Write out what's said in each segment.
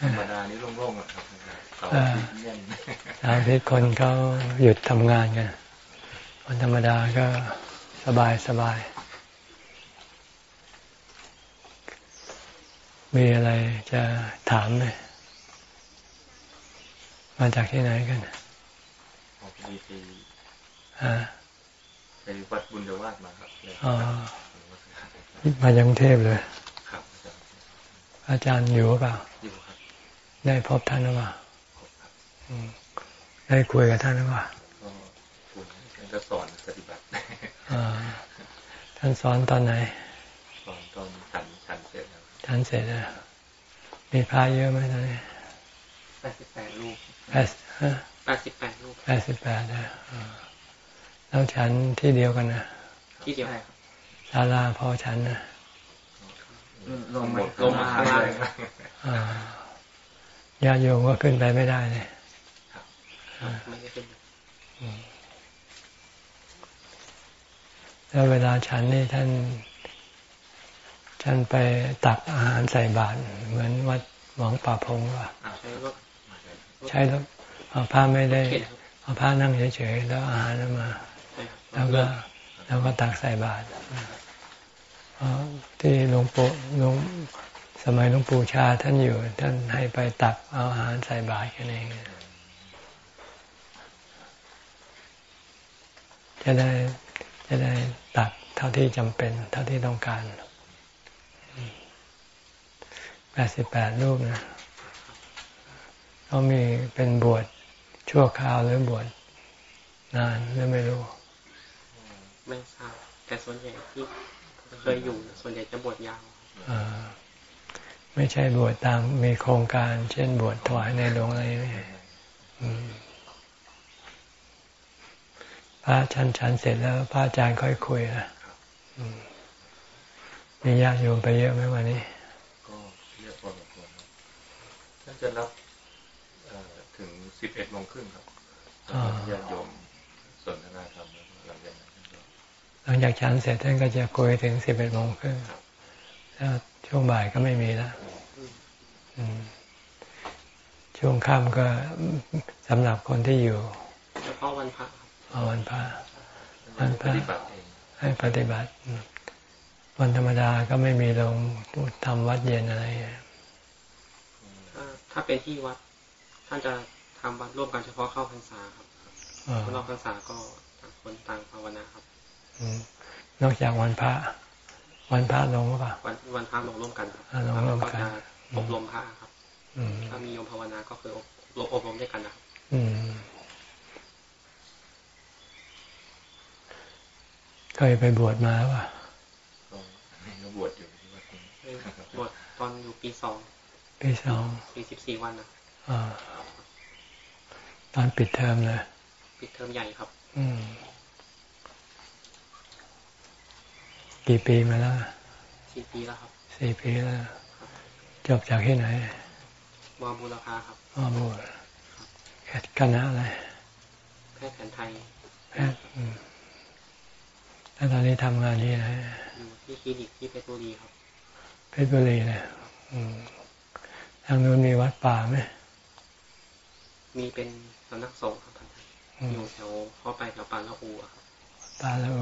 ธรรมดานี่โล่งๆอะครับเสาร์อาทิตย์เย็นเสาร์อาทิตย์คนเขาหยุดทำงานกันวันธรรมดาก็สบายสบาย มีอะไรจะถามไหมมาจากที่ไหนกันออกดีไปฮะไปวัดบุญเดวาดมาครับเลยอ๋อ มาจากกรุงเทพเลยครับอาจารย์อาจารย์อยู่หรือเปล่าอยู่ครับได้พบท่านหรือเปล่าครบครับอืมได้คุยกับท่านหรือเปล่าก็คุณท่านก็สอนปฏิบัติอ่าท่านสอนตอนไหน สอนตอนฉันฉันเสร็จแล้วท่านเสร็จแล้วมีพระเยอะไหมตอนนี้แปดสิบแปดลูกแปดฮะแปดสิบแปดลูกแปดสิบแปดนะอ่าแล้วฉันที่เดียวกันนะ ที่เดียว ศาลาพอฉันนะลงมาลงมาข้างล่างอ่าญาติโยมก็ขึ้นไปไม่ได้เลยไม่ได้ขึ้นแล้วเวลาฉันนี่ท่าน ท่านไปตักอาหารใส่บาตรเหมือนวัดหลวงป่าพงว่าใช้รถใช่แล้วเอาผ้าไม่ได้เข็นครับเอาผ้านั่งเฉยๆแล้วอาหารนั้นมาใช่ครับแล้วก็ แล้วก็ตักใส่บาตรที่หลวงปู่หลวงสมัยหลวงปู่ชาท่านอยู่ ท่านให้ไปตักเอาอาหารใส่บาตรกันเองจะได้จะได้ตักเท่าที่จำเป็น เท่าที่ต้องการแปดสิบแปดรูปนะเขามีเป็นบวชชั่วคราวหรือบวชนานหรือไม่รู้ ไม่ทราบแต่ส่วนใหญ่ที่เคยอยู่ส่วนใหญ่จะบวชยาวอ่าไม่ใช่บวชตามมีโครงการ เช่นบวชถวายในหลวงอะไรไม่อืมพระชันฉันเสร็จแล้วพระอาจารย์ค่อยคุยนะอืมมีญาติโยมไปเยอะไหมวันนี้ ก็เรียกพอสมควรครับท่านจะรับเอ่อถึงสิบเอ็ดโมงครึ่งครับอ่าญาติโยมสนทนาธรรม หลังจากฉันเสร็จท่านก็จะคุยถึงสิบเอ็ดโมงครึ่งแล้วช่วงบ่ายก็ไม่มีแล้วอืมช่วงค่ำก็สำหรับคนที่อยู่เฉพาะวันพระครับเอาวันพระท่านจะปฏิบัติเองให้ปฏิบัติอืมวันธรรมดาก็ไม่มีลงทำวัดเย็นอะไรถ้าถ้าเป็นที่วัด ท่านจะทำวัดร่วมกันเฉพาะเข้าพรรษาครับอ่านอกพรรษาก็ต่างคนต่างภาวนาครับอืม นอกจากวันพระ วันพระลงหรือเปล่าวันวันพระลงร่วมกันครับอ่าลงร่วมกันแล้วจะอบรมพระครับอืมถ้ามีโยมภาวนาก็คืออบอบรมด้วยกันนะครับอืมเคยไปบวชมาป่ะก็ก็บวชอยู่ที่วัดนี้บวชตอนอยู่ปีสองปีสองสี่สิบสี่วันนะอาตอนปิดเทอมเลยปิดเทอมใหญ่ครับ อืม กี่ปีมาแล้วสี่ปีแล้วครับสี่ปีแล้วจบจากที่ไหนมอบูรพาครับอ๋อบวชคณะอะไรแพทย์แผนไทยแพทย์อืมแล้วตอนนี้ทำงานที่ไหนอยู่ที่คลินิกที่เพชรบุรีครับเพชรบุรีเลยอืมทางนู้นมีวัดป่าไหมมีเป็นสำนักสงฆ์ครับท่านอืมอยู่แถวเข้าไปแถวปานละอูอะครับป่าแล้ว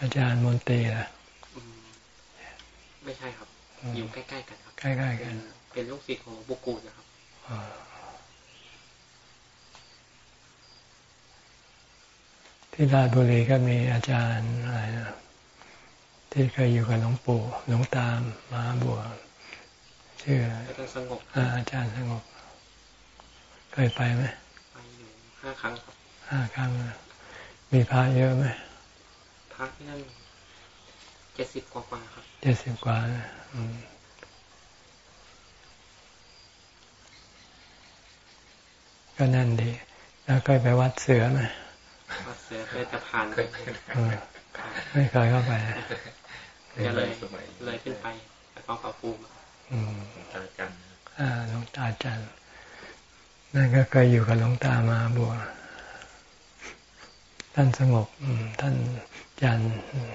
อาจารย์มนตรีล่ะอืม ไม่ใช่ครับอืมอยู่ใกล้ๆกันครับ ใกล้ๆกัเป็นนเป็นลูกศิษย์ของหลวงปู่กูลนะครับอ่าที่ราชบุรีก็มีอาจารย์อะไรนะที่เคยอยู่กับหลวงปู่หลวงตามมหาบัวชื่อแล้วก็สงบอาอาจารย์สงบ เคยไปไหมไปอยู่ห้าครั้งครับห้าครั้งนะมีพระเยอะไหมพักที่นั่น เจ็ดสิบกว่าๆครับเจ็ดสิบกว่านะอืมก็นั่นดี แล้วก็ไปวัดเสือไหมวัดเสือเคยจะผ่านเคยเป็นอืมไม่เคยเข้าไปจะเลยสมัยเลยขึ้นไปแต่กองปราภูมิครับอืมตาจันทร์อ่าหลวงตาจันทร์นั่นก็เคยอยู่กับหลวงตามาบัวท่านสงบอืมท่านจันทร์อืม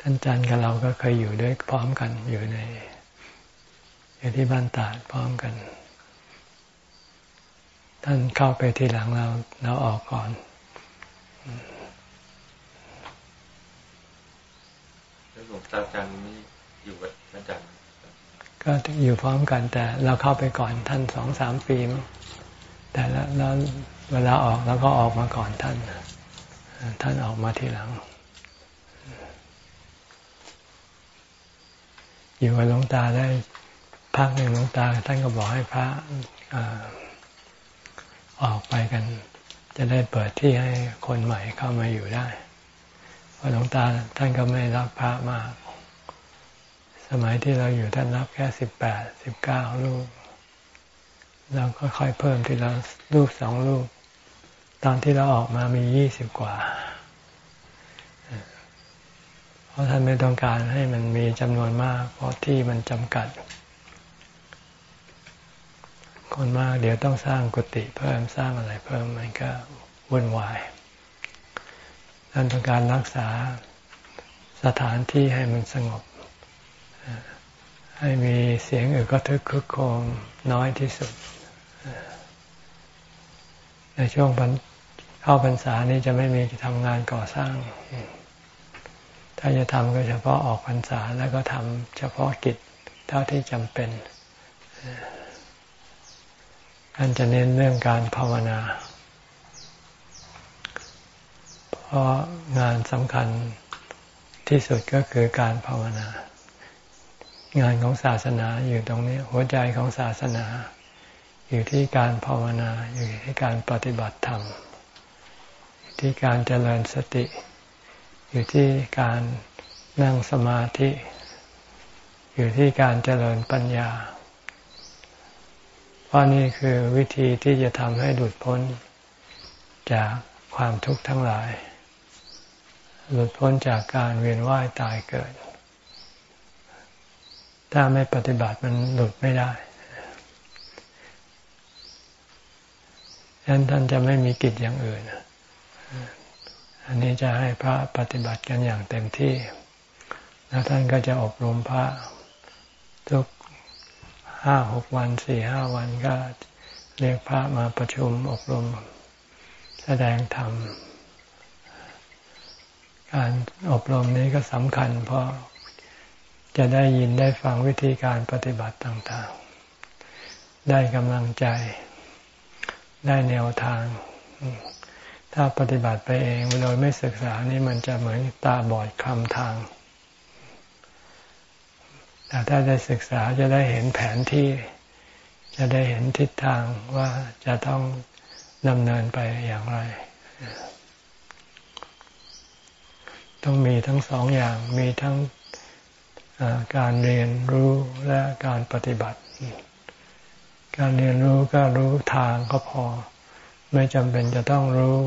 ท่านจันกับเราก็เคยอยู่ด้วยพร้อมกันอยู่ในอยู่ที่บ้านตาดพร้อมกัน ท่านเข้าไปทีหลังเราเราออกก่อนแล้วหลวงตาจันนี่อยู่กับอาจารย์ก็อยู่พร้อมกันแต่เราเข้าไปก่อนท่านสองสามปีมั้งแต่แล้วแล้วเวลาออกแล้วก็ออกมาก่อนท่าน ท่านออกมาทีหลัง อยู่กับหลวงตาได้พักหนึ่งหลวงตา ท่านก็บอกให้พระออกไปกัน จะได้เปิดที่ให้คนใหม่เข้ามาอยู่ได้เพราะหลวงตาท่านก็ไม่รับพระมาก สมัยที่เราอยู่ท่านรับแค่สิบแปดสิบเก้าลูกเราก็ค่อยเพิ่มทีละลูกสองลูก ตอนที่เราออกมามียี่สิบกว่า ราะท่านไม่ต้องการให้มันมีจำนวนมาก เพราะที่มันจำกัด คนมากเดี๋ยวต้องสร้างกุฏิเพิ่มสร้างอะไรเพิ่มมันก็วุ่นวายท่านต้องการรักษาสถานที่ให้มันสงบ ให้มีเสียงอึกระทึกคึกโคมน้อยที่สุด ในช่วงเข้าพรรษานี้จะไม่มีทำงานก่อสร้าง ถ้าจะทำก็เฉพาะออกพรรษาแล้วก็ทำเฉพาะกิจเท่าที่จำเป็นท่านจะเน้นเรื่องการภาวนา เพราะงานสำคัญที่สุดก็คือการภาวนา งานของศาสนาอยู่ตรงนี้ หัวใจของศาสนา อยู่ที่การภาวนา อยู่ที่การปฏิบัติธรรม อยู่ที่การเจริญสติ อยู่ที่การนั่งสมาธิ อยู่ที่การเจริญปัญญา เพราะนี่คือวิธีที่จะทำให้หลุดพ้นจากความทุกข์ทั้งหลาย หลุดพ้นจากการเวียนว่ายตายเกิด ถ้าไม่ปฏิบัติมันหลุดไม่ได้ฉะนั้นท่านจะไม่มีกิจอย่างอื่น อันนี้จะให้พระปฏิบัติกันอย่างเต็มที่ แล้วท่านก็จะอบรมพระทุกห้าหกวันสี่ห้าวันก็เรียกพระมาประชุมอบรมแสดงธรรม การอบรมนี้ก็สำคัญ เพราะจะได้ยินได้ฟังวิธีการปฏิบัติต่างๆ ได้กำลังใจ ได้แนวทาง ถ้าปฏิบัติไปเองโดยไม่ศึกษานี่มันจะเหมือนตาบอดคำทาง แต่ถ้าได้ศึกษาจะได้เห็นแผนที่ จะได้เห็นทิศทางว่าจะต้องดำเนินไปอย่างไร ต้องมีทั้งสองอย่าง มีทั้งการเรียนรู้และการปฏิบัติ การเรียนรู้ก็รู้ทางก็พอ ไม่จำเป็นจะต้องรู้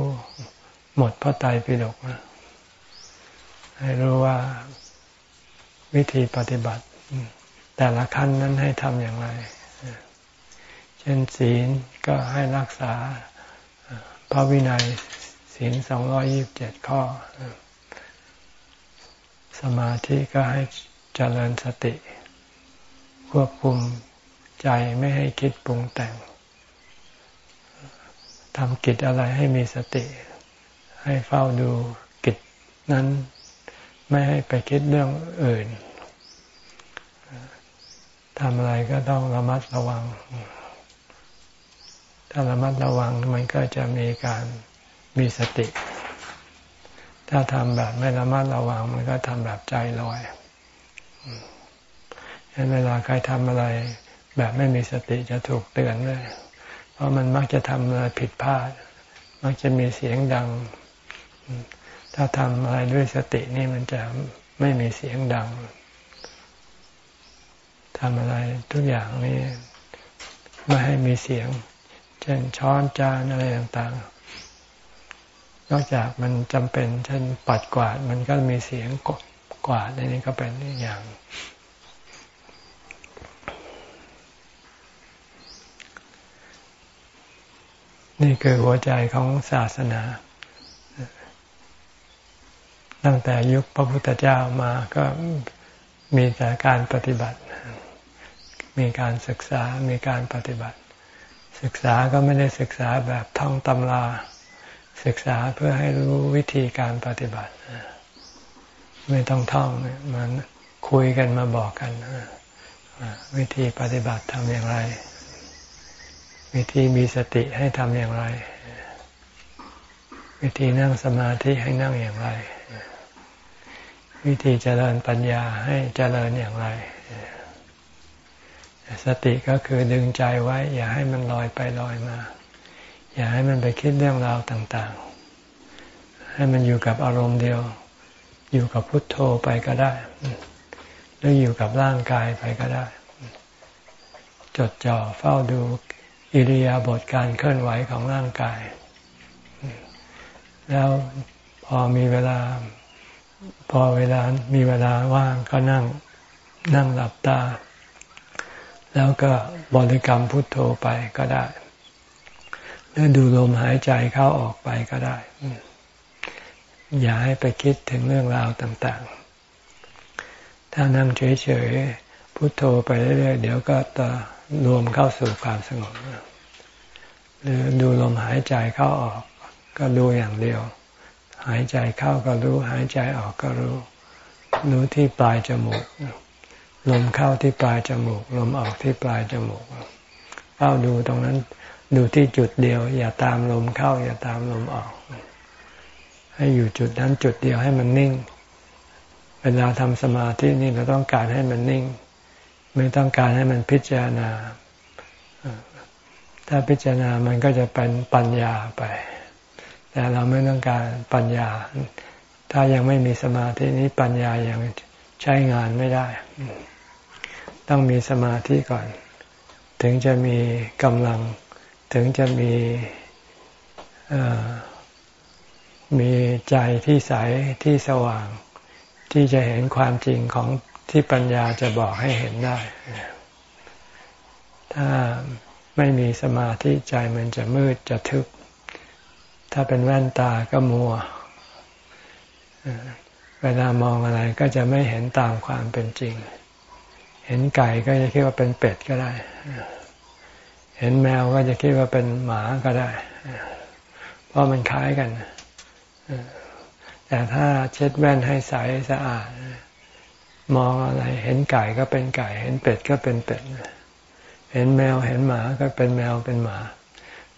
หมดพระไตรปิฎกนะให้รู้ว่าวิธีปฏิบัติ แต่ละขั้นนั้นให้ทำอย่างไร เช่นศีลก็ให้รักษาพระวินัยศีลสองร้อยิบเจ็ดข้อ สมาธิก็ให้เจริญสติ ควบคุมใจไม่ให้คิดปรุงแต่ง ทำกิจอะไรให้มีสติ ให้เฝ้าดูกิจนั้น ไม่ให้ไปคิดเรื่องอื่นทำอะไรก็ต้องระมัดระวัง ถ้าระมัดระวังมันก็จะมีการมีสติ ถ้าทำแบบไม่ระมัดระวัง มันก็ทำแบบใจลอยเห็นเวลาใครทำอะไร แบบไม่มีสติจะถูกเตือนด้วย เพราะมันมักจะทำอะไรผิดพลาด มักจะมีเสียงดัง ถ้าทำอะไรด้วยสตินี่มันจะไม่มีเสียงดังทำอะไรทุกอย่างนี่ไม่ให้มีเสียง เช่นช้อนจานอะไรต่างๆ นอกจากมันจำเป็น เช่นปัดกวาด มันก็มีเสียงกวาดในนี้ก็เป็นอย่าง นี่คือหัวใจของศาสนา ตั้งแต่ยุคพระพุทธเจ้ามาก็มีแต่การปฏิบัติ มีการศึกษา มีการปฏิบัติ ศึกษาก็ไม่ได้ศึกษาแบบท่องตำรา ศึกษาเพื่อให้รู้วิธีการปฏิบัติ ไม่ต้องท่องมันคุยกันมาบอกกัน วิธีปฏิบัติทำอย่างไร วิธีมีสติให้ทำอย่างไร วิธีนั่งสมาธิให้นั่งอย่างไร วิธีเจริญปัญญาให้เจริญอย่างไร สติก็คือดึงใจไว้ อย่าให้มันลอยไปลอยมา อย่าให้มันไปคิดเรื่องราวต่าง ๆ ให้มันอยู่กับอารมณ์เดียว อยู่กับพุทโธไปก็ได้หรืออยู่กับร่างกายไปก็ได้ จดจ่อเฝ้าดู อิริยาบถการเคลื่อนไหวของร่างกาย แล้วพอมีเวลา พอเวลามีเวลาว่างก็นั่งนั่งหลับตา แล้วก็บริกรรมพุทโธไปก็ได้หรือดูลมหายใจเข้าออกไปก็ได้ อย่าให้ไปคิดถึงเรื่องราวต่าง ๆ ถ้านั่งเฉยๆพุโทโธไปเรื่อยๆเดี๋ยวก็จะ รวมเข้าสู่ความสงบหรือดูลมหายใจเข้าออก ก็ดูอย่างเดียว หายใจเข้าก็รู้ หายใจออกก็รู้ รู้ที่ปลายจมูก ลมเข้าที่ปลายจมูก ลมออกที่ปลายจมูกเฝ้าดูตรงนั้นดูที่จุดเดียว อย่าตามลมเข้า อย่าตามลมออก ให้อยู่จุดนั้นจุดเดียวให้มันนิ่ง เวลาทำสมาธินี่เราต้องการให้มันนิ่ง ไม่ต้องการให้มันพิจารณา ถ้าพิจารณามันก็จะเป็นปัญญาไป แต่เราไม่ต้องการปัญญา ถ้ายังไม่มีสมาธินี้ปัญญายังใช้งานไม่ได้ ต้องมีสมาธิก่อน ถึงจะมีกำลัง ถึงจะมีมีใจที่ใสที่สว่างที่จะเห็นความจริงของ ที่ปัญญาจะบอกให้เห็นได้ ถ้าไม่มีสมาธิใจมันจะมืดจะทึบ ถ้าเป็นแว่นตาก็มัว เวลามองอะไรก็จะไม่เห็นตามความเป็นจริง เห็นไก่ก็จะคิดว่าเป็นเป็ดก็ได้ เห็นแมวก็จะคิดว่าเป็นหมาก็ได้ เพราะมันคล้ายกันแต่ถ้าเช็ดแว่นให้ใสสะอาด มองอะไร เห็นไก่ก็เป็นไก่ เห็นเป็ดก็เป็นเป็ด เห็นแมวเห็นหมาก็เป็นแมวเป็นหมา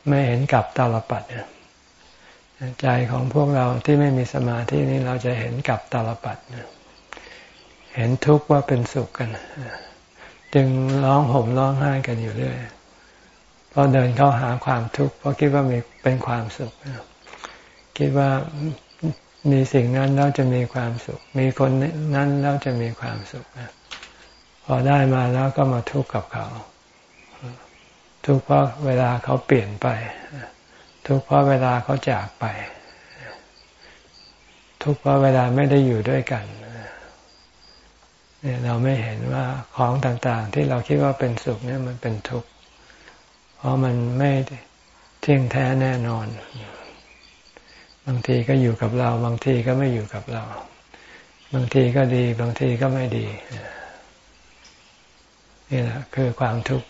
ไม่เห็นกับตาลปัดใจของพวกเราที่ไม่มีสมาธินี้เราจะเห็นกับตาลปัดเห็นทุกข์ว่าเป็นสุขกันจึงร้องห่มร้องไห้กันอยู่เรื่อยเพราะเดินเข้าหาความทุกข์เพราะคิดว่ามีเป็นความสุขคิดว่า มีสิ่งนั้นแล้วจะมีความสุข มีคนนั้นแล้วจะมีความสุขพอได้มาแล้วก็มาทุกข์กับเขา ทุกข์เพราะเวลาเขาเปลี่ยนไป ทุกข์เพราะเวลาเขาจากไป ทุกข์เพราะเวลาไม่ได้อยู่ด้วยกันเนี่ยเราไม่เห็นว่าของต่างๆ ที่เราคิดว่าเป็นสุขเนี่ยมันเป็นทุกข์ เพราะมันไม่เที่ยงแท้แน่นอน บางทีก็อยู่กับเรา บางทีก็ไม่อยู่กับเรา บางทีก็ดี บางทีก็ไม่ดีนี่แหละคือความทุกข์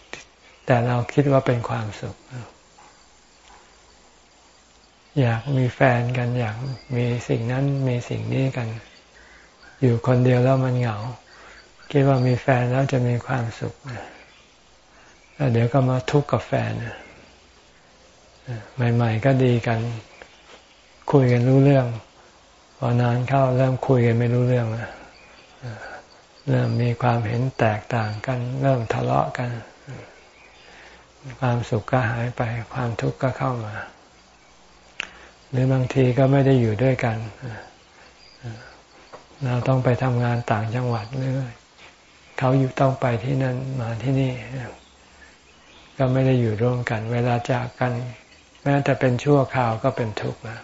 แต่เราคิดว่าเป็นความสุข อยากมีแฟนกัน อยากมีสิ่งนั้นมีสิ่งนี้กัน อยู่คนเดียวแล้วมันเหงา คิดว่ามีแฟนแล้วจะมีความสุขแล้วเดี๋ยวก็มาทุกข์กับแฟนใหม่ ๆ ก็ดีกัน คุยกันรู้เรื่อง พอนานเข้าเริ่มคุยกันไม่รู้เรื่องแล้วเริ่มมีความเห็นแตกต่างกัน เริ่มทะเลาะกัน ความสุขก็หายไป ความทุกข์ก็เข้ามา หรือบางทีก็ไม่ได้อยู่ด้วยกัน เราต้องไปทำงานต่างจังหวัดเรื่อยเขาอยู่ต้องไปที่นั่นมาที่นี่ ก็ไม่ได้อยู่ร่วมกัน เวลาจากกัน แม้แต่เป็นชั่วคราวก็เป็นทุกข์นะ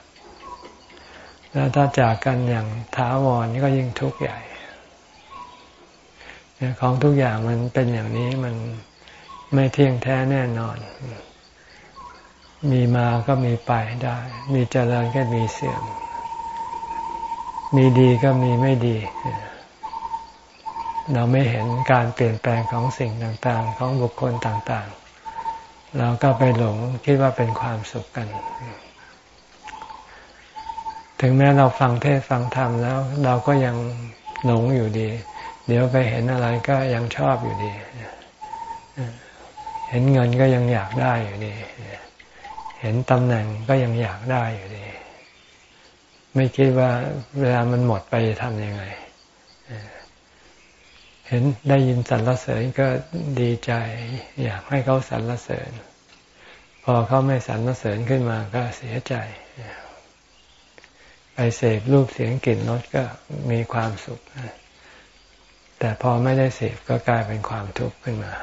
แล้วถ้าจากกันอย่างท้าวรก็ยิ่งทุกข์ใหญ่ของทุกอย่างมันเป็นอย่างนี้มันไม่เที่ยงแท้แน่นอน มีมาก็มีไปได้ มีเจริญก็มีเสื่อม มีดีก็มีไม่ดี เราไม่เห็นการเปลี่ยนแปลงของสิ่งต่างๆ ของบุคคลต่างๆ เราก็ไปหลงคิดว่าเป็นความสุขกัน ถึงแม้เราฟังเทศฟังธรรมแล้ว เราก็ยังหลงอยู่ดี เดี๋ยวไปเห็นอะไรก็ยังชอบอยู่ดี เห็นเงินก็ยังอยากได้อยู่ดี เห็นตำแหน่งก็ยังอยากได้อยู่ดี ไม่คิดว่าเวลามันหมดไปทำยังไง เห็นได้ยินสรรเสริญก็ดีใจ อยากให้เขาสรรเสริญ พอเขาไม่สรรเสริญขึ้นมาก็เสียใจ ไปเสพรูปเสียงกลิ่นรสก็มีความสุข แต่พอไม่ได้เสพก็กลายเป็นความทุกข์ขึ้นมา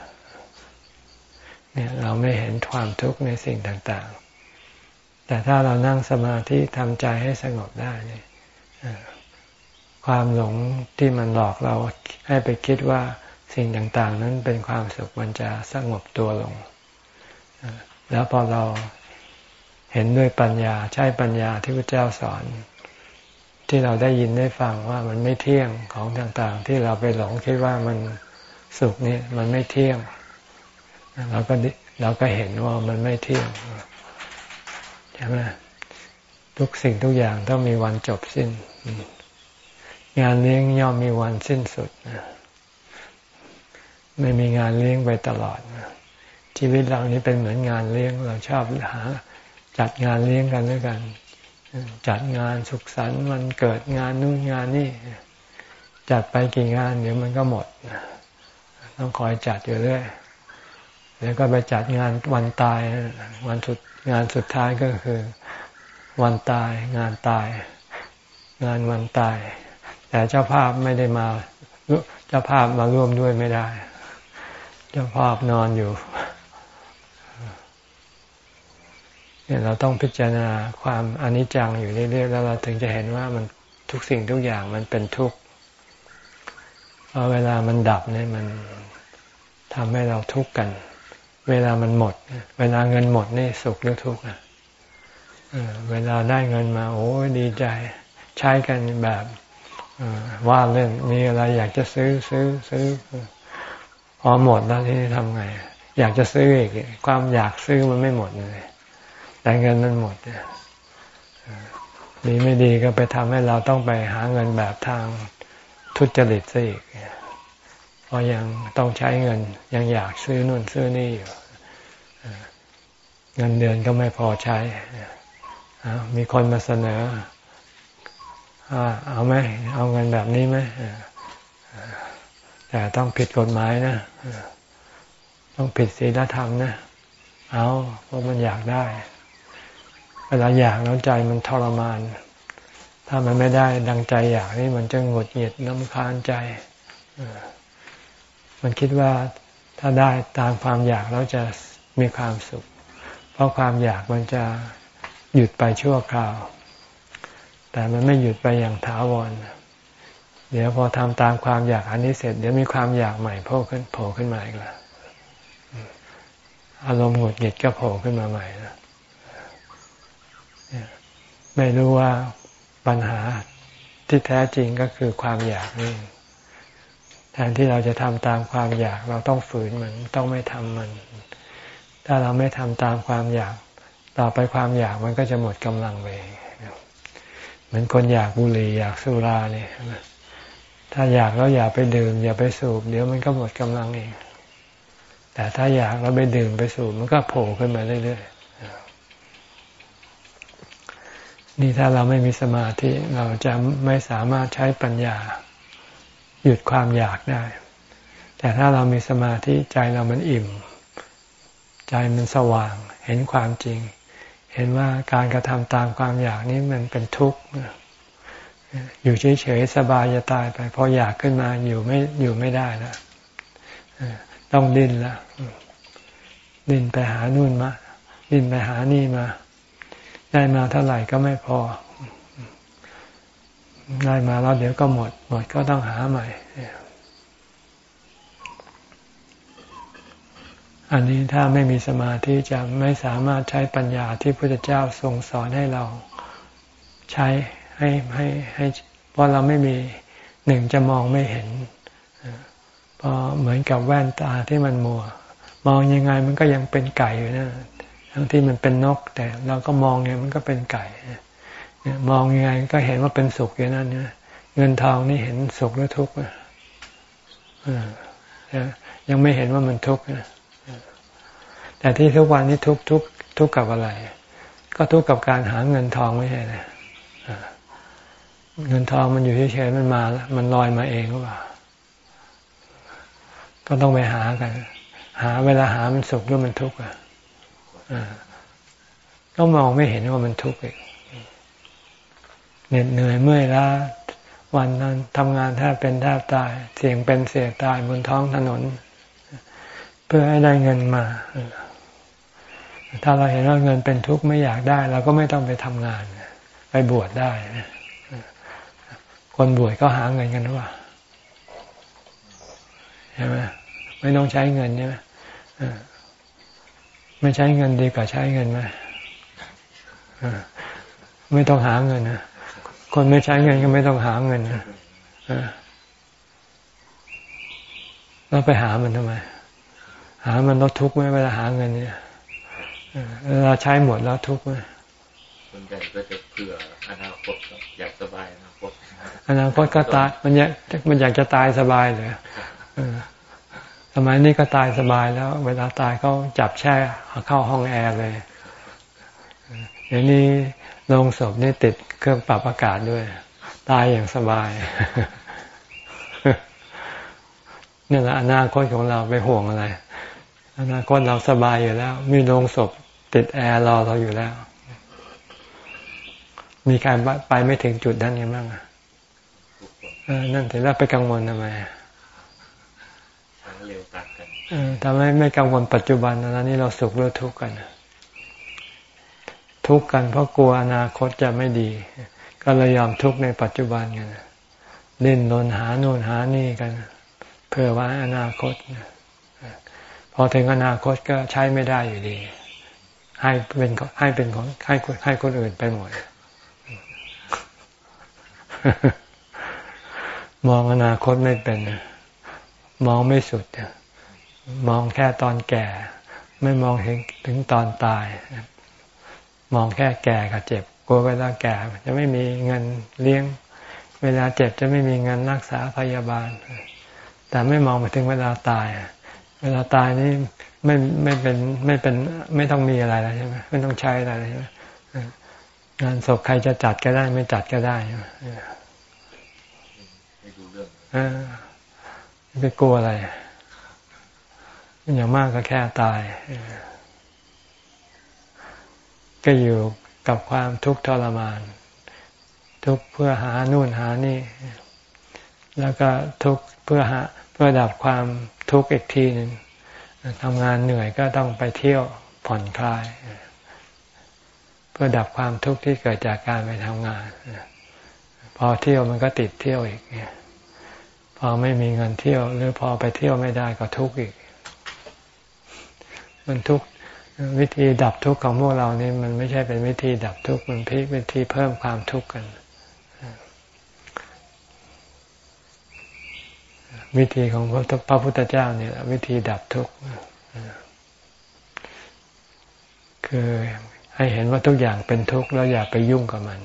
เนี่ยเราไม่เห็นความทุกข์ในสิ่งต่าง ๆ แต่ถ้าเรานั่งสมาธิทำใจให้สงบได้เนี่ยความหลงที่มันหลอกเราให้ไปคิดว่าสิ่งต่าง ๆ นั้นเป็นความสุขมันจะสงบตัวลง แล้วพอเราเห็นด้วยปัญญาใช้ปัญญาที่พระเจ้าสอน ที่เราได้ยินได้ฟังว่ามันไม่เที่ยงของต่างๆ ที่เราไปหลงคิดว่ามันสุขนี่มันไม่เที่ยงเราก็เราก็เห็นว่ามันไม่เที่ยงใช่ไหมทุกสิ่งทุกอย่างต้องมีวันจบสิ้น งานเลี้ยงย่อมมีวันสิ้นสุดไม่มีงานเลี้ยงไปตลอดชีวิตเรานี้เป็นเหมือนงานเลี้ยงเราชอบหาจัดงานเลี้ยงกันด้วยกัน จัดงานสุขสันต์วันเกิดงานนู่นงานนี่ จัดไปกี่งานเดี๋ยวมันก็หมด ต้องคอยจัดอยู่เรื่อยแล้วก็ไปจัดงานวันตาย วันสุดงานสุดท้ายก็คือ วันตาย งานตาย งานวันตาย แต่เจ้าภาพไม่ได้มาเจ้าภาพมาร่วมด้วยไม่ได้ เจ้าภาพนอนอยู่ เนี่ยเราต้องพิจารณาความอนิจจังอยู่เรื่อยๆแล้วเราถึงจะเห็นว่ามันทุกสิ่งทุกอย่างมันเป็นทุกข์พอเวลามันดับเนี่ยมันทำให้เราทุกข์กัน เวลามันหมด เวลาเงินหมดนี่สุขหรือทุกข์อะเวลาได้เงินมา โอ้ดีใจ ใช้กันแบบว่าเล่นมีอะไรอยากจะซื้อซื้อซื้อพอหมดแล้วที่ทำไง อยากจะซื้ออีกความอยากซื้อมันไม่หมดเลย แต่เงินมันหมดดีไม่ดีก็ไปทำให้เราต้องไปหาเงินแบบทางทุจริตซะอีกเพราะยังต้องใช้เงิน ยังอยากซื้อนู่นซื้อนี่อยู่เงินเดือนก็ไม่พอใช้มีคนมาเสนอเอาไหมเอาเงินแบบนี้ไหมแต่ต้องผิดกฎหมายนะต้องผิดศีลธรรมนะ เอาเพราะมันอยากได้ เวลาอยากแล้วใจมันทรมาน ถ้ามันไม่ได้ดังใจอยากนี่มันจะหงุดหงิดน้ำคานใจ มันคิดว่าถ้าได้ตามความอยากแล้วจะมีความสุข เพราะความอยากมันจะหยุดไปชั่วคราว แต่มันไม่หยุดไปอย่างถาวร เดี๋ยวพอทำตามความอยากอันนี้เสร็จ เดี๋ยวมีความอยากใหม่โผล่ขึ้นโผล่ขึ้นมาอีกแล้วอารมณ์หงุดหงิดก็โผล่ขึ้นมาใหม่แล้ว ไม่รู้ว่าปัญหาที่แท้จริงก็คือความอยากนี่แทนที่เราจะทำตามความอยากเราต้องฝืนมันต้องไม่ทำมัน ถ้าเราไม่ทำตามความอยาก ต่อไปความอยากมันก็จะหมดกำลังไปเหมือนคนอยากบุหรี่อยากสุราเนี่ยถ้าอยากแล้วอย่าไปดื่ม อย่าไปสูบ เดี๋ยวมันก็หมดกำลังเองแต่ถ้าอยากแล้วไปดื่มไปสูบมันก็โผล่ขึ้นมาเรื่อยๆ นี่ถ้าเราไม่มีสมาธิเราจะไม่สามารถใช้ปัญญา หยุดความอยากได้ แต่ถ้าเรามีสมาธิใจเรามันอิ่ม ใจมันสว่าง เห็นความจริง เห็นว่าการกระทำตามความอยากนี้มันเป็นทุกข์อยู่เฉยๆสบายจะตายไปพออยากขึ้นมาอยู่ไม่อยู่ไม่ได้แล้วต้องดิ้นละดิ้นไปหานู่นมาดิ้นไปหานี่มา ได้มาเท่าไหร่ก็ไม่พอ ได้มาแล้วเดี๋ยวก็หมด หมดก็ต้องหาใหม่ อันนี้ถ้าไม่มีสมาธิจะไม่สามารถใช้ปัญญาที่พระเจ้าทรงสอนให้เราใช้ให้ให้ให้ราะเราไม่มีหนึ่งจะมองไม่เห็นพอเหมือนกับแว่นตาที่มันมัว มองยังไงมันก็ยังเป็นไก่อยู่นะ ทั้งที่มันเป็นนก แต่เราก็มองไงมันก็เป็นไก่มองยังไงก็เห็นว่าเป็นสุขอย่างนั้นเนี่ยเงินทองนี่เห็นสุขหรือทุกข์ยังไม่เห็นว่ามันทุกข์แต่ที่ทุกวันนี้ทุกทุกทุกกับอะไร ก็ทุกกับการหาเงินทองไม่ใช่เลยเงินทองมันอยู่เฉยๆมันมาแล้วมันลอยมาเองหรือเปล่าก็ต้องไปหากัน หาเวลาหามันสุขหรือมันทุกข์อะ ก็มองไม่เห็นว่ามันทุกข์อีกเหน็ดเหนื่อยเมื่อยล้าวันนั้นทำงานแทบเป็นแทบตาย เสี่ยงเป็นเสียตายบนท้องถนน เพื่อให้ได้เงินมา ถ้าเราเห็นว่าเงินเป็นทุกข์ไม่อยากได้เราก็ไม่ต้องไปทำงาน ไปบวชได้ คนบวชก็หาเงินกันหรือเปล่าใช่ไหมไม่ต้องใช้เงินใช่ไหม ไม่ใช้เงินดีกว่าใช้เงินไหมไม่ต้องหาเงินนะคนไม่ใช้เงินก็ไม่ต้องหาเงินนะเราไปหามันทำไม หามันลดทุกข์ไหมเวลาหาเงินเนี่ยเวลาใช้หมดแล้วทุกข์ไหมส่วนใหญ่ก็จะเผื่ออนาคตอยากสบายอนาคตอนาคตก็ตายมันอยากมันอยากจะตายสบายเลย สมัยนี้ก็ตายสบายแล้ว เวลาตายเขาจับแช่เข้าห้องแอร์เลยเดี๋ยวนี้โรงศพนี่ติดเครื่องปรับอากาศด้วย ตายอย่างสบายนี่แหละอนาคตของเราไปห่วงอะไร อนาคตเราสบายอยู่แล้ว มีโรงศพติดแอร์รอเราอยู่แล้ว มีการไปไม่ถึงจุดนั้นยังบ้างอะนั่นถึงแล้วไปกังวลทำไมเร็วตัดกัน ทำไมไม่กังวลปัจจุบันนะนี่เราสุขหรือทุกข์กันทุกข์กันเพราะกลัวอนาคตจะไม่ดี ก็เลยยอมทุกข์ในปัจจุบันกันเล่นนนหาโน่นหานี่กัน เพื่อว่าอนาคตพอถึงอนาคตก็ใช้ไม่ได้อยู่ดี ให้เป็นให้เป็นของให้ให้คนอื่นไปหมดมองอนาคตไม่เป็น มองไม่สุด มองแค่ตอนแก่ ไม่มองถึงถึงตอนตาย มองแค่แก่กับเจ็บกลัวเวลาแก่ จะไม่มีเงินเลี้ยง เวลาเจ็บจะไม่มีเงินรักษาพยาบาล แต่ไม่มองไปถึงเวลาตาย เวลาตายนี่ไม่ไม่เป็นไม่เป็นไม่ต้องมีอะไรแล้วใช่ไหมไม่ต้องใช้อะไรใช่ไหมงานศพใครจะจัดก็ได้ ไม่จัดก็ได้ใช่ไหมไปกลัวอะไร อย่างมากก็แค่ตาย ก็อยู่กับความทุกข์ทรมาน ทุกเพื่อหานู่นหานี่ แล้วก็ทุกเพื่อหาเพื่อดับความทุกข์อีกทีหนึ่งทำงานเหนื่อยก็ต้องไปเที่ยวผ่อนคลาย เพื่อดับความทุกข์ที่เกิดจากการไปทำงาน พอเที่ยวมันก็ติดเที่ยวอีกเนี่ยพอไม่มีเงินเที่ยว หรือพอไปเที่ยวไม่ได้ก็ทุกข์อีก มันทุกข์วิธีดับทุกข์ของพวกเรานี่มันไม่ใช่เป็นวิธีดับทุกข์มันพิวิธีเพิ่มความทุกข์กัน วิธีของพระพุทธเจ้าเนี่ยวิธีดับทุกข์คือให้เห็นว่าทุกอย่างเป็นทุกข์แล้วอย่าไปยุ่งกับมัน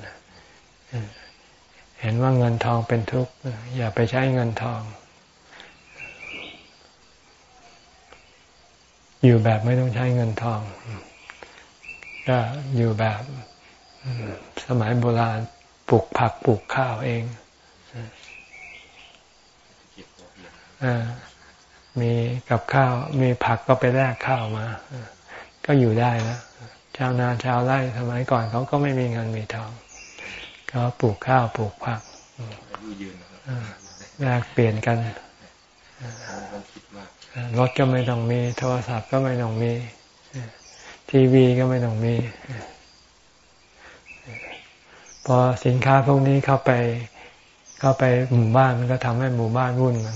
เห็นว่าเงินทองเป็นทุกข์อย่าไปใช้เงินทอง อยู่แบบไม่ต้องใช้เงินทอง ก็อยู่แบบสมัยโบราณปลูกผักปลูกข้าวเองอมีกับข้าว มีผักก็ไปแลกข้าวมา ก็อยู่ได้แล้วชาวนาชาวไร่สมัยก่อนเขาก็ไม่มีเงินมีทองก็ปลูกข้าวปลูกผักแลกเปลี่ยนกัน รถก็ไม่ต้องมี โทรศัพท์ก็ไม่ต้องมี ทีวีก็ไม่ต้องมี พอสินค้าพวกนี้เข้าไปเข้าไปหมู่บ้านมันก็ทำให้หมู่บ้านวุ่นมัน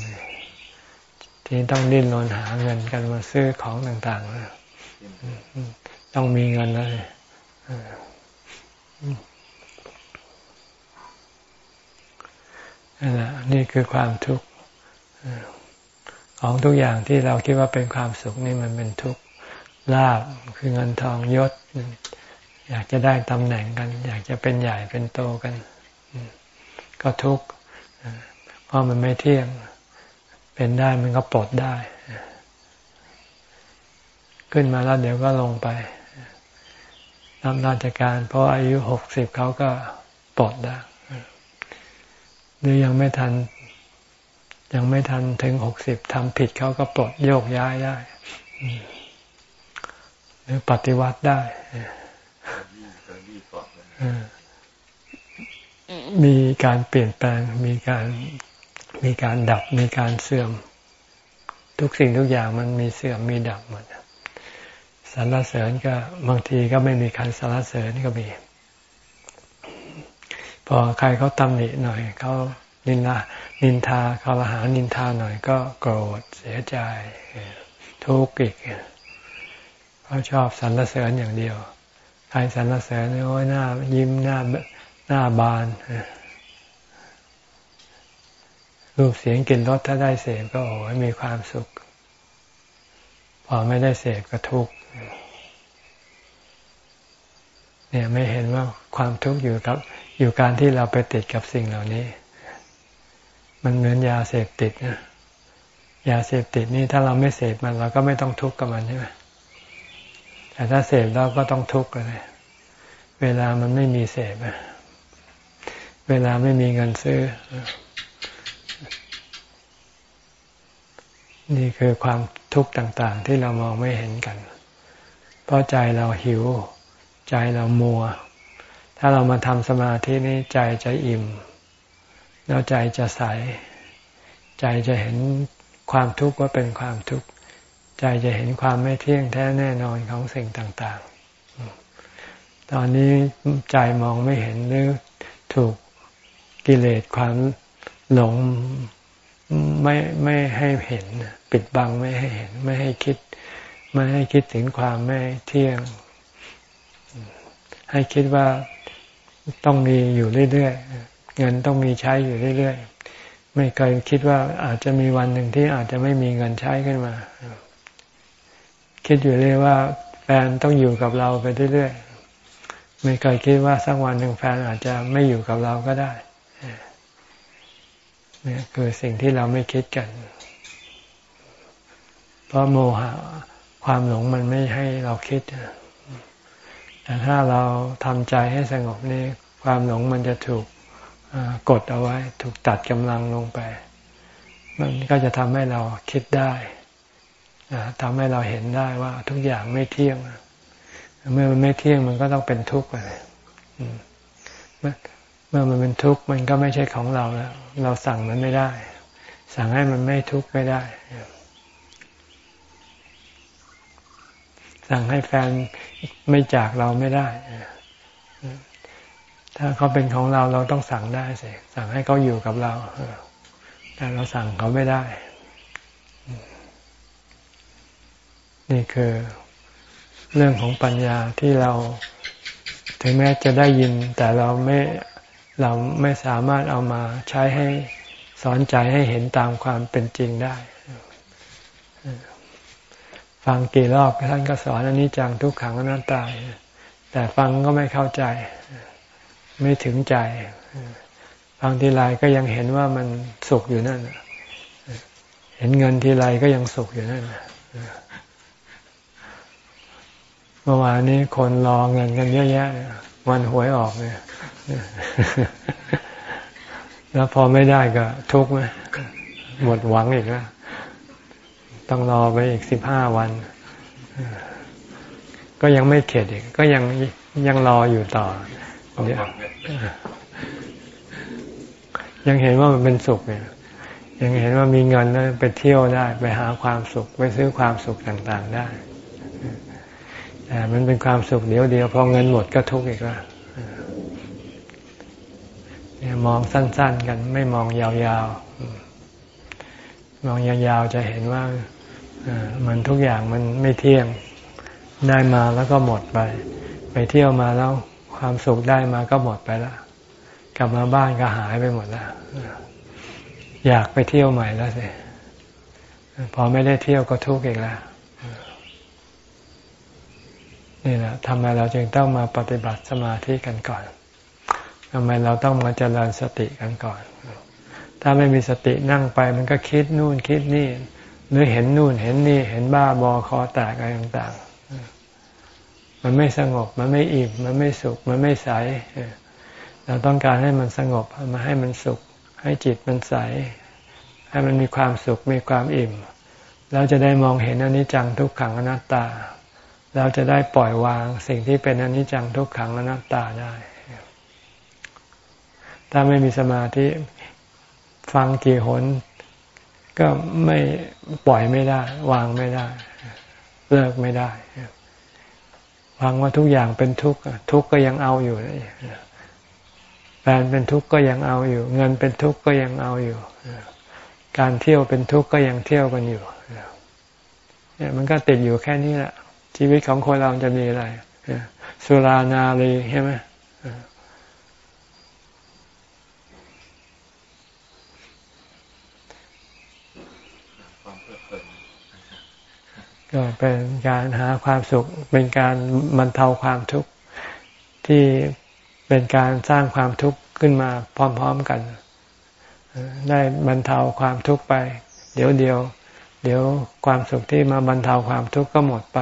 ทีนี้ต้องดิ้นรนหาเงินกันมาซื้อของต่างๆ ต้องมีเงินแล้วนั่นแหละนี่คือความทุกข์ ของทุกอย่างที่เราคิดว่าเป็นความสุขนี่มันเป็นทุกข์ลาบคือเงินทองยศ อยากจะได้ตำแหน่งกัน อยากจะเป็นใหญ่เป็นโตกัน ก็ทุกข์เพราะมันไม่เที่ยง เป็นได้มันก็ปลดได้ ขึ้นมาแล้วเดี๋ยวก็ลงไปรับราชการเพราะอายุหกสิบเขาก็ปลดได้หรือยังไม่ทัน ยังไม่ทันถึงหกสิบทำผิดเขาก็ปลดโยกย้ายได้ หรือปฏิวัติได้มีการเปลี่ยนแปลง มีการมีการดับ มีการเสื่อม ทุกสิ่งทุกอย่างมันมีเสื่อมมีดับหมดสรรเสริญก็บางทีก็ไม่มีใครสรรเสริญก็มี พอใครเขาตำหนิหน่อยเขา นินทานินทาเขาละหานินทาหน่อยก็โกรธเสียใจทุกข์อีกเขาชอบสรรเสริญอย่างเดียว ใครสรรเสริญโอ้ยหน้ายิ้มหน้าหน้าบานรูปเสียงกลิ่นรสถ้าได้เสพก็โอ้ยมีความสุข พอไม่ได้เสพก็ทุกข์เนี่ยไม่เห็นว่าความทุกข์อยู่กับ อยู่การที่เราไปติดกับสิ่งเหล่านี้ มันเหมือนยาเสพติดนะยาเสพติดนี่ถ้าเราไม่เสพมันเราก็ไม่ต้องทุกข์กับมันใช่ไหมแต่ถ้าเสพเราก็ต้องทุกข์เลยเวลามันไม่มีเสพเวลาไม่มีเงินซื้อ นี่คือความทุกข์ต่าง ๆ ที่เรามองไม่เห็นกัน เพราะใจเราหิว ใจเรามัว ถ้าเรามาทำสมาธินี้ใจจะอิ่ม แล้วใจจะใส ใจจะเห็นความทุกข์ว่าเป็นความทุกข์ ใจจะเห็นความไม่เที่ยงแท้แน่นอนของสิ่งต่างๆ ตอนนี้ใจมองไม่เห็นหรือถูกกิเลสความหลงไม่ไม่ให้เห็น ปิดบังไม่ให้เห็น ไม่ให้คิด ไม่ให้คิดถึงความไม่เที่ยง ให้คิดว่าต้องมีอยู่เรื่อยๆ เงินต้องมีใช้อยู่เรื่อยๆ ไม่เคยคิดว่าอาจจะมีวันหนึ่งที่อาจจะไม่มีเงินใช้ขึ้นมา คิดอยู่เรื่อยว่าแฟนต้องอยู่กับเราไปเรื่อยๆ ไม่เคยคิดว่าสักวันหนึ่งแฟนอาจจะไม่อยู่กับเราก็ได้นี่คือสิ่งที่เราไม่คิดกัน เพราะโมหะความหลงมันไม่ให้เราคิด แต่ถ้าเราทำใจให้สงบนี่ความหลงมันจะถูก กดเอาไว้ ถูกตัดกำลังลงไป มันก็จะทำให้เราคิดได้ทำให้เราเห็นได้ว่าทุกอย่างไม่เที่ยง เมื่อมันไม่เที่ยงมันก็ต้องเป็นทุกข์ไปเมื่อมันเป็นทุกข์มันก็ไม่ใช่ของเราแล้ว เราสั่งมันไม่ได้ สั่งให้มันไม่ทุกข์ไม่ได้ สั่งให้แฟนไม่จากเราไม่ได้ ถ้าเขาเป็นของเราเราต้องสั่งได้สิสั่งให้เขาอยู่กับเราแต่เราสั่งเขาไม่ได้ นี่คือเรื่องของปัญญาที่เราถึงแม้จะได้ยิน แต่เราไม่เราไม่สามารถเอามาใช้ให้สอนใจให้เห็นตามความเป็นจริงได้ ฟังกี่รอบท่านก็สอนอันนี้จังทุกขังอนัตตาแต่ฟังก็ไม่เข้าใจ ไม่ถึงใจฟังทีไรก็ยังเห็นว่ามันสุขอยู่นั่นเห็นเงินทีไรก็ยังสุขอยู่นั่นเมื่อวานนี้คนรอเงินกันเยอะแยะวันหวยออกเนี่ยแล้วพอไม่ได้ก็ทุกข์ไหมหมดหวังอีกแล้วต้องรอไปอีกสิบห้าวัน ก็ยังไม่เข็ดอีก ก็ยังยังรออยู่ต่อ ยวยังเห็นว่ามันเป็นสุขเนี่ย ยังเห็นว่ามีเงินแล้วไปเที่ยวได้ ไปหาความสุข ไปซื้อความสุขต่างๆได้แต่มันเป็นความสุขเดียวเดียวพอเงินหมดก็ทุกข์อีกล้วเนี่ยมองสั้น ๆ กันไม่มองยาวๆ มองยาวๆจะเห็นว่ามันทุกอย่างมันไม่เที่ยงได้มาแล้วก็หมดไป ไปเที่ยวมาแล้ว ความสุขได้มาก็หมดไปแล้วกลับมาบ้านก็หายไปหมดแล้วอยากไปเที่ยวใหม่แล้วสิพอไม่ได้เที่ยวก็ทุกข์อีกแล้วนี่แหละทำไมเราจึงต้องมาปฏิบัติสมาธิกันก่อนทำไมเราต้องมาเจริญสติกันก่อน ถ้าไม่มีสตินั่งไปมันก็คิดนู่นคิดนี่ หรือเห็นนู่นเห็นนี่ เห็นบ้าบอคอแตกอะไรต่างๆ มันไม่สงบ มันไม่อิ่ม มันไม่สุข มันไม่ใส เราต้องการให้มันสงบมาให้มันสุข ให้จิตมันใส ให้มันมีความสุข มีความอิ่ม เราจะได้มองเห็นอนิจจังทุกขังอนัตตา เราจะได้ปล่อยวางสิ่งที่เป็นอนิจจังทุกขังอนัตตาได้ ถ้าไม่มีสมาธิฟังกี่หนก็ไม่ปล่อยไม่ได้ วางไม่ได้ เลิกไม่ได้ วางว่าทุกอย่างเป็นทุกข์ทุกข์ก็ยังเอาอยู่แฟนเป็นทุกข์ก็ยังเอาอยู่ เงินเป็นทุกข์ก็ยังเอาอยู่การเที่ยวเป็นทุกข์ก็ยังเที่ยวกันอยู่เนี่ยมันก็ติดอยู่แค่นี้แหละชีวิตของคนเราจะมีอะไรสุรานารีใช่ไหม ก็เป็นการหาความสุข เป็นการบรรเทาความทุกข์ที่เป็นการสร้างความทุกข์ขึ้นมาพร้อม ๆกัน ได้บรรเทาความทุกข์ไป เดี๋ยวเดียว เดี๋ยวความสุขที่มาบรรเทาความทุกข์ก็หมดไป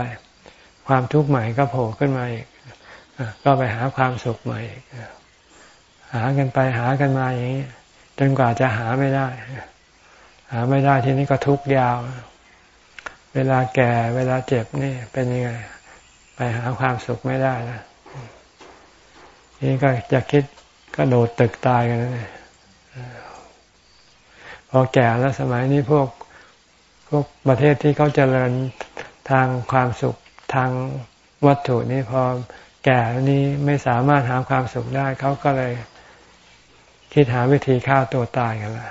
ความทุกข์ใหม่ก็โผล่ขึ้นมาอีกก็ไปหาความสุขใหม่อีกหากันไปหากันมาอย่างนี้จนกว่าจะหาไม่ได้ หาไม่ได้ทีนี้ก็ทุกข์ยาว เวลาแก่เวลาเจ็บนี่เป็นยังไง ไปหาความสุขไม่ได้นะนี่ก็จะคิดก็โดดตึกตายกันนะพอแก่แล้วสมัยนี้พวกพวกประเทศที่เขาเจริญทางความสุขทางวัตถุนี่พอแก่นี้ไม่สามารถหาความสุขได้เขาก็เลยคิดหาวิธีฆ่าตัวตายกันละ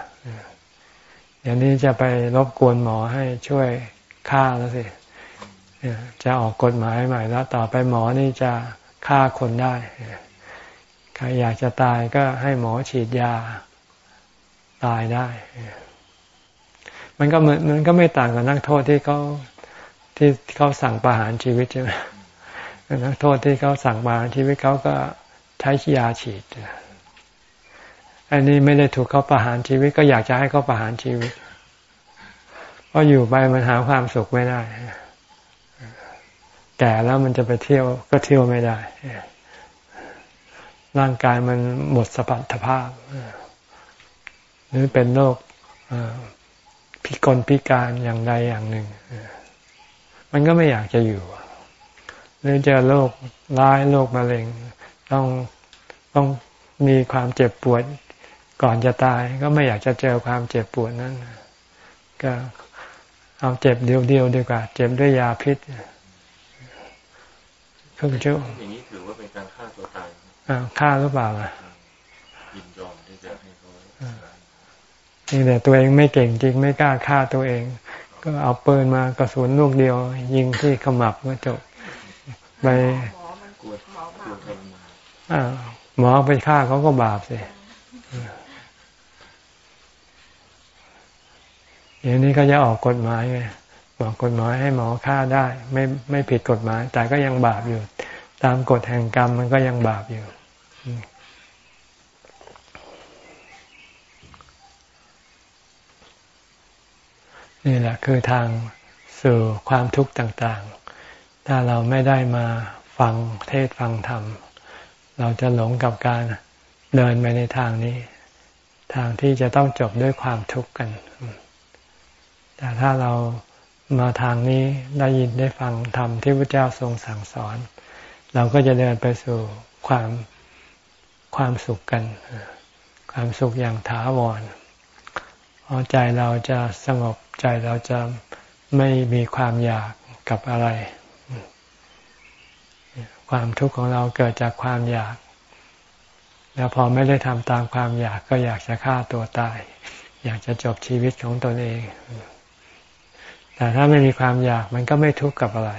อย่างนี้จะไปรบกวนหมอให้ช่วย ฆ่าแล้วสิจะออกกฎหมายใหม่แล้ว ต่อไปหมอนี่จะฆ่าคนได้ใครอยากจะตายก็ให้หมอฉีดยาตายได้ มันก็เหมือนมันก็ไม่ต่างกับนักโทษที่เขาที่เขาสั่งประหารชีวิตใช่ไหมนักโทษที่เขาสั่งประหารชีวิตเขาก็ใช้ยาฉีดอันนี้ไม่ได้ถูกเขาประหารชีวิต ก็อยากจะให้เขาประหารชีวิต พราะอยู่ไปมันหาความสุขไม่ได้ แก่แล้วมันจะไปเที่ยวก็เที่ยวไม่ได้ ร่างกายมันหมดสมรรถภาพ หรือเป็นโรคพิกลพิการอย่างใดอย่างหนึ่ง มันก็ไม่อยากจะอยู่ หรือเจอโรคร้ายโรคมะเร็ง ต้องต้องมีความเจ็บปวดก่อนจะตาย ก็ไม่อยากจะเจอความเจ็บปวดนั้นก็ เอาเจ็บเดียวเดียวดีกว่า เจ็บด้วยยาพิษครึ่งชั่วอย่างนี้ถือว่าเป็นการฆ่าตัวตายอ่าฆ่าหรือเปล่าล่ะยินยอมที่จะให้เขานี่แต่ตัวเองไม่เก่งจริงไม่กล้าฆ่าตัวเอง ก็เอาปืนมากระสุนลูกเดียว ยิงที่ขมับก็จบไปหมอไปฆ่าเขาก็บาปสิ อย่างนี้ก็จะออกกฎหมายไงบอกกฎหมายให้หมอฆ่าได้ ไม่ไม่ผิดกฎหมาย แต่ก็ยังบาปอยู่ ตามกฎแห่งกรรมมันก็ยังบาปอยู่นี่แหละคือทางสู่ความทุกข์ต่างๆ ถ้าเราไม่ได้มาฟังเทศฟังธรรม เราจะหลงกับการเดินไปในทางนี้ ทางที่จะต้องจบด้วยความทุกข์กัน แต่ถ้าเรามาทางนี้ได้ยินได้ฟังธรรมที่พระเจ้าทรงสั่งสอน เราก็จะเดินไปสู่ความความสุขกัน ความสุขอย่างถาวรเพราใจเราจะสงบใจเราจะไม่มีความอยากกับอะไร ความทุกข์ของเราเกิดจากความอยาก แล้วพอไม่ได้ทำตามความอยากก็อยากจะฆ่าตัวตาย อยากจะจบชีวิตของตนเอง แต่ถ้าไม่มีความอยากมันก็ไม่ทุกข์กับอะไร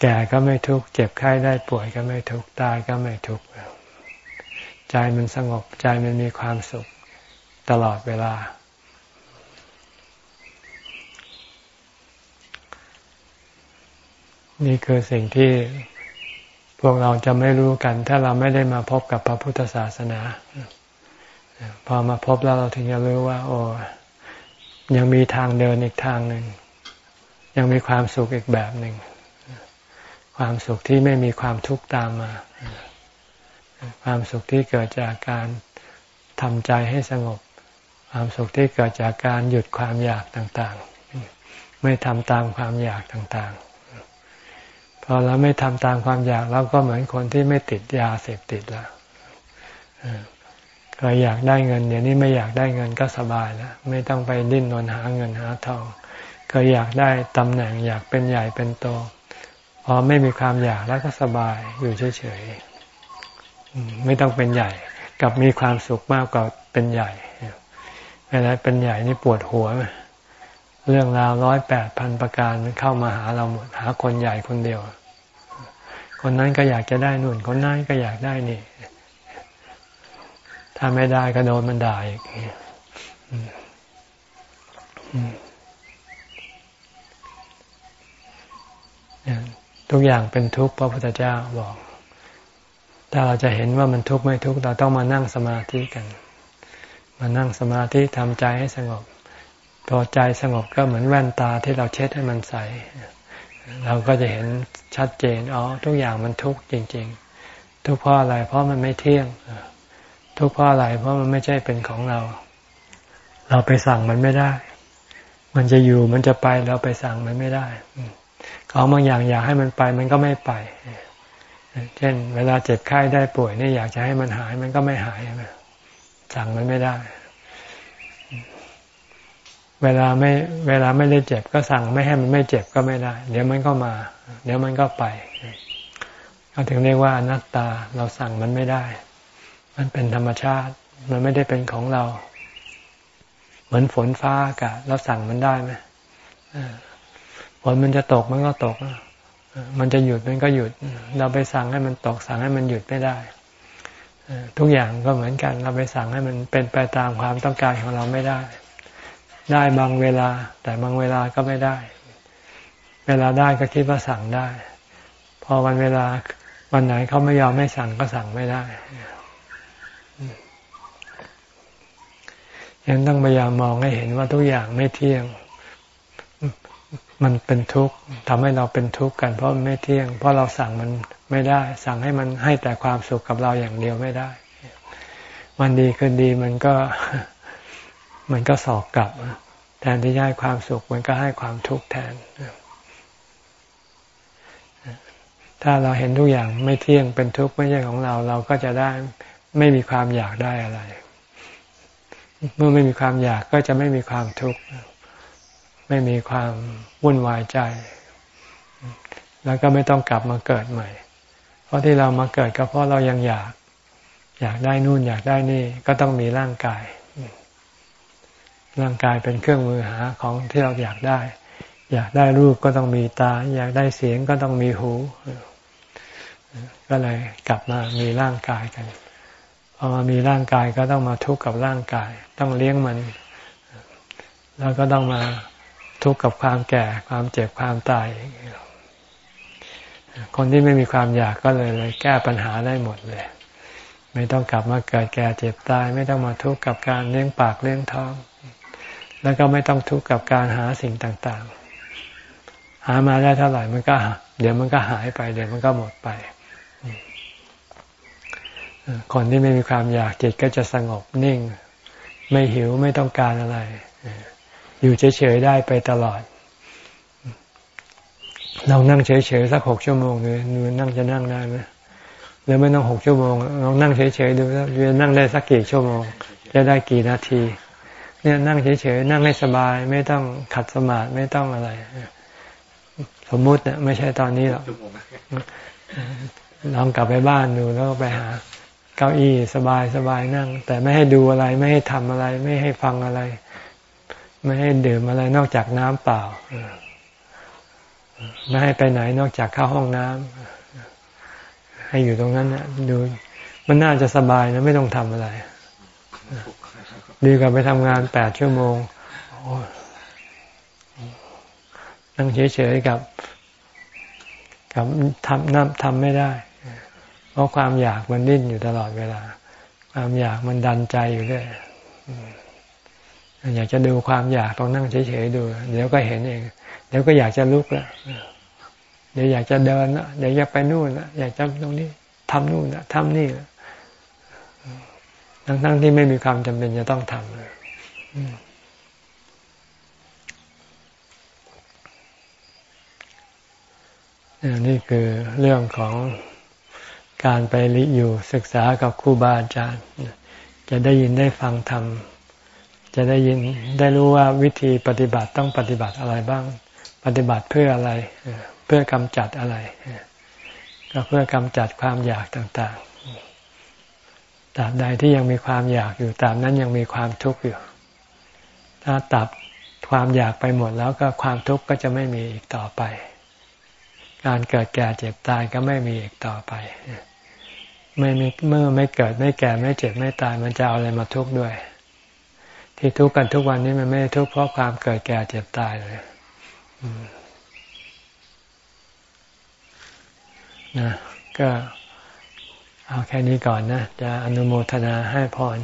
แก่ก็ไม่ทุกข์เจ็บไข้ได้ป่วยก็ไม่ทุกข์ตายก็ไม่ทุกข์ใจมันสงบใจมันมีความสุขตลอดเวลา นี่คือสิ่งที่พวกเราจะไม่รู้กัน ถ้าเราไม่ได้มาพบกับพระพุทธศาสนา พอมาพบแล้วเราถึงจะรู้ว่า โอ้ ยังมีทางเดินอีกทางหนึ่ง ยังมีความสุขอีกแบบหนึ่ง ความสุขที่ไม่มีความทุกข์ตามมา ความสุขที่เกิดจากการทำใจให้สงบ ความสุขที่เกิดจากการหยุดความอยากต่างๆ ไม่ทำตามความอยากต่างๆ พอเราไม่ทำตามความอยากเราก็เหมือนคนที่ไม่ติดยาเสพติดแล้ว คยอยากได้เงิน เดี๋ยวนี้ไม่อยากได้เงินก็สบายแล้วไม่ต้องไปดิ้นรนหาเงินหาทองเคยอยากได้ตำแหน่งอยากเป็นใหญ่เป็นโตพอไม่มีความอยากแล้วก็สบายอยู่เฉยๆไม่ต้องเป็นใหญ่ กับมีความสุขมากกว่าเป็นใหญ่เวลาเป็นใหญ่นี่ปวดหัว เรื่องราวร้อยแปดพันประการมันเข้ามาหาเราหมดหาคนใหญ่คนเดียว คนนั้นก็อยากจะได้นุ่นคนนั้นก็อยากได้นี่ ถ้าไม่ได้ก็โดนมันด่าอีกทุกอย่างเป็นทุกข์พระพุทธเจ้าบอก ถ้าเราจะเห็นว่ามันทุกข์ไม่ทุกข์เราต้องมานั่งสมาธิกัน มานั่งสมาธิทำใจให้สงบ พอใจสงบก็เหมือนแว่นตาที่เราเช็ดให้มันใส เราก็จะเห็นชัดเจน อ๋อ ทุกอย่างมันทุกข์จริง ๆ ทุกข์เพราะอะไร เพราะมันไม่เที่ยง ทุกข์เพราะอะไรเพราะมันไม่ใช่เป็นของเรา เราไปสั่งมันไม่ได้ มันจะอยู่มันจะไปเราไปสั่งมันไม่ได้ของบางอย่างอยากให้มันไปมันก็ไม่ไป เช่น เวลาเจ็บไข้ได้ป่วยนี่อยากจะให้มันหายมันก็ไม่หายสั่งมันไม่ได้ เวลาไม่ เวลาไม่ได้เจ็บก็สั่งไม่ให้มันไม่เจ็บก็ไม่ได้ เดี๋ยวมันก็มา เดี๋ยวมันก็ไปก็ถึงเรียกว่าอนัตตาเราสั่งมันไม่ได้ มันเป็นธรรมชาติ มันไม่ได้เป็นของเรา เหมือนฝนฟ้าอากาศเราสั่งมันได้ไหมฝนมันจะตกมันก็ตก มันจะหยุดมันก็หยุด เราไปสั่งให้มันตกสั่งให้มันหยุดไม่ได้ทุกอย่างก็เหมือนกันเราไปสั่งให้มันเป็นไปตามความต้องการของเราไม่ได้ ได้บางเวลา แต่บางเวลาก็ไม่ได้ เวลาได้ก็คิดว่าสั่งได้ พอวันเวลาวันไหนเขาไม่ยอมไม่สั่งก็สั่งไม่ได้ ยังต้องพยายามมองให้เห็นว่าทุกอย่างไม่เที่ยง มันเป็นทุกข์ทำให้เราเป็นทุกข์กันเพราะมันไม่เที่ยง เพราะเราสั่งมันไม่ได้ สั่งให้มันให้แต่ความสุขกับเราอย่างเดียวไม่ได้ วันดีคืนดีมันก็มันก็สอกกลับ แทนที่จะให้ความสุข มันก็ให้ความทุกข์แทน ถ้าเราเห็นทุกอย่างไม่เที่ยงเป็นทุกข์ไม่ใช่ของเรา เราก็จะได้ไม่มีความอยากได้อะไร เมื่อไม่มีความอยากก็จะไม่มีความทุกข์ไม่มีความวุ่นวายใจ แล้วก็ไม่ต้องกลับมาเกิดใหม่ เพราะที่เรามาเกิดก็เพราะเรายังอยาก อยากได้นู่นอยากได้นี่ก็ต้องมีร่างกาย ร่างกายเป็นเครื่องมือหาของที่เราอยากได้ อยากได้รูปก็ต้องมีตา อยากได้เสียงก็ต้องมีหู ก็เลยกลับมามีร่างกายกัน พอมามีร่างกายก็ต้องมาทุกข์กับร่างกาย ต้องเลี้ยงมัน แล้วก็ต้องมาทุกข์กับความแก่ ความเจ็บความตาย คนที่ไม่มีความอยากก็เลยเลยแก้ปัญหาได้หมดเลย ไม่ต้องกลับมาเกิดแก่เจ็บตาย ไม่ต้องมาทุกข์กับการเลี้ยงปากเลี้ยงท้อง แล้วก็ไม่ต้องทุกข์กับการหาสิ่งต่าง ๆ หามาได้เท่าไหร่มันก็ เดี๋ยวมันก็หายไป เดี๋ยวมันก็หมดไป คนที่ไม่มีความอยากจิตก็จะสงบนิ่ง ไม่หิวไม่ต้องการอะไร อยู่เฉยๆได้ไปตลอดเรานั่งเฉยๆสักหกชั่วโมงเลยนูนั่งจะนั่งได้ไหมหรือไม่ต้องหกชั่วโมงลองนั่งเฉยๆดูจะนั่งได้สักกี่ชั่วโมง จะได้กี่นาที เนี่ยนั่งเฉยๆนั่งให้สบาย ไม่ต้องขัดสมาธิไม่ต้องอะไร สมมุติเนี่ยไม่ใช่ตอนนี้หรอกลองกลับไปบ้านดูแล้วไปหาเก้าอี้สบายสบายนั่ง แต่ไม่ให้ดูอะไรไม่ให้ทำอะไร ไม่ให้ฟังอะไร ไม่ให้ดื่มอะไรนอกจากน้ำเปล่าไม่ให้ไปไหนนอกจากเข้าห้องน้ำให้อยู่ตรงนั้นนะดูมันน่าจะสบายนะไม่ต้องทำอะไร ดีกว่าไปทำงานแปดชั่วโมงนั่งเฉยๆกับ กับทำน้ำทำไม่ได้ เพราะความอยากมันดิ้นอยู่ตลอดเวลา ความอยากมันดันใจอยู่ด้วยอยากจะดูความอยากต้องนั่งเฉยๆดู เดี๋ยวก็เห็นเอง เดี๋ยวก็อยากจะลุกแล้วเดี๋ยวอยากจะเดินนะเดี๋ยวอยากไปนู่นนะอยากจะตรงนี้ทำนู่นนะทำนี่นะทั้งๆที่ไม่มีความจำเป็นจะต้องทำนี่คือเรื่องของ การไปริอยู่ศึกษากับครูบาอาจารย์ จะได้ยินได้ฟังธรรม จะได้ยินได้รู้ว่าวิธีปฏิบัติต้องปฏิบัติอะไรบ้าง ปฏิบัติเพื่ออะไร เพื่อกำจัดอะไร ก็เพื่อกำจัดความอยากต่างๆตราบใดที่ยังมีความอยากอยู่ตามนั้นยังมีความทุกข์อยู่ ถ้าตัดความอยากไปหมดแล้วก็ความทุกข์ก็จะไม่มีอีกต่อไป การเกิดแก่เจ็บตายก็ไม่มีอีกต่อไป ไม่มีเมื่อไม่เกิดไม่แก่ไม่เจ็บไม่ตายมันจะเอาอะไรมาทุกข์ด้วย ที่ทุกข์กันทุกวันนี้มันไม่ทุกข์เพราะความเกิดแก่เจ็บตายเลยนะก็เอาแค่นี้ก่อนนะ จะอนุโมทนาให้พร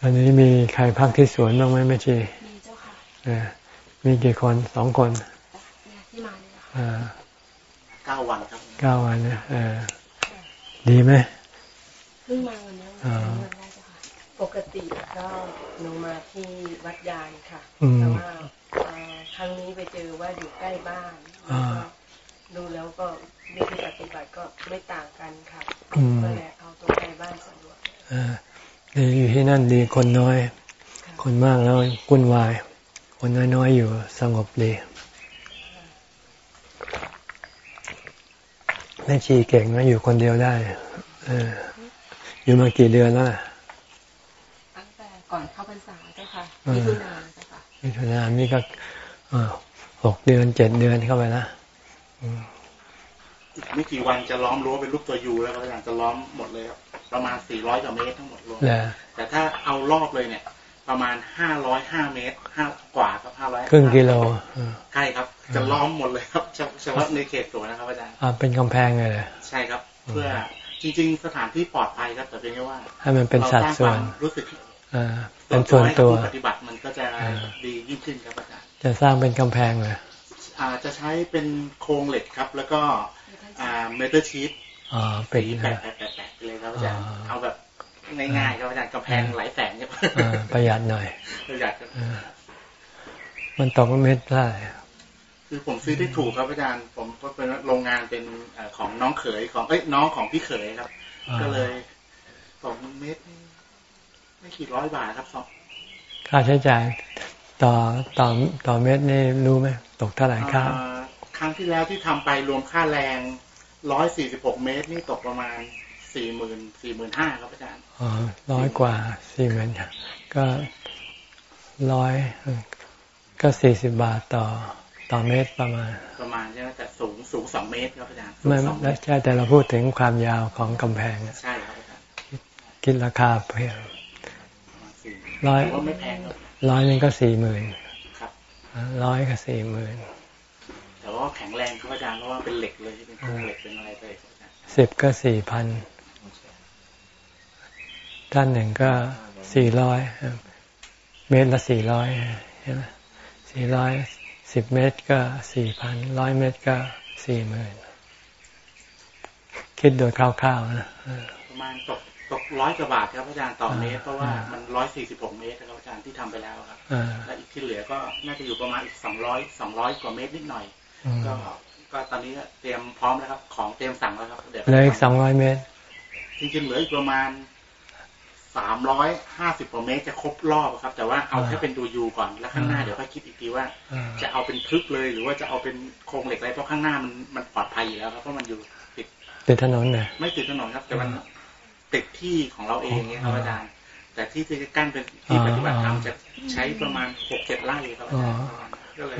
อันนี้มีใครพักที่สวนบ้างไหมแม่ชีมีเจ้าค่ะมีกี่คนสองคนที่มาเนี่ย เก้าวันครับเก้าวันเนี่ยดีไหมเพิ่งมาวันนี้วันแรกเจ้าค่ะปกติก็หนูมาที่วัดยานค่ะแต่ว่าครั้งนี้ไปเจอว่าอยู่ใกล้บ้านดูแล้วก็วิธีปฏิบัติก็ไม่ต่างกันค่ะก็เลยเอาตัวไปบ้านสะดวกดีอยู่ที่นั่นดีคนน้อย คนมากแล้ววุ่นวาย คนน้อยๆอยู่สงบดี แม่ชีเก่งนะอยู่คนเดียวได้เอออยู่มากี่เดือนแล้วตั้งแต่ก่อนเข้าพรรษาเจ้าค่ะมิถุนาเจ้าค่ะมิถุนานี่ก็หกเดือนเจ็ดเดือนเข้าไปแล้วไม่กี่วันจะล้อมรั้วเป็นรูปตัวยูแล้วก็อย่างจะล้อมหมดเลยครับประมาณสี่ร้อยกว่าเมตรทั้งหมดรวมแต่ถ้าเอารอบเลยเนี่ย ประมาณห้าร้อยห้าเมตรห้ากว่าครับห้าร้อยครึ่งกิโลใช่ครับ จะล้อมหมดเลยครับเฉพาะในเขตตัวนะครับอาจารย์อ่าเป็นกำแพงเลยใช่ครับ เพื่อจริงๆสถานที่ปลอดภัยครับแต่เพียงแค่ว่าให้มันเป็นสัดส่วนรู้สึกอ่าเป็นส่วนตัวปฏิบัติมันก็จะดียิ่งขึ้นครับอาจารย์จะสร้างเป็นกำแพงเลยอาจะใช้เป็นโครงเหล็กครับ แล้วก็อ่าเมทัลชีตสีแปะแปะแปะแปะเลยครับอาจารย์เอาแบบง่ายๆครับอาจารย์กำแพงหลายแสนเนี่ยประหยัดหน่อยประหยัดมันตกเม็ดได้ คือผมซื้อได้ถูกครับอาจารย์ ผมก็เป็นโรงงานเป็นของน้องเขยของเอ้ยน้องของพี่เขยครับ ก็เลยตกเม็ดไม่กี่ร้อยบาทครับสองค่าใช้จ่ายต่อต่อต่อเม็ดนี่รู้ไหมตกเท่าไหร่ครับครั้งที่แล้วที่ทำไปรวมค่าแรงร้อยสี่สิบหกเมตรนี่ตกประมาณสี่หมื่นสี่หมื่นห้าครับอาจารย์อ๋อร้อยกว่าสี่หมื่นก็ร้อยก็สี่สิบบาทต่อ ต่อเมตรประมาณ ประมาณใช่ไหมแต่สูงสูงสองเมตรครับอาจารย์ไม่ไม่ใช่แต่เราพูดถึงความยาวของกำแพงใช่ครับอาจารย์คิดราคาเพียงร้อยไม่แพงครับร้อยนึงก็สี่หมื่นร้อยก็สี่หมื่นแต่ว่าแข็งแรงครับอาจารย์เพราะว่าเป็นเหล็กเลยเป็นโครงเหล็กเป็นอะไรไปสิบก็สี่พันท่านหนึ่งก็สี่ร้อยเมตรละสี่ร้อยใช่ไหมสี่ร้อย สิบเมตรก็สี่พันร้อยเมตรก็สี่หมื่นคิดโดยคร่าวๆนะประมาณตกตกร้อยกว่าบาทครับอาจารย์ต่อเมตรเพราะว่ามันร้อยสี่สิบหกเมตรครับอาจารย์ที่ทำไปแล้วครับและอีกที่เหลือก็น่าจะอยู่ประมาณอีกสองร้อยสองร้อยกว่าเมตรนิดหน่อย ก็ก็ตอนนี้เตรียมพร้อมแล้วครับ ของเตรียมสั่งแล้วครับเดี๋ยวเหลืออีกสองร้อยเมตรจริงๆเหลืออีกประมาณ สามร้อยห้าสิบกว่าเมตรจะครบรอบครับ แต่ว่าเอาแค่เป็นดูยูก่อนแล้วข้างหน้าเดี๋ยวค่อยคิดอีกทีว่า จะเอาเป็นทึบเลยหรือว่าจะเอาเป็นโครงเหล็กอะไรเพราะข้างหน้ามันมันปลอดภัยอยู่แล้วครับเพราะมันอยู่ติดติดถนนเนี่ยไม่ติดถนนครับ แต่มันติดที่ของเราเองเนี่ยครับอาจารย์แต่ที่จะกั้นเป็นที่ปฏิบัติธรรมจะใช้ประมาณหกเจ็ดไร่ครับอาจารย์ก็เลย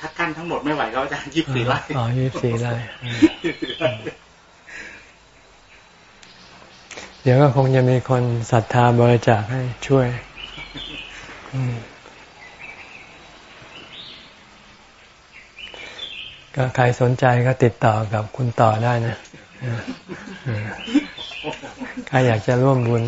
ถ้ากั้นทั้งหมดไม่ไหวก็อาจารย์ยี่สิบสี่ไร่อ๋อยี่สิบสี่ไร่ เดี๋ยวก็คงจะมีคนศรัทธาบริจาคให้ช่วยก็ใครสนใจก็ติดต่อกับคุณต่อได้นะใครอยากจะร่วมบุญ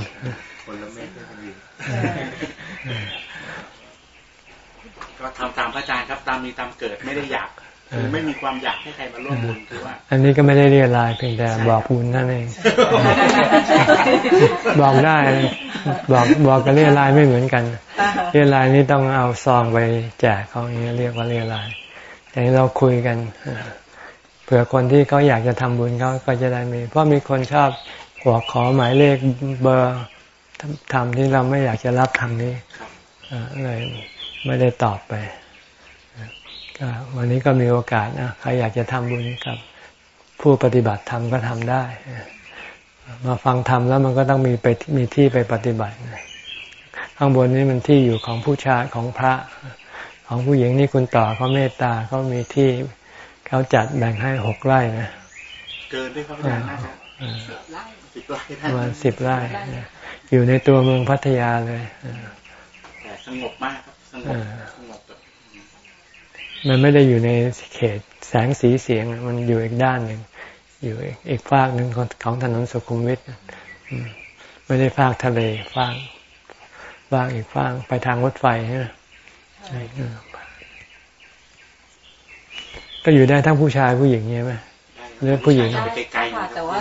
ก็ทำตามพระอาจารย์ครับ ตามมีตามเกิดไม่ได้อยาก คือไม่มีความอยากให้ใครมาร่วมบุญคือว่า อันนี้ก็ไม่ได้เรียรายเพียงแต่บอกบุญนั่นเอง บอกได้ บอกบอกกับเรียรายไม่เหมือนกัน เรียรายนี้ต้องเอาซองไปแจกเขาอย่างนี้เรียกว่าเรียรายแต่เราคุยกันเผื่อคนที่เขาอยากจะทำบุญเขาก็จะได้มี เพราะมีคนชอบหัวขอหมายเลขเบอร์ทำที่เราไม่อยากจะรับทางนี้เลยไม่ได้ตอบไป วันนี้ก็มีโอกาสนะใครอยากจะทำบุญกับ ผู้ปฏิบัติธรรมก็ทำได้ มาฟังธรรมแล้วมันก็ต้องมีไปมีที่ไปปฏิบัติ ข้างบนนี้มันที่อยู่ของผู้ชายของพระ ของผู้หญิงนี่คุณต่อเขาเมตตาเขามีที่เขาจัดแบ่งให้หกไร่นะเกินด้วยครับอาจารย์น่าจะสิบไร่ประมาณสิบไร่อยู่ในตัวเมืองพัทยาเลยแต่สงบมากครับสงบสงบ มันไม่ได้อยู่ในเขตแสงสีเสียง มันอยู่อีกด้านหนึ่ง อยู่อีกฝากหนึ่งของถนนสุขุมวิทไม่ได้ฝากทะเลฝากฝากอีกฝากไปทางรถไฟใช่ไหมก็อยู่ได้ทั้งผู้ชายผู้หญิงใช่ไหมเรื่องผู้หญิงไปไกลๆแต่ว่า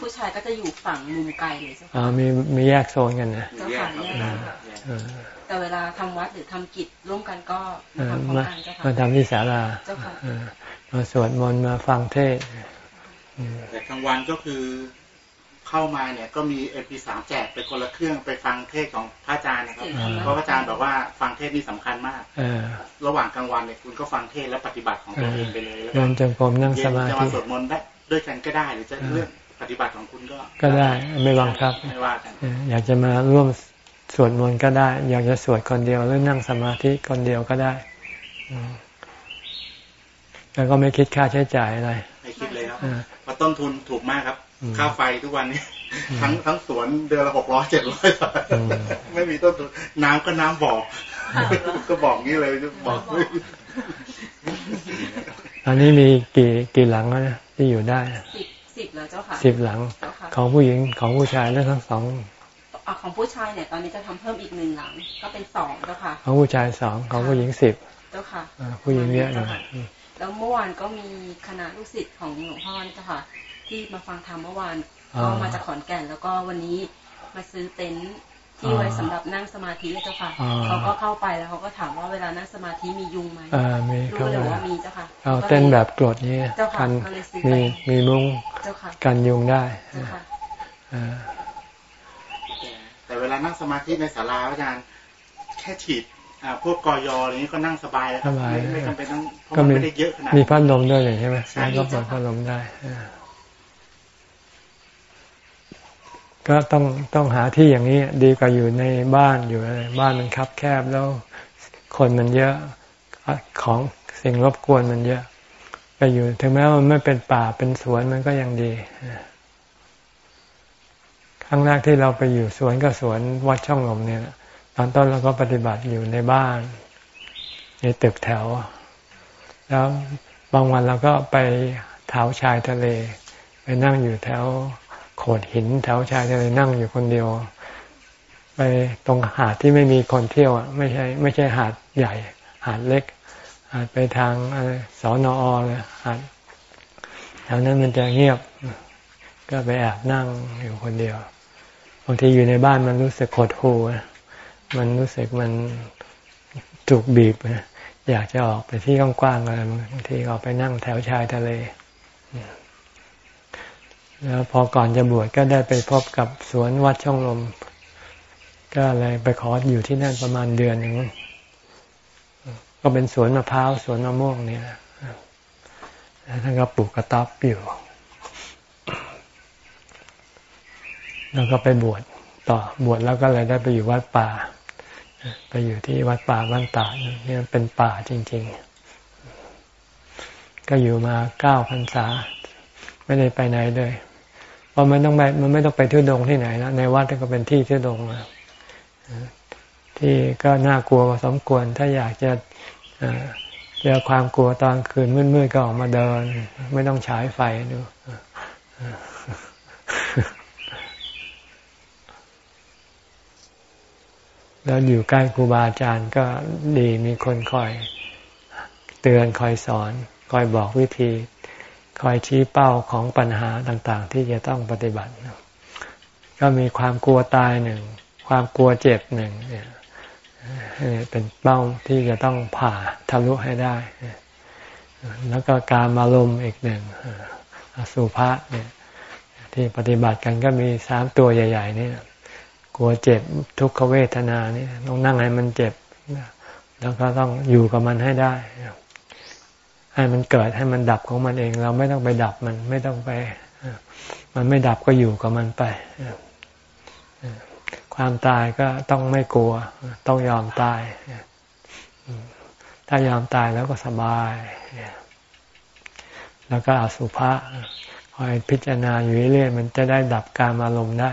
ผู้ชายก็จะอยู่ฝั่งมุมไกลเลยใช่ไหมอ๋อมีมีแยกโซนกันนะ แต่เวลาทำวัดหรือทำกิจร่วมกันก็มาทำพร้อมกันเจ้าค่ะมาทำที่ศาลามาสวดมนต์มาฟังเทศแต่กลางวันก็คือเข้ามาเนี่ยก็มีเอพีสามแจกไปคนละเครื่องไปฟังเทศของพระอาจารย์นะครับ เพราะพระอาจารย์บอกว่าฟังเทศนี่สำคัญมากระหว่างกลางวันเนี่ยคุณก็ฟังเทศและปฏิบัติของตัวเองไปเลยแล้วก็จงกรมนั่งสมาธิจะมาสวดมนต์ได้ด้วยกันก็ได้หรือจะเรื่องปฏิบัติของคุณก็ ก็ได้ไม่บังคับไม่ว่ากันอยากจะมาร่วม สวดมนต์ก็ได้ อยากจะสวดคนเดียวหรือนั่งสมาธิคนเดียวก็ได้แล้วก็ไม่คิดค่าใช้จ่ายอะไรไม่คิดเลยครับเพราะต้นทุนถูกมากครับ ค่าไฟทุกวันนี้ทั้งทั้งสวนเดือนละหกร้อยเจ็ดร้อยบาทไม่มีต้นทุนน้ำก็น้ำบอก ก็บอกงี้เลยบอกอันนี้มีกี่กี่หลังแล้วนะที่อยู่ได้สิบสิบแล้วเจ้าค่ะสิบหลัง ของผู้หญิงของผู้ชายแล้วทั้งสอง ของผู้ชายเนี่ย ตอนนี้จะทำเพิ่มอีกหนึ่งหลัง ก็เป็นสองเจ้าค่ะ ของผู้ชายสองของผู้หญิงสิบเจ้าค่ะผู้หญิงเยอะหน่อยแล้วเมื่อวานก็มีคณะลูกศิษย์ของหลวงพ่อนี่เจ้าค่ะ ที่มาฟังธรรมเมื่อวานก็มาจากขอนแก่นแล้วก็วันนี้มาซื้อเต็นท์ที่ไว้สำหรับนั่งสมาธิเจ้าค่ะเขาก็เข้าไปแล้วเขาก็ถามว่าเวลานั่งสมาธิมียุงไหมรู้เลยว่ามีเจ้าค่ะเอาเต้นแบบกรดนี้กันมีมีมุ้งกันยุงได้ แต่เวลานั่งสมาธิในศาลาอาจารย์แค่ฉีดพวกกอยออะไรนี้ก็นั่งสบายแล้วไม่ไม่จำเป็นต้องเพราะมันไม่ได้เยอะขนาดมีพัดลมด้วยใช่ไหมใช่ก็เปิดพัดลมได้ก็ต้องต้องหาที่อย่างนี้ดีกว่าอยู่ในบ้านอยู่อะไรบ้านมันคับแคบแล้วคนมันเยอะของสิ่งรบกวนมันเยอะไปอยู่ ถึงแม้ว่ามันไม่เป็นป่าเป็นสวนมันก็ยังดี ครั้งแรกที่เราไปอยู่สวนก็สวนวัดช่องลมเนี่ยตอนต้นเราก็ปฏิบัติอยู่ในบ้าน ในตึกแถว แล้วบางวันเราก็ไปเท้าชายทะเล ไปนั่งอยู่แถวโขดหิน แถวชายทะเลนั่งอยู่คนเดียว ไปตรงหาดที่ไม่มีคนเที่ยวอะไม่ใช่ไม่ใช่หาดใหญ่ หาดเล็ก หาดไปทางสอนอเลยหาดแถวนั้นมันจะเงียบ ก็ไปแอบนั่งอยู่คนเดียวางทีอยู่ในบ้านมันรู้สึกหดหู่มันรู้สึกมันถูกบีบอยากจะออกไปที่กว้างๆอะไรบางทีออกไปนั่งแถวชายทะเล แล้วพอก่อนจะบวชก็ได้ไปพบกับสวนวัดช่องลม ก็เลยไปขออยู่ที่นั่นประมาณเดือนหนึ่งก็เป็นสวนมะพร้าวสวนมะม่วงเนี่ยท่านก็ปลูกกระต๊อบอยู่ แล้วก็ไปบวชต่อบวชแล้วก็เลยได้ไปอยู่วัดป่า ไปอยู่ที่วัดป่าบ้านตาเนี่ยเป็นป่าจริง ๆ ก็อยู่มาเก้าพรรษา ไม่ได้ไปไหนเลยเพราะมันต้องไปมันไม่ต้องไปทุดงที่ไหนแล้วในวัดก็เป็นที่ทุดงที่ก็น่ากลัวสมควร ถ้าอยากจะเจอความกลัวตอนคืนมืดๆก็ออกมาเดิน ไม่ต้องฉายไฟดู แล้วอยู่ใกล้ครูบาอาจารย์ก็ดีมีคนคอยเตือนคอยสอน คอยบอกวิธี คอยชี้เป้าของปัญหาต่าง ๆ ที่จะต้องปฏิบัติ ก็มีความกลัวตายหนึ่ง ความกลัวเจ็บหนึ่งเนี่ยเป็นเป้าที่จะต้องผ่าทะลุให้ได้ แล้วก็การมาลมอีกหนึ่งอสุภะเนี่ยที่ปฏิบัติกันก็มีสามตัวใหญ่ ๆ นี่ กลัวเจ็บทุกขเวทนานี่ต้องนั่งให้มันเจ็บแล้วก็ต้องอยู่กับมันให้ได้ให้มันเกิดให้มันดับของมันเอง เราไม่ต้องไปดับมันไม่ต้องไป มันไม่ดับก็อยู่กับมันไปความตายก็ต้องไม่กลัว ต้องยอมตาย ถ้ายอมตายแล้วก็สบาย แล้วก็อสุภะคอยพิจารณาอยู่เรื่อยมันจะได้ดับการอารมณ์ได้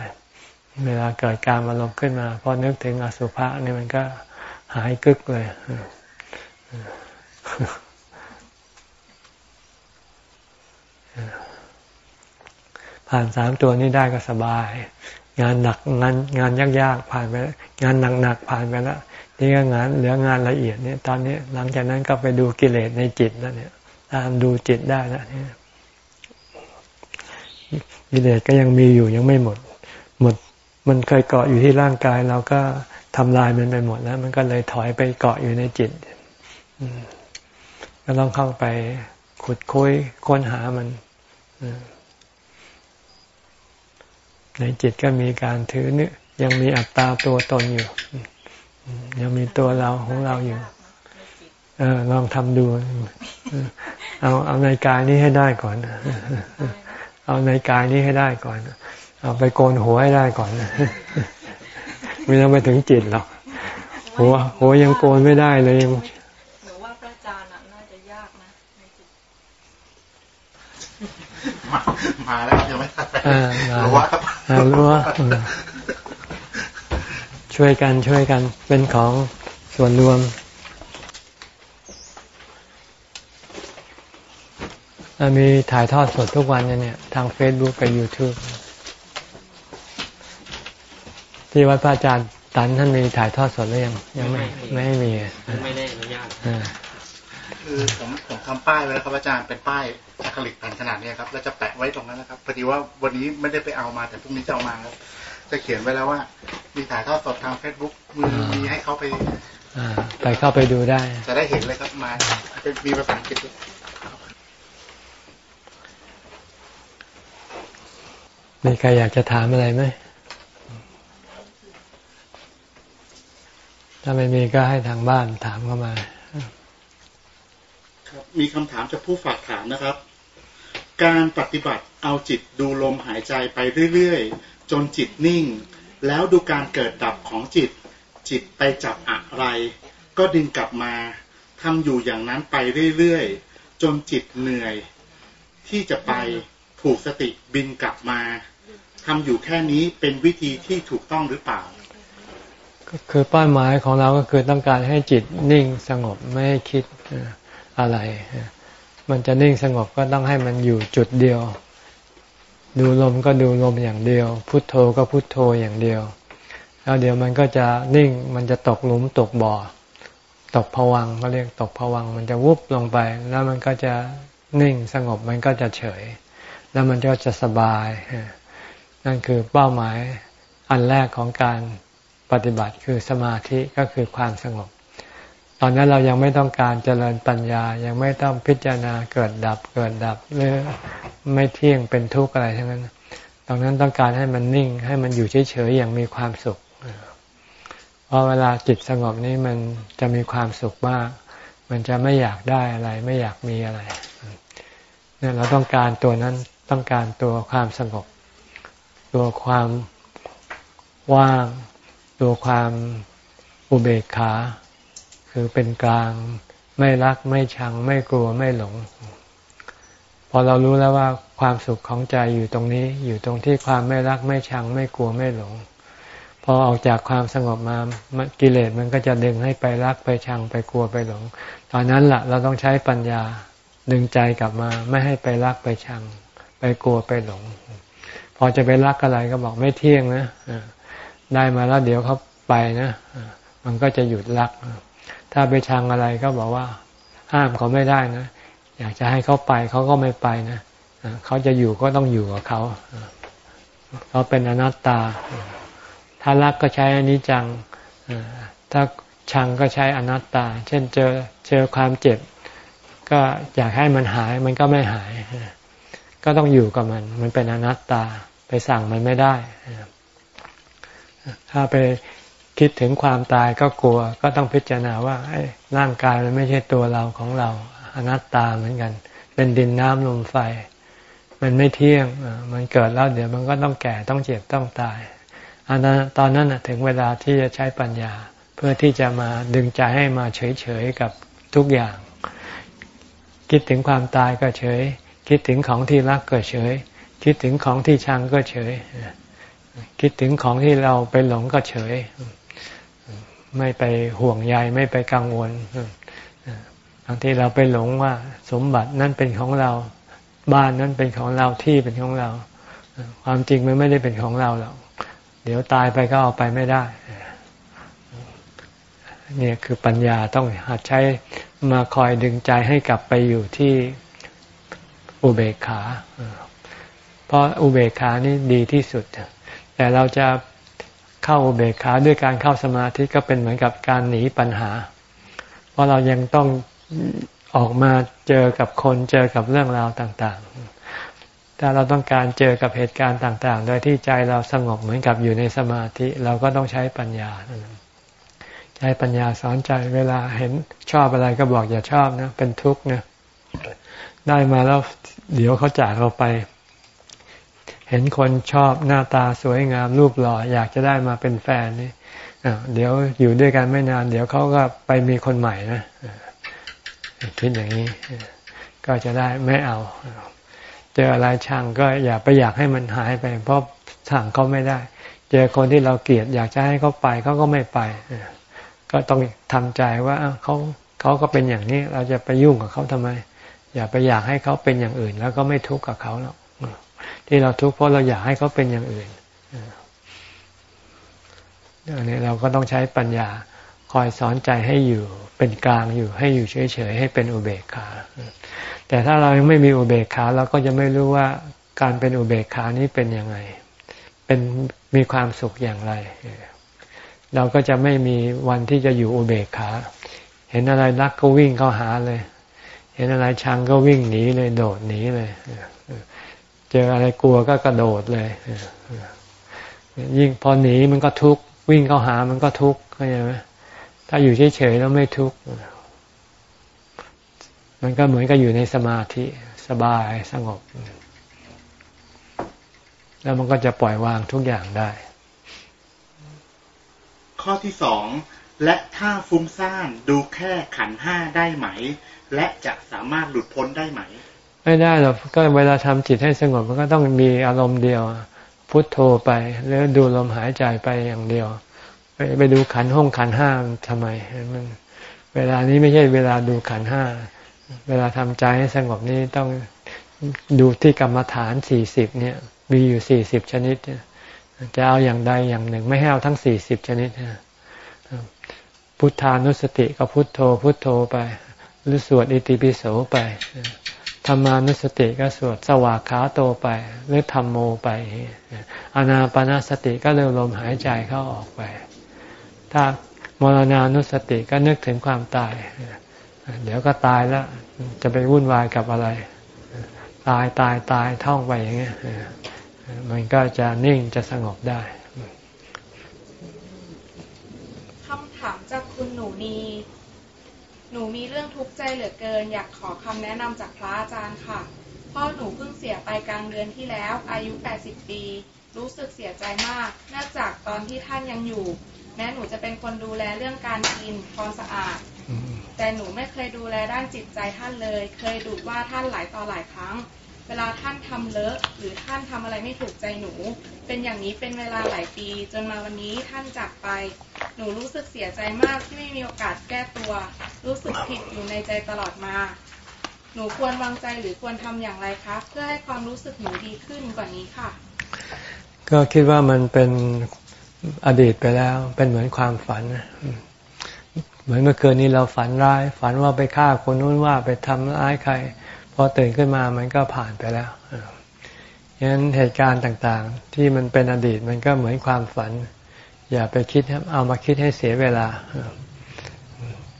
เวลาเกิดการอารมณ์ขึ้นมาพอนึกถึงอสุภะนี่มันก็หายกึกเลยผ่านสามตัวนี้ได้ก็สบาย งานหนักงานงานยากๆผ่านไปงานหนักๆผ่านไปแล้วนี่ก็งานเหลืองานละเอียดเนี่ยตอนนี้หลังจากนั้นก็ไปดูกิเลสในจิตแล้วเนี่ย ตามดูจิตได้แล้วเนี่ยกิเลสก็ยังมีอยู่ยังไม่หมด หมด มันเคยเกาะอยู่ที่ร่างกาย เราก็ทำลายมันไปหมดแล้ว มันก็เลยถอยไปเกาะอยู่ในจิตก็ต้องเข้าไปขุดคุยค้นหามันในจิตก็มีการถือเนื้อยังมีอัตตาตัวตนอยู่ ยังมีตัวเราของเราอยู่เออลองทำดู เอาเอาในกายนี้ให้ได้ก่อน เอาในกายนี้ให้ได้ก่อน เอาไปโกนหัวให้ได้ก่อน ไม่ต้องไปถึงจิตหรอกหัวหัวยังโกนไม่ได้เลยมามาแล้วยังไม่ทันไปรู้ว่าครับรู้ว่าช่วยกันช่วยกันเป็นของส่วนรวมมีถ่ายทอดสดทุกวันเนี่ย ทางเฟซบุ๊กกับยู ทูบที่วัดพระอาจารย์ตันท่านมีถ่ายทอดสดหรือยังยังไม่ไม่มีไม่ได้อนุญาตคือผมผมทำป้ายไว้แล้วครับอาจารย์เป็นป้ายอะคริลิกแผ่นขนาดนี้ครับแล้วจะแปะไว้ตรงนั้นนะครับพอดีว่าวันนี้ไม่ได้ไปเอามาแต่พรุ่งนี้จะเอามาครับจะเขียนไว้แล้วว่า มีถ่ายทอดสดทางเฟซบุ๊กมีมีให้เขาไปไปเข้าไปดูได้ จะได้เห็นเลยครับมาเป็นมีภาษาอังกฤษมีใครอยากจะถามอะไรไหม ถ้าไม่มีก็ให้ทางบ้านถามเข้ามา ครับมีคำถามจากผู้ฝากถามนะครับ การปฏิบัติเอาจิตดูลมหายใจไปเรื่อยๆ จนจิตนิ่ง แล้วดูการเกิดดับของจิต จิตไปจับอะไร ก็ดึงกลับมาทำอยู่อย่างนั้นไปเรื่อยๆ จนจิตเหนื่อย ที่จะไปถูกสติบินกลับมาทำอยู่แค่นี้เป็นวิธีที่ถูกต้องหรือเปล่า คือเป้าหมายของเราก็คือต้องการให้จิตนิ่งสงบไม่ให้คิดอะไร มันจะนิ่งสงบก็ต้องให้มันอยู่จุดเดียว ดูลมก็ดูลมอย่างเดียว พุทโธก็พุทโธอย่างเดียว แล้วเดี๋ยวมันก็จะนิ่งมันจะตกหลุมตกบ่อ ตกผวังก็เรียกตกผวังมันจะวุบลงไป แล้วมันก็จะนิ่งสงบมันก็จะเฉย แล้วมันก็จะสบายนั่นคือเป้าหมายอันแรกของการ ปฏิบัติคือสมาธิก็คือความสงบ ตอนนั้นเรายังไม่ต้องการเจริญปัญญายังไม่ต้องพิจารณาเกิดดับเกิดดับหรือไม่เที่ยงเป็นทุกข์อะไรทั้งนั้น ตอนนั้นต้องการให้มันนิ่ง ให้มันอยู่เฉยๆอย่างมีความสุขเพราะเวลาจิตสงบนี้มันจะมีความสุขมาก มันจะไม่อยากได้อะไร ไม่อยากมีอะไรเนี่ยเราต้องการตัวนั้นต้องการตัวความสงบ ตัวความว่าง ตัวความอุเบกขา คือเป็นกลาง ไม่รักไม่ชัง ไม่กลัวไม่หลง พอเรารู้แล้วว่าความสุขของใจอยู่ตรงนี้ อยู่ตรงที่ความไม่รักไม่ชัง ไม่กลัวไม่หลง พอออกจากความสงบมากิเลสมันก็จะดึงให้ไปรักไปชังไปกลัวไปหลง ตอนนั้นละ่ะ เราต้องใช้ปัญญาดึงใจกลับมาไม่ให้ไปรักไปชัง ไปกลัวไปหลง พอจะไปรักอะไรก็บอกไม่เที่ยงนะ ได้มาแล้วเดี๋ยวเขาไปนะมันก็จะหยุดรัก ถ้าไปชังอะไรก็บอกว่า ห้ามเขาไม่ได้นะ อยากจะให้เขาไปเขาก็ไม่ไปนะเขาจะอยู่ก็ต้องอยู่กับเขาเขาเป็นอนัตตา ถ้ารักก็ใช้อนิจจังถ้าชังก็ใช้อนัตตา เช่นเจอเจอความเจ็บ ก็อยากให้มันหายมันก็ไม่หาย ก็ต้องอยู่กับมัน มันเป็นอนัตตา ไปสั่งมันไม่ได้ ถ้าไปคิดถึงความตายก็กลัว ก็ต้องพิจารณาว่าร่างกายมันไม่ใช่ตัวเราของเราอนัตตาเหมือนกัน เป็นดินน้ำลมไฟ มันไม่เที่ยง มันเกิดแล้วเดี๋ยวมันก็ต้องแก่ต้องเจ็บต้องตายอันนั้นตอนนั้นถึงเวลาที่จะใช้ปัญญา เพื่อที่จะมาดึงใจให้มาเฉยๆกับทุกอย่าง คิดถึงความตายก็เฉย คิดถึงของที่รักก็เฉย คิดถึงของที่ชังก็เฉย คิดถึงของที่เราไปหลงก็เฉย ไม่ไปห่วงใยไม่ไปกังวลบางทีเราไปหลงว่า สมบัตินั่นเป็นของเรา บ้านนั่นเป็นของเราที่เป็นของเรา ความจริงมันไม่ได้เป็นของเราหรอกเดี๋ยวตายไปก็เอาไปไม่ได้เนี่ยคือปัญญาต้องหัดใช้มาคอยดึงใจให้กลับไปอยู่ที่อุเบกขา เพราะอุเบกขานี่ดีที่สุด แต่เราจะเข้าอุเบกขาด้วยการเข้าสมาธิก็เป็นเหมือนกับการหนีปัญหา เพราะเรายังต้องออกมาเจอกับคนเจอกับเรื่องราวต่างๆ ถ้าเราต้องการเจอกับเหตุการณ์ต่าง ๆ โดยที่ใจเราสงบเหมือนกับอยู่ในสมาธิ เราก็ต้องใช้ปัญญา ใช้ปัญญาสอนใจเวลาเห็นชอบอะไรก็บอกอย่าชอบนะ เป็นทุกข์นะ ได้มาแล้วเดี๋ยวเขาจากเราไป ห็นคนชอบหน้าตาสวยงามรูปหล่ออยากจะได้มาเป็นแฟนนี่เดี๋ยวอยู่ด้วยกันไม่นาน เดี๋ยวเขาก็ไปมีคนใหม่นะคิดอย่างนี้ ก็จะได้ไม่เอา เจออะไรช่างก็อย่าไปอยากให้มันหายไป เพราะสั่งเขาไม่ได้ เจอคนที่เราเกลียด อยากจะให้เขาไปเขาก็ไม่ไปก็ต้องทำใจว่าเขาเขาก็เป็นอย่างนี้ เราจะไปยุ่งกับเขาทำไม อย่าไปอยากให้เขาเป็นอย่างอื่น แล้วก็ไม่ทุกข์กับเขาหรอก ที่เราทุกข์เพราะเราอยากให้เขาเป็นอย่างอื่นอันนี้เราก็ต้องใช้ปัญญาคอยสอนใจให้อยู่เป็นกลางอยู่ให้อยู่เฉยๆให้เป็นอุเบกขา แต่ถ้าเรายังไม่มีอุเบกขาเราก็จะไม่รู้ว่าการเป็นอุเบกขานี้เป็นยังไง เป็นมีความสุขอย่างไร เราก็จะไม่มีวันที่จะอยู่อุเบกขา เห็นอะไรรักก็วิ่งเข้าหาเลย เห็นอะไรชังก็วิ่งหนีเลยโดดหนีเลย เจออะไรกลัวก็กระโดดเลยยิ่งพอหนีมันก็ทุกข์วิ่งเข้าหามันก็ทุกข์เข้าใจไหมถ้าอยู่เฉยๆแล้วไม่ทุกข์มันก็เหมือนกับอยู่ในสมาธิสบายสงบ แล้วมันก็จะปล่อยวางทุกอย่างได้ ข้อที่สองและถ้าฟุ้งซ่านดูแค่ขันห้าได้ไหม และจะสามารถหลุดพ้นได้ไหม ไม่ได้หรอกก็เวลาทำจิตให้สงบมันก็ต้องมีอารมณ์เดียว พุทโธไปแล้วดูลมหายใจไปอย่างเดียว ไปไปดูขันห้องขันห้าทำไมมัน เวลานี้ไม่ใช่เวลาดูขันห้าเวลาทำใจให้สงบนี้ต้องดูที่กรรมฐานสี่สิบเนี่ย มีอยู่สี่สิบชนิดจะเอาอย่างใดอย่างหนึ่ง ไม่ให้เอาทั้งสี่สิบชนิดพุทธานุสติก็พุทโธพุทโธไป หรือสวดอิติปิโสไป ธรรมานุสติก็สวดสวากขาโตไป หรือธรรมโมไปอานาปนาสติก็เริ่มลมหายใจเข้าออกไป ถ้ามรณานุสติก็นึกถึงความตาย เดี๋ยวก็ตายแล้ว จะไปวุ่นวายกับอะไร ตายตายตายท่องไปอย่างเงี้ยมันก็จะนิ่งจะสงบได้คำถามจากคุณหนูนี หนูมีเรื่องทุกข์ใจเหลือเกิน อยากขอคำแนะนำจากพระอาจารย์ค่ะ พ่อหนูเพิ่งเสียไปกลางเดือนที่แล้ว อายุ 80 ปี รู้สึกเสียใจมากเนื่องจากตอนที่ท่านยังอยู่ แม้หนูจะเป็นคนดูแลเรื่องการกินความสะอาด แต่หนูไม่เคยดูแลด้านจิตใจท่านเลย เคยดูว่าท่านหลายต่อหลายครั้ง เวลาท่านทำเลอะหรือท่านทำอะไรไม่ถูกใจหนู เป็นอย่างนี้เป็นเวลาหลายปี จนมาวันนี้ท่านจากไป หนูรู้สึกเสียใจมากที่ไม่มีโอกาสแก้ตัว รู้สึกผิดอยู่ในใจตลอดมา หนูควรวางใจหรือควรทำอย่างไรคะเพื่อให้ความรู้สึกหนูดีขึ้นกว่านี้ค่ะ ก็คิดว่ามันเป็นอดีตไปแล้วเป็นเหมือนความฝัน เหมือนเมื่อคืนนี้เราฝันร้าย ฝันว่าไปฆ่าคนนู้นว่าไปทำร้ายใคร พอตื่นขึ้นมามันก็ผ่านไปแล้วฉะนั้นเหตุการณ์ต่างๆ ที่มันเป็นอดีตมันก็เหมือนความฝัน อย่าไปคิดเอามาคิดให้เสียเวลา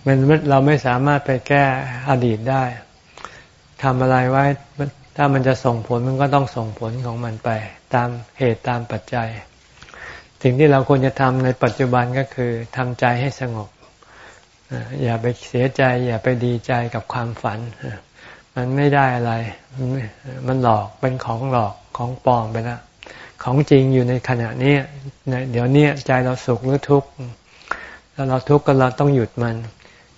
มันเราไม่สามารถไปแก้อดีตได้ทำอะไรไว้ถ้ามันจะส่งผลมันก็ต้องส่งผลของมันไป ตามเหตุตามปัจจัย สิ่งที่เราควรจะทำในปัจจุบันก็คือทำใจให้สงบ อย่าไปเสียใจ อย่าไปดีใจกับความฝัน มันไม่ได้อะไร มันหลอกเป็นของหลอกของปลอมไปแล้วของจริงอยู่ในขณะนี้เดี๋ยวนี้ใจเราสุขหรือทุกข์แล้วเราทุกข์ก็เราต้องหยุดมัน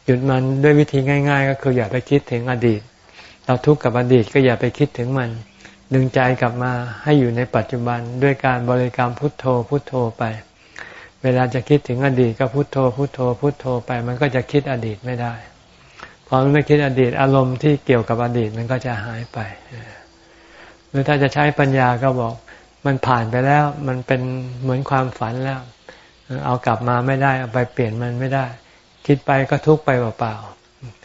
หยุดมันด้วยวิธีง่าย ๆ ก็คืออย่าไปคิดถึงอดีต เราทุกข์กับอดีตก็อย่าไปคิดถึงมัน ดึงใจกลับมาให้อยู่ในปัจจุบันด้วยการบริกรรมพุทโธพุทโธไป เวลาจะคิดถึงอดีตก็พุทโธพุทโธพุทโธไป มันก็จะคิดอดีตไม่ได้ พอมันไม่คิดอดีตอารมณ์ที่เกี่ยวกับอดีตมันก็จะหายไปหรือถ้าจะใช้ปัญญาก็บอก มันผ่านไปแล้ว มันเป็นเหมือนความฝันแล้ว เอากลับมาไม่ได้เอาไปเปลี่ยนมันไม่ได้ คิดไปก็ทุกไปเปล่า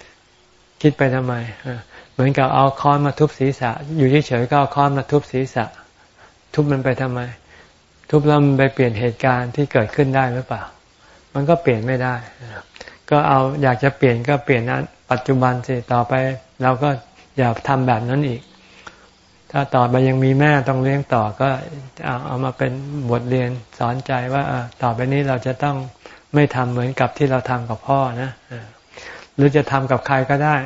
ๆคิดไปทำไมเหมือนกับเอาค้อนมาทุบศีรษะ อยู่เฉยๆก็เอาค้อนมาทุบศีรษะ ทุบมันไปทำไม ทุบแล้วมันไปเปลี่ยนเหตุการณ์ที่เกิดขึ้นได้หรือเปล่า มันก็เปลี่ยนไม่ได้ ก็เอาอยากจะเปลี่ยนก็เปลี่ยนนั้นปัจจุบันสิต่อไปเราก็อย่าทำแบบนั้นอีก ถ้าต่อไปยังมีแม่ต้องเลี้ยงต่อก็เอาเอามาเป็นบทเรียนสอนใจว่าต่อไปนี้เราจะต้องไม่ทำเหมือนกับที่เราทำกับพ่อนะหรือจะทำกับใครก็ได้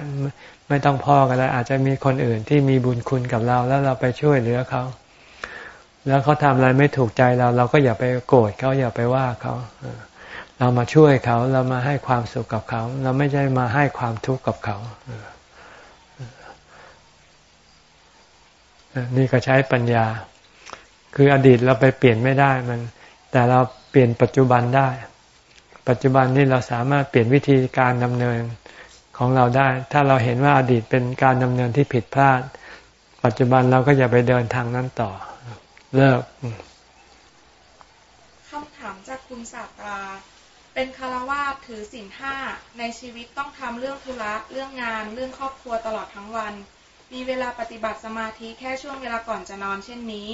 ไม่ต้องพ่อก็ได้อาจจะมีคนอื่นที่มีบุญคุณกับเราแล้วเราไปช่วยเหลือเขาแล้วเขาทำอะไรไม่ถูกใจเรา เราก็อย่าไปโกรธเขาอย่าไปว่าเขา เรามาช่วยเขาเรามาให้ความสุขกับเขา เราไม่ใช่มาให้ความทุกข์กับเขานี่ก็ใช้ปัญญา คืออดีตเราไปเปลี่ยนไม่ได้มัน แต่เราเปลี่ยนปัจจุบันได้ ปัจจุบันนี้เราสามารถเปลี่ยนวิธีการดำเนินของเราได้ ถ้าเราเห็นว่าอดีตเป็นการดำเนินที่ผิดพลาด ปัจจุบันเราก็อย่าไปเดินทางนั้นต่อ เลิกคำถามจากคุณสาตรา เป็นคารวาสถือศีลห้าในชีวิตต้องทำเรื่องธุระเรื่องงาน เรื่องครอบครัวตลอดทั้งวัน มีเวลาปฏิบัติสมาธิแค่ช่วงเวลาก่อนจะนอนเช่นนี้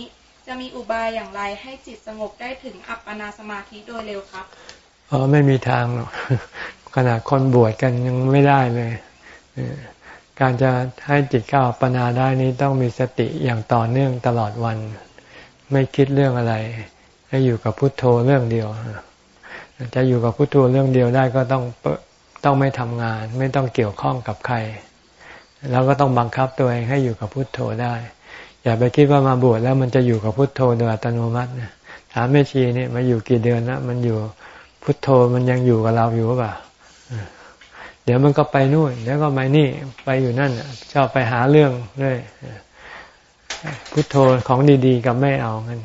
จะมีอุบายอย่างไรให้จิตสงบได้ถึงอัปปนาสมาธิโดยเร็วครับอ๋อไม่มีทางหรอกขนาดคนบวชกันยังไม่ได้เลยการจะให้จิตเข้าอัปปนาได้นี้ต้องมีสติอย่างต่อเนื่องตลอดวัน ไม่คิดเรื่องอะไร ให้อยู่กับพุทโธเรื่องเดียว จะอยู่กับพุทโธเรื่องเดียวได้ก็ต้องต้องไม่ทำงาน ไม่ต้องเกี่ยวข้องกับใคร แล้วก็ต้องบังคับตัวเองให้อยู่กับพุทโธได้ อย่าไปคิดว่ามาบวชแล้วมันจะอยู่กับพุทโธโดยอัตโนมัตินะถามแม่ชีนี่มาอยู่กี่เดือนแล้วมันอยู่พุทโธมันยังอยู่กับเราอยู่ป่ะเดี๋ยวมันก็ไปนู่นเดี๋ยวก็ไปนี่ไปอยู่นั่นชอบไปหาเรื่องด้วยพุทโธของดีๆ กับไม่เอากัน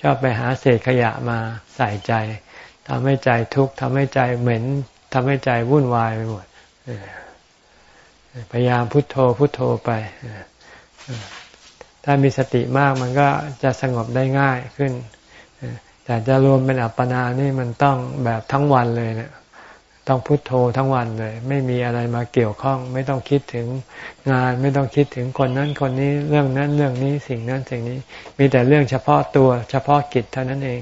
ชอบไปหาเศษขยะมาใส่ใจ ทำให้ใจทุกข์ทำให้ใจเหม็นทำให้ใจวุ่นวายไปหมดพยายามพุโทโธพุโทโธไปถ้ามีสติมากมันก็จะสงบได้ง่ายขึ้น แต่จะรวมเป็นอัปปนานี่มันต้องแบบทั้งวันเลยเนะี่ยต้องพุโทโธทั้งวันเลย ไม่มีอะไรมาเกี่ยวข้อง ไม่ต้องคิดถึงงาน ไม่ต้องคิดถึงคนนั้นคนนี้เรื่องนั้นเรื่องนี้สิ่งนั้นสิ่งนี้ มีแต่เรื่องเฉพาะตัว เฉพาะกิจเท่านั้นเอง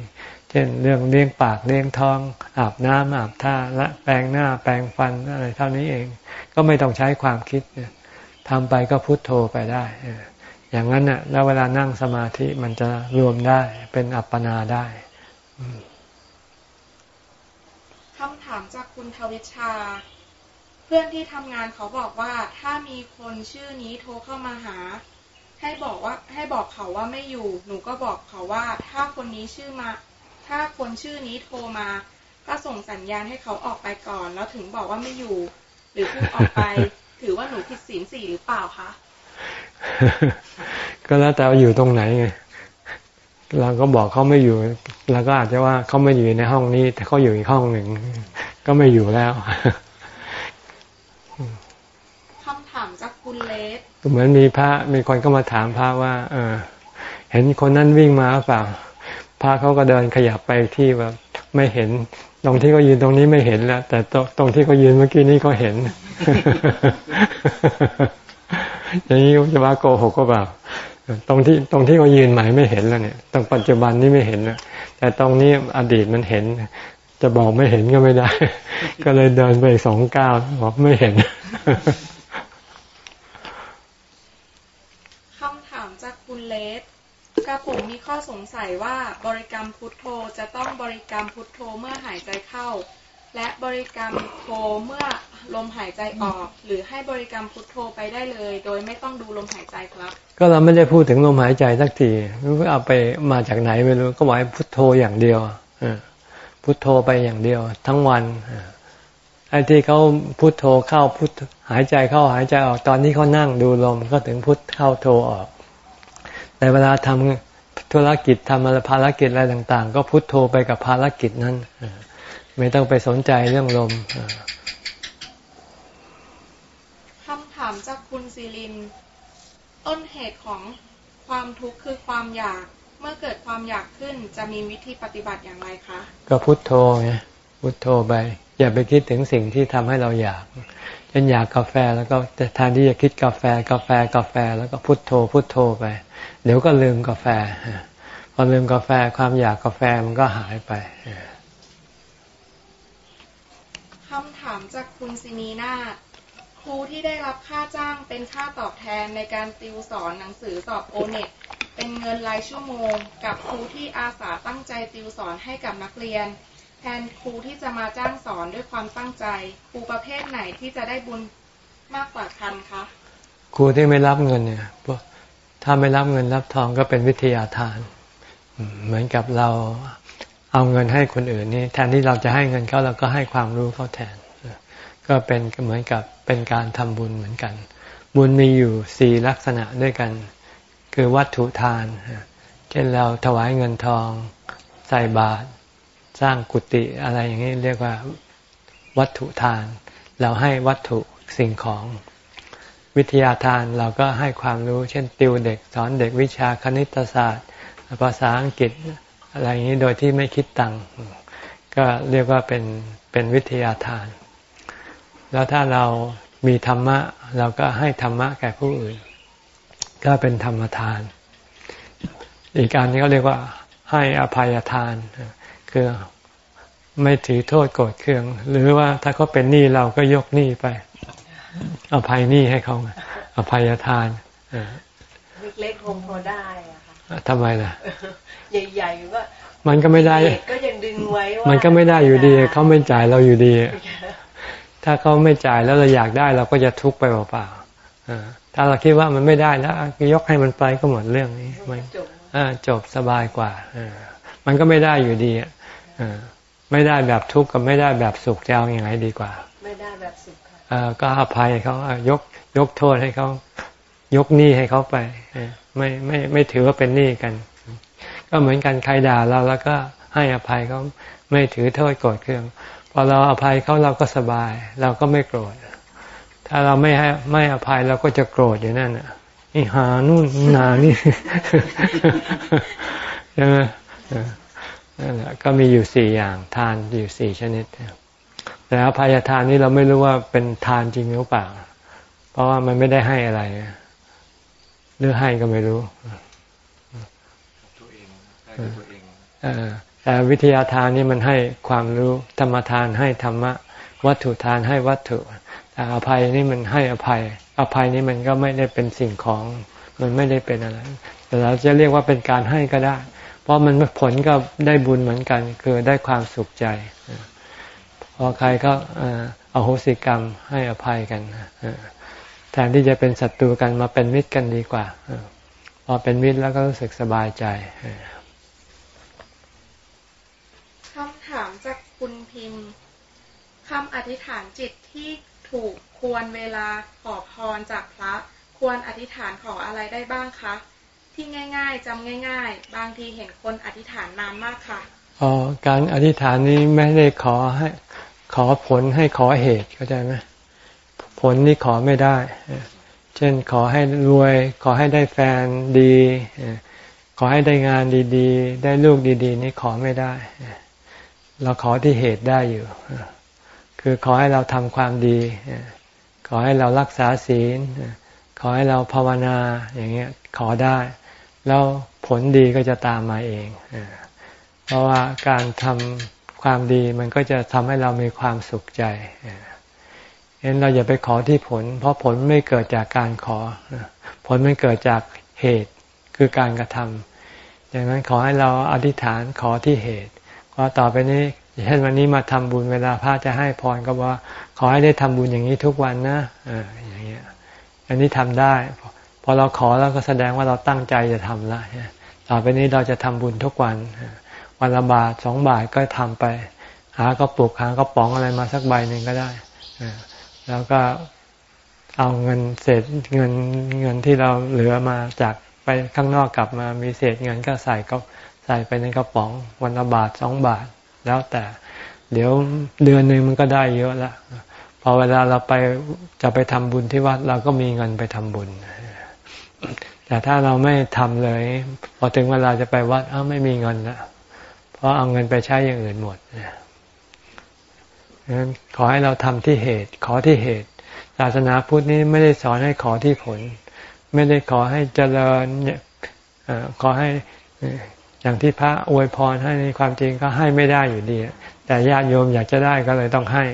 ช่นเรื่องเลี้ยงปากเลี้ยงท้อง อาบน้ำอาบท่าละแปรงหน้าแปรงฟันอะไรเท่านี้เอง ก็ไม่ต้องใช้ความคิดทำไปก็พุโทโธไปได้ อย่างนั้นน่ะแล้วเวลานั่งสมาธิมันจะรวมได้เป็นอัปปนาได้คำถามจากคุณทวิชา เพื่อนที่ทำงานเขาบอกว่าถ้ามีคนชื่อนี้โทรเข้ามาหาให้บอกว่าให้บอกเขาว่าไม่อยู่ หนูก็บอกเขาว่า ถ้าคนนี้ชื่อมา ถ้าคนชื่อนี้โทรมา ก็ส่งสัญญาณให้เขาออกไปก่อน แล้วถึงบอกว่าไม่อยู่ หรือพูดออกไป ถือว่าหนูผิดศีลสี่หรือเปล่าคะ ก็แล้วแต่อยู่ตรงไหนไงเราก็บอกเขาไม่อยู่เราก็อาจจะว่าเขาไม่อยู่ในห้องนี้ แต่เขาอยู่อีกห้องหนึ่ง ก็ไม่อยู่แล้วคำถามจากคุณเลสเหมือนมีพระมีคนก็มาถามพระว่า เออ เห็นคนนั้นวิ่งมาหรือเปล่า พระเขาก็เดินขยับไปที่แบบไม่เห็น ตรงที่เขายืนตรงนี้ไม่เห็นแล้ว แต่ตรงที่เขายืนเมื่อกี้นี้ก็เห็น อย่างนี้จะว่าโกหกก็เปล่าตรงที่ตรงที่เขายืนใหม่ไม่เห็นแล้วเนี่ยตรงปัจจุบันนี้ไม่เห็นแล้วแต่ตรงนี้อดีตมันเห็น จะบอกไม่เห็นก็ไม่ได้ ก็เลยเดินไปสองก้าวบอกไม่เห็นคำถามจากคุณเลสก ระผมมีข้อสงสัยว่าบริกรรมพุทโธจะต้องบริกรรมพุทโธเมื่อหายใจเข้า และบริกรรมโธเมื่อลมหายใจออก หรือให้บริกรรมพุทโธไปได้เลย โดยไม่ต้องดูลมหายใจครับ ก็เราไม่ได้พูดถึงลมหายใจสักทีเอาไปมาจากไหนไม่รู้ก็บอกให้พุทโธอย่างเดียวพุทโธไปอย่างเดียว ทั้งวันไอ้ที่เขาพุทโธเข้าพุทหายใจเข้าหายใจออกตอนนี้เขานั่งดูลมก็ถึงพุทเข้าโธออกแต่เวลาทำ ธุรกิจทำอะไรภารกิจอะไรต่าง ๆ ก็พุทโธไปกับภารกิจนั้น ไม่ต้องไปสนใจเรื่องลมคำถามจากคุณศิริน ต้นเหตุของความทุกข์คือความอยาก เมื่อเกิดความอยากขึ้นจะมีวิธีปฏิบัติอย่างไรคะ ก็พุทโธไงพุทโธไป อย่าไปคิดถึงสิ่งที่ทำให้เราอยากเช่นอยากกาแฟแล้วก็แทนที่จะคิดกาแฟกาแฟกาแฟ แล้วก็พุทโธพุทโธไป เดี๋ยวก็ลืมกาแฟ พอลืมกาแฟความอยากกาแฟมันก็หายไปคำถามจากคุณซินีนาครูที่ได้รับค่าจ้างเป็นค่าตอบแทนในการติวสอนหนังสือสอบโอเน็ตเป็นเงินรายชั่วโมง กับครูที่อาสาตั้งใจติวสอนให้กับนักเรียน แทนครูที่จะมาจ้างสอนด้วยความตั้งใจ ครูประเภทไหนที่จะได้บุญมากกว่ากันคะครูที่ไม่รับเงินเนี่ย ถ้าไม่รับเงินรับทองก็เป็นวิทยาทาน เหมือนกับเราเอาเงินให้คนอื่นนี่แทนที่เราจะให้เงินเขาเราก็ให้ความรู้เขาแทน ก็เป็นเหมือนกับเป็นการทำบุญเหมือนกัน บุญมีอยู่สี่ลักษณะด้วยกัน คือวัตถุทาน เช่นเราถวายเงินทอง ใส่บาตรสร้างกุฏิอะไรอย่างนี้เรียกว่าวัตถุทาน เราให้วัตถุสิ่งของ วิทยาทานเราก็ให้ความรู้ เช่นติวเด็กสอนเด็กวิชาคณิตศาสตร์ ภาษาอังกฤษอะไรอย่างนี้โดยที่ไม่คิดตังค์ก็เรียกว่าเป็นเป็นวิทยาทาน แล้วถ้าเรามีธรรมะ เราก็ให้ธรรมะแก่ผู้อื่น ก็เป็นธรรมทาน อีกการนี้เขาเรียกว่าให้อภัยทาน คือไม่ถือโทษโกรธเคือง หรือว่าถ้าเขาเป็นหนี้เราก็ยกหนี้ไป อภัยนี่ให้เขาอภัยทานเล็กๆคงพอได้อะค่ะทำไมล่ะ ใหญ่ๆว่ามันก็ไม่ได้ก็ยังดึงไว้ว่ามันก็ไม่ได้อยู่ดีเขาไม่จ่ายเราอยู่ดี ถ้าเขาไม่จ่ายแล้วเราอยากได้เราก็จะทุกข์ไปเปล่าๆถ้าเราคิดว่ามันไม่ได้แล้วยกให้มันไปก็หมดเรื่องนี้มันจบสบายกว่ามันก็ไม่ได้อยู่ดีไม่ได้แบบทุกข์กับไม่ได้แบบสุขจะเอาอย่างไรดีกว่า ไม่ได้แบบสุข ก็อภัยเขายกยกโทษให้เขายกหนี้ให้เขาไปไม่ไม่ไม่ถือว่าเป็นหนี้กัน ก็เหมือนกันใครด่าเราแล้วก็ให้อภัยเขาไม่ถือโทษโกรธเคืองพอเราอภัยเขาเราก็สบาย เราก็ไม่โกรธ ถ้าเราไม่ให้ไม่อภัยเราก็จะโกรธอยู่นั่นอะนี่หานู่นนานี่ใช่ไหมนั่นแหละก็มีอยู่สี่อย่างทานอยู่สี่ชนิด แต่อภัยทานนี้เราไม่รู้ว่าเป็นทานจริงหรือเปล่า เพราะว่ามันไม่ได้ให้อะไร หรือให้ก็ไม่รู้แต่วิทยาทานนี่มันให้ความรู้ธรรมทานให้ธรรมะ วัตถุทานให้วัตถุแต่อภัยนี่มันให้อภัย อภัยนี่มันก็ไม่ได้เป็นสิ่งของมันไม่ได้เป็นอะไร แต่เราจะเรียกว่าเป็นการให้ก็ได้ เพราะมันผลก็ได้บุญเหมือนกัน คือได้ความสุขใจ พอใครก็เอาโหสิกรรมให้อภัยกันแทนที่จะเป็นศัตรูกันมาเป็นมิตรกันดีกว่าพอเป็นมิตรแล้วก็รู้สึกสบายใจคำถามจากคุณพิมพ์คำอธิษฐานจิตที่ถูกควรเวลาขอพรจากพระ ควรอธิษฐานขออะไรได้บ้างคะที่ง่าย ๆจำง่าย ๆ บางทีเห็นคนอธิษฐานนานมากค่ะอ๋อการอธิษฐานนี้ไม่ได้ขอให้ ขอผลให้ขอเหตุเข้าใจไหมผลนี่ขอไม่ได้ เช่นขอให้รวย ขอให้ได้แฟนดี ขอให้ได้งานดีๆ ได้ลูกดี ๆ นี่ขอไม่ได้ เราขอที่เหตุได้อยู่ คือขอให้เราทำความดี ขอให้เรารักษาศีล ขอให้เราภาวนาอย่างเงี้ยขอได้ แล้วผลดีก็จะตามมาเอง เพราะว่าการทำ ความดีมันก็จะทำให้เรามีความสุขใจเห็นเราอย่าไปขอที่ผล เพราะผลไม่เกิดจากการขอ ผลมันเกิดจากเหตุคือการกระทำดังนั้นขอให้เราอธิษฐานขอที่เหตุว่าต่อไปนี้เช่นวันนี้มาทำบุญเวลาพระจะให้พรก็ว่า ขอให้ได้ทำบุญอย่างนี้ทุกวันนะอย่างเงี้ยอันนี้ทำได้พอเราขอแล้วก็แสดงว่าเราตั้งใจจะทำละต่อไปนี้เราจะทำบุญทุกวัน วันละบาทสองบาทก็ทำไป หาก็ปลุกหาก็ป๋องอะไรมาสักใบหนึ่งก็ได้แล้วก็เอาเงินเศษเงินเงินที่เราเหลือมาจากไปข้างนอกกลับมามีเศษเงินก็ใส่ก็ใส่ไปในกระป๋องวันละบาทสองบาทแล้วแต่ เดี๋ยวเดือนหนึ่งมันก็ได้เยอะละพอเวลาเราไปจะไปทำบุญที่วัดเราก็มีเงินไปทำบุญ แต่ถ้าเราไม่ทำเลย พอถึงเวลาจะไปวัดเอ้าไม่มีเงินแล้ว ราะเอาเงินไปใช้อย่างอื่นหมดนั้นขอให้เราทำที่เหตุ ขอที่เหตุ ศาสนาพุทธนี้ไม่ได้สอนให้ขอที่ผล ไม่ได้ขอให้เจริญขอให้อย่างที่พระอวยพรให้ในความจริงก็ให้ไม่ได้อยู่ดี แต่ญาติโยมอยากจะได้ก็เลยต้องให้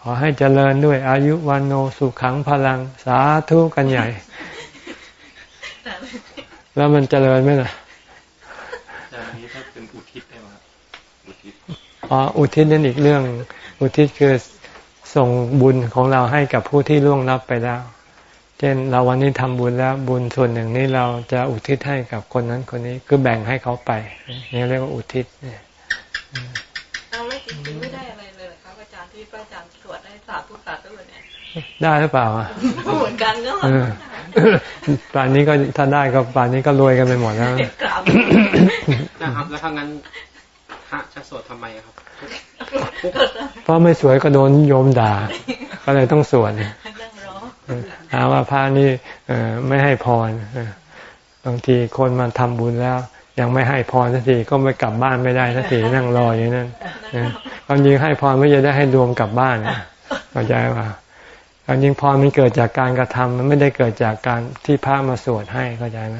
ขอให้เจริญด้วยอายุวันโนสุขังพลังสาธุกันใหญ่ แล้วมันเจริญไหมล่ะนี้ถ้าเป็นอุทิศได้ไหมอุทิศ อ๋ออุทิศนั่นอีกเรื่อง อุทิศคือส่งบุญของเราให้กับผู้ที่ล่วงลับไปแล้วช่นเราวันนี้ทำบุญแล้วบุญส่วนหนึ่งนี้เราจะอุทิศให้กับคนนั้นคนนี้คือแบ่งให้เขาไปนี่เรียกว่าอุทิศเนี่ยเราไม่จริงไม่ได้อะไรเลยครับอาจารย์ที่อาจารย์สวดให้สาธุสาธุเนี่ยได้หรือเปล่าอะเหมือนกันก็ป่านนี้ก็ถ้าได้ก็ป่านนี้ก็รวยกันไปหมดแล้วนะครับแล้วถ้างั้นพระจะสวดทำไมครับ เพราะไม่สวยก็โดนโยมด่า ก็เลยต้องสวดหาว่าพระนี่ไม่ให้พรบางทีคนมาทำบุญแล้ว ยังไม่ให้พรสักทีก็ไม่กลับบ้านไม่ได้สักทีนั่งรออย่างนั้นความจริงให้พรไม่จะได้ให้รวมกลับบ้านเข้าใจว่าความจริงพรมันเกิดจากการกระทำมันไม่ได้เกิดจากการที่พระมาสวดให้เข้าใจไหม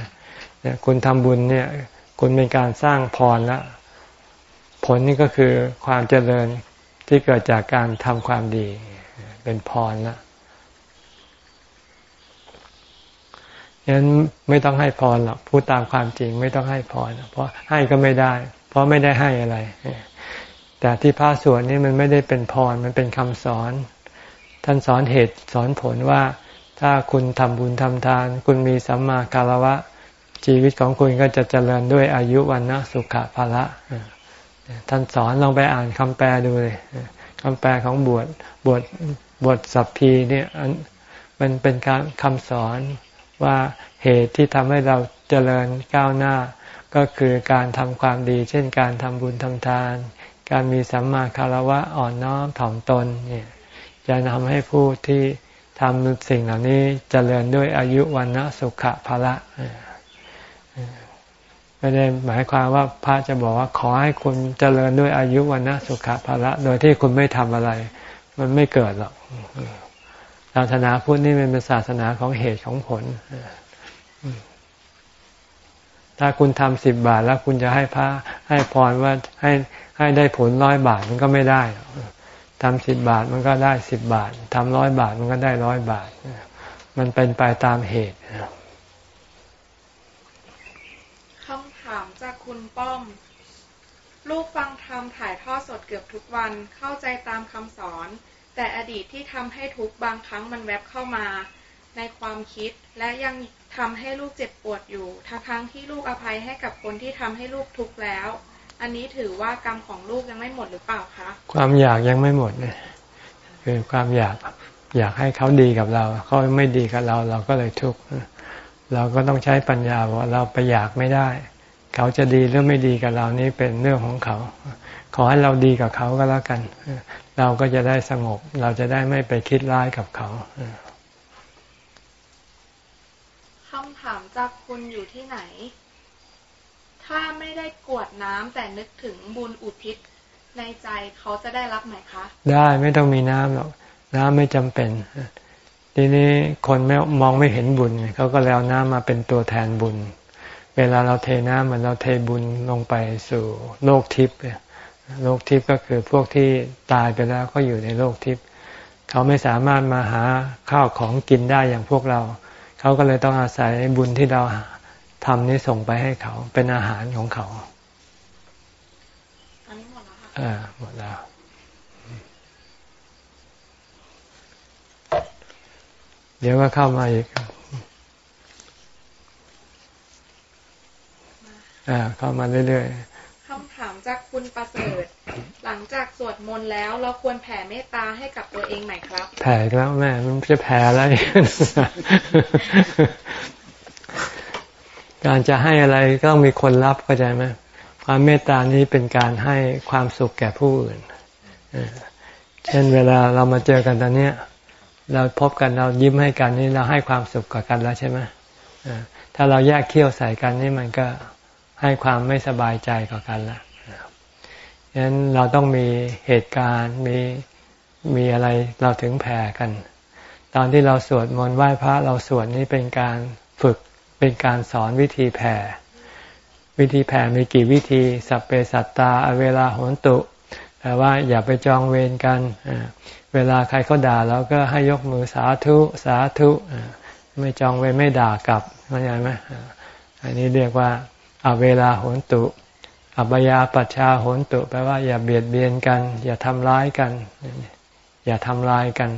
เนี่ยคุณทำบุญเนี่ย คุณเป็นการสร้างพรแล้ว ผลนี่ก็คือความเจริญที่เกิดจากการทำความดี เป็นพรแล้วงั้นไม่ต้องให้พรหรอกพูดตามความจริงไม่ต้องให้พรเพราะให้ก็ไม่ได้ เพราะไม่ได้ให้อะไร แต่ที่พระสวดนี่มันไม่ได้เป็นพรมันเป็นคำสอน ท่านสอนเหตุสอนผลว่า ถ้าคุณทำบุญทำทาน คุณมีสัมมาคารวะ ชีวิตของคุณก็จะเจริญด้วยอายุวันนะสุขภาละ ท่านสอนลองไปอ่านคำแปลดูเลยคำแปลของบวชบวชบวชสัพพีเนี่ยมันเป็นการคำสอนว่าเหตุที่ทำให้เราเจริญก้าวหน้า ก็คือการทำความดี เช่นการทำบุญทำทาน การมีสัมมาคารวะอ่อนน้อมถ่อมตนเนี่ยจะทำให้ผู้ที่ทำสิ่งเหล่านี้เจริญด้วยอายุวันนะสุขภะละ ไม่ได้หมายความว่าพระจะบอกว่าขอให้คุณเจริญด้วยอายุวันนะสุขะภละโดยที่คุณไม่ทำอะไร มันไม่เกิดหรอกศาสนาพุทธนี่มันเป็นศาสนาของเหตุของผลถ้าคุณทำสิบบาทแล้วคุณจะให้พระให้พรว่าให้ให้ได้ผลร้อยบาทมันก็ไม่ได้ทำสิบบาทมันก็ได้สิบบาททำร้อยบาทมันก็ได้ร้อยบาท มันเป็นไปตามเหตุคำถามจากคุณ ป้อม ลูกฟังธรรมถ่ายทอดสดเกือบทุกวันเข้าใจตามคำสอน แต่อดีตที่ทำให้ทุกบางครั้งมันแวบเข้ามา ในความคิดและยังทำให้ลูกเจ็บปวดอยู่ทั้งทั้งที่ลูกอภัยให้กับคนที่ทำให้ลูกทุกข์แล้ว อันนี้ถือว่ากรรมของลูกยังไม่หมดหรือเปล่าคะ ความอยากยังไม่หมดเลยคือความอยากอยากให้เขาดีกับเราเขาไม่ดีกับเราเราก็เลยทุกข์เราก็ต้องใช้ปัญญาว่าเราไปอยากไม่ได้ เขาจะดีหรือไม่ดีกับเรานี้เป็นเรื่องของเขา ขอให้เราดีกับเขาก็แล้วกัน เราก็จะได้สงบ เราจะได้ไม่ไปคิดร้ายกับเขาคำถามจากคุณอยู่ที่ไหน ถ้าไม่ได้กวดน้ำแต่นึกถึงบุญอุทิศในใจเขาจะได้รับไหมคะ ได้ไม่ต้องมีน้ำหรอกน้ำไม่จำเป็น ทีนี้คนไม่มองไม่เห็นบุญเขาก็แล้วน้ำมาเป็นตัวแทนบุญ เวลาเราเทน้ำมันเราเทบุญลงไปสู่โลกทิพย์โลกทิพย์ก็คือพวกที่ตายไปแล้วก็อยู่ในโลกทิพย์เขาไม่สามารถมาหาข้าวของกินได้อย่างพวกเรา เขาก็เลยต้องอาศัยบุญที่เราทำนี้ส่งไปให้เขา เป็นอาหารของเขาอันนี้หมดแล้วค่ะอ่าหมดแล้วเดี๋ยวก็เข้ามาอีก อ่า เข้ามาเรื่อยๆคำถามจากคุณประเสริฐ หลังจากสวดมนต์แล้วเราควรแผ่เมตตาให้กับตัวเองไหมครับ แผ่แล้วแม่มันจะแผ่อะไรการจะให้อะไรก็ต้องมีคนรับเข้าใจไหมความเมตตานี้เป็นการให้ความสุขแก่ผู้อื่นเช่นเวลาเรามาเจอกันตอนนี้เราพบกันเรายิ้มให้กันนี่เราให้ความสุขกับกันแล้วใช่ไหมถ้าเราแยกเคี้ยวใส่กันนี่มันก็ ให้ความไม่สบายใจกับกันละฉะนั้นเราต้องมีเหตุการณ์มีมีอะไรเราถึงแผ่กัน ตอนที่เราสวดมนต์ไหว้พระเราสวดนี่เป็นการฝึกเป็นการสอนวิธีแผ่วิธีแผ่มีกี่วิธี สัพเพสัตตาเวลาโหนตุแปลว่าอย่าไปจองเวรกัน เวลาใครเขาด่าเราก็ให้ยกมือสาธุสาธุ ไม่จองเวรไม่ด่ากลับเข้าใจไหมอันนี้เรียกว่า อาเวลาโหนตุ อัปยาปัชชาโหนตุแปลว่าอย่าเบียดเบียนกัน อย่าทำร้ายกัน อย่าทำลายกัน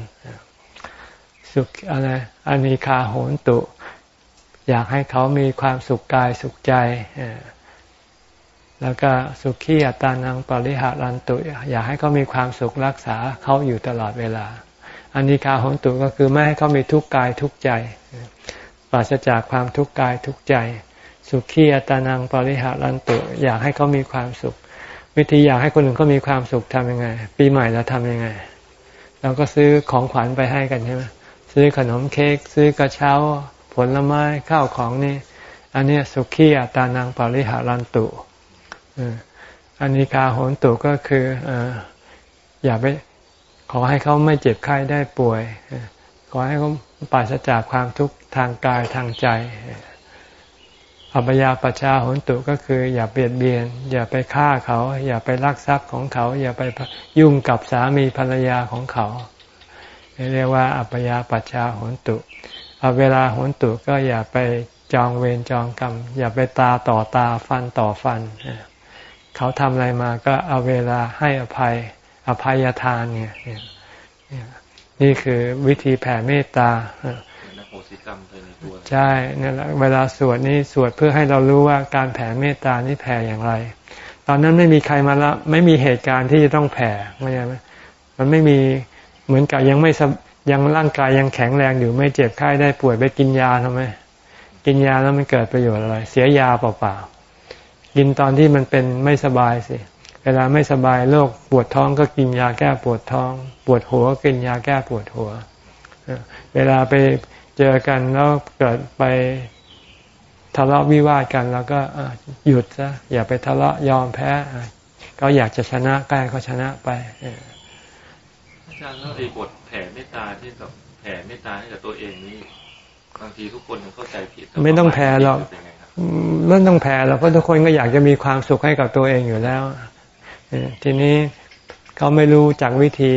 สุขอะไรอานิคาโหนตุ อยากให้เขามีความสุขกายสุขใจ แล้วก็สุขีอัตานังปริหารันตุ อยากให้เขามีความสุขรักษาเขาอยู่ตลอดเวลาอันนี้คาหนตุก็คือไม่ให้เขามีทุกข์กายทุกข์ใจ ปราศจากความทุกข์กายทุกข์ใจ สุขีอัตานังปริหารันตุอยากให้เขามีความสุข วิธีอยากให้คนอื่นเขามีความสุขทำยังไง ปีใหม่เราทำยังไง เราก็ซื้อของขวัญไปให้กันใช่ไหมซื้อขนมเค้กซื้อกระเช้า ผลไม้ข้าวของนี่ อันนี้สุขีอัตานังปริหารันตุอันนี้กาโหนตุก็คืออย่าไปขอให้เขาไม่เจ็บไข้ได้ป่วย ขอให้เขาปราศจากความทุกข์ทางกายทางใจ อัปยาปชาหนตุก็คือ อย่าเบียดเบียน อย่าไปฆ่าเขา อย่าไปลักทรัพย์ของเขา อย่าไปยุ่งกับสามีภรรยาของเขา เรียกว่าอัปยาปชาหนตุเอาเวลาหนตุก็อย่าไปจองเวรจองกรรม อย่าไปตาต่อตาฟันต่อฟัน เขาทำอะไรมาก็เอาเวลาให้อภัย อภัยทานเนี่ยนี่คือวิธีแผ่เมตตา ใช่เนี่ยเวลาสวดนี่สวดเพื่อให้เรารู้ว่าการแผ่เมตตานี่แผ่อย่างไร ตอนนั้นไม่มีใครมาละไม่มีเหตุการณ์ที่จะต้องแผ่ไม่ใช่ไหมมันไม่มีเหมือนกับยังไม่ยังร่างกายยังแข็งแรงอยู่ไม่เจ็บไข้ได้ป่วยไปกินยาทำไมกินยาแล้วมันเกิดประโยชน์อะไร เสียยาเปล่าๆกินตอนที่มันเป็นไม่สบายสิเวลาไม่สบายโรคปวดท้องก็กินยาแก้ปวดท้อง ปวดหัวกินยาแก้ปวดหัว เวลาไป เจอกันแล้วเกิดไปทะเลาะวิวาทกันแล้วก็หยุดซะอย่าไปทะเลาะยอมแพ้ก็อยากจะชนะใกล้ก็ชนะไปอาจารย์แล้วไอ้บทแผ่เมตตาที่กับแผ่เมตตาให้กับตัวเองนี่บางทีทุกคนเข้าใจผิดไม่ต้องแผ่หรอกไม่ต้องแผ่แล้วเพราะทุกคนก็อยากจะมีความสุขให้กับตัวเองอยู่แล้วทีนี้เขาไม่รู้จากวิธี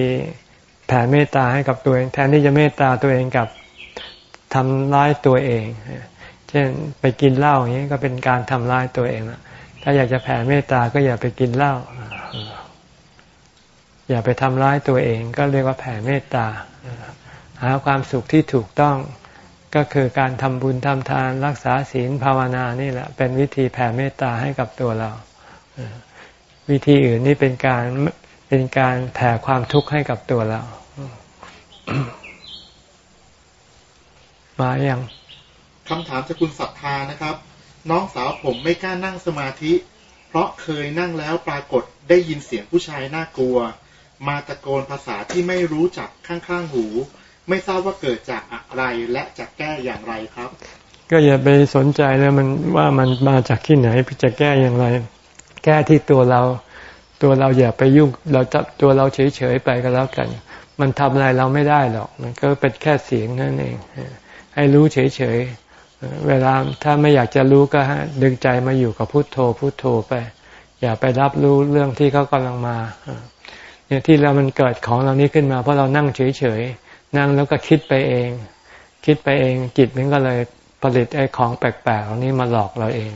แผ่เมตตาให้กับตัวเอง แทนที่จะเมตตาตัวเองกับ ทำร้ายตัวเอง เช่นไปกินเหล้าอย่างนี้ก็เป็นการทำร้ายตัวเองละถ้าอยากจะแผ่เมตตาก็อย่าไปกินเหล้าอย่าไปทำร้ายตัวเอง ก็เรียกว่าแผ่เมตตา หาความสุขที่ถูกต้องก็คือการทำบุญทำทานรักษาศีลภาวนานี่แหละ เป็นวิธีแผ่เมตตาให้กับตัวเรา วิธีอื่นนี่เป็นการเป็นการแผ่ความทุกข์ให้กับตัวเรา มาอย่างคำถามจากคุณศรัทธานะครับ น้องสาวผมไม่กล้านั่งสมาธิ เพราะเคยนั่งแล้วปรากฏได้ยินเสียงผู้ชายน่ากลัว มาตะโกนภาษาที่ไม่รู้จักข้างๆหู ไม่ทราบว่าเกิดจากอะไรและจะแก้อย่างไรครับ ก็อย่าไปสนใจเลยมันว่ามันมาจากที่ไหนจะแก้อย่างไร แก้ที่ตัวเรา ตัวเราอย่าไปยุ่งเราจับตัวเราเฉยๆไปก็แล้วกัน มันทำอะไรเราไม่ได้หรอก มันก็เป็นแค่เสียงนั่นเอง ให้รู้เฉยๆ เวลาถ้าไม่อยากจะรู้ก็ดึงใจมาอยู่กับพุโทโธพุโทโธไป อย่าไปรับรู้เรื่องที่เขากำลังมาเนี่ยที่เรามันเกิดของเรานี้ขึ้นมา เพราะเรานั่งเฉยๆ นั่งแล้วก็คิดไปเอง คิดไปเองจิตมันก็เลยผลิตไอ้ของแปลกๆเหล่านี้มาหลอกเราเอง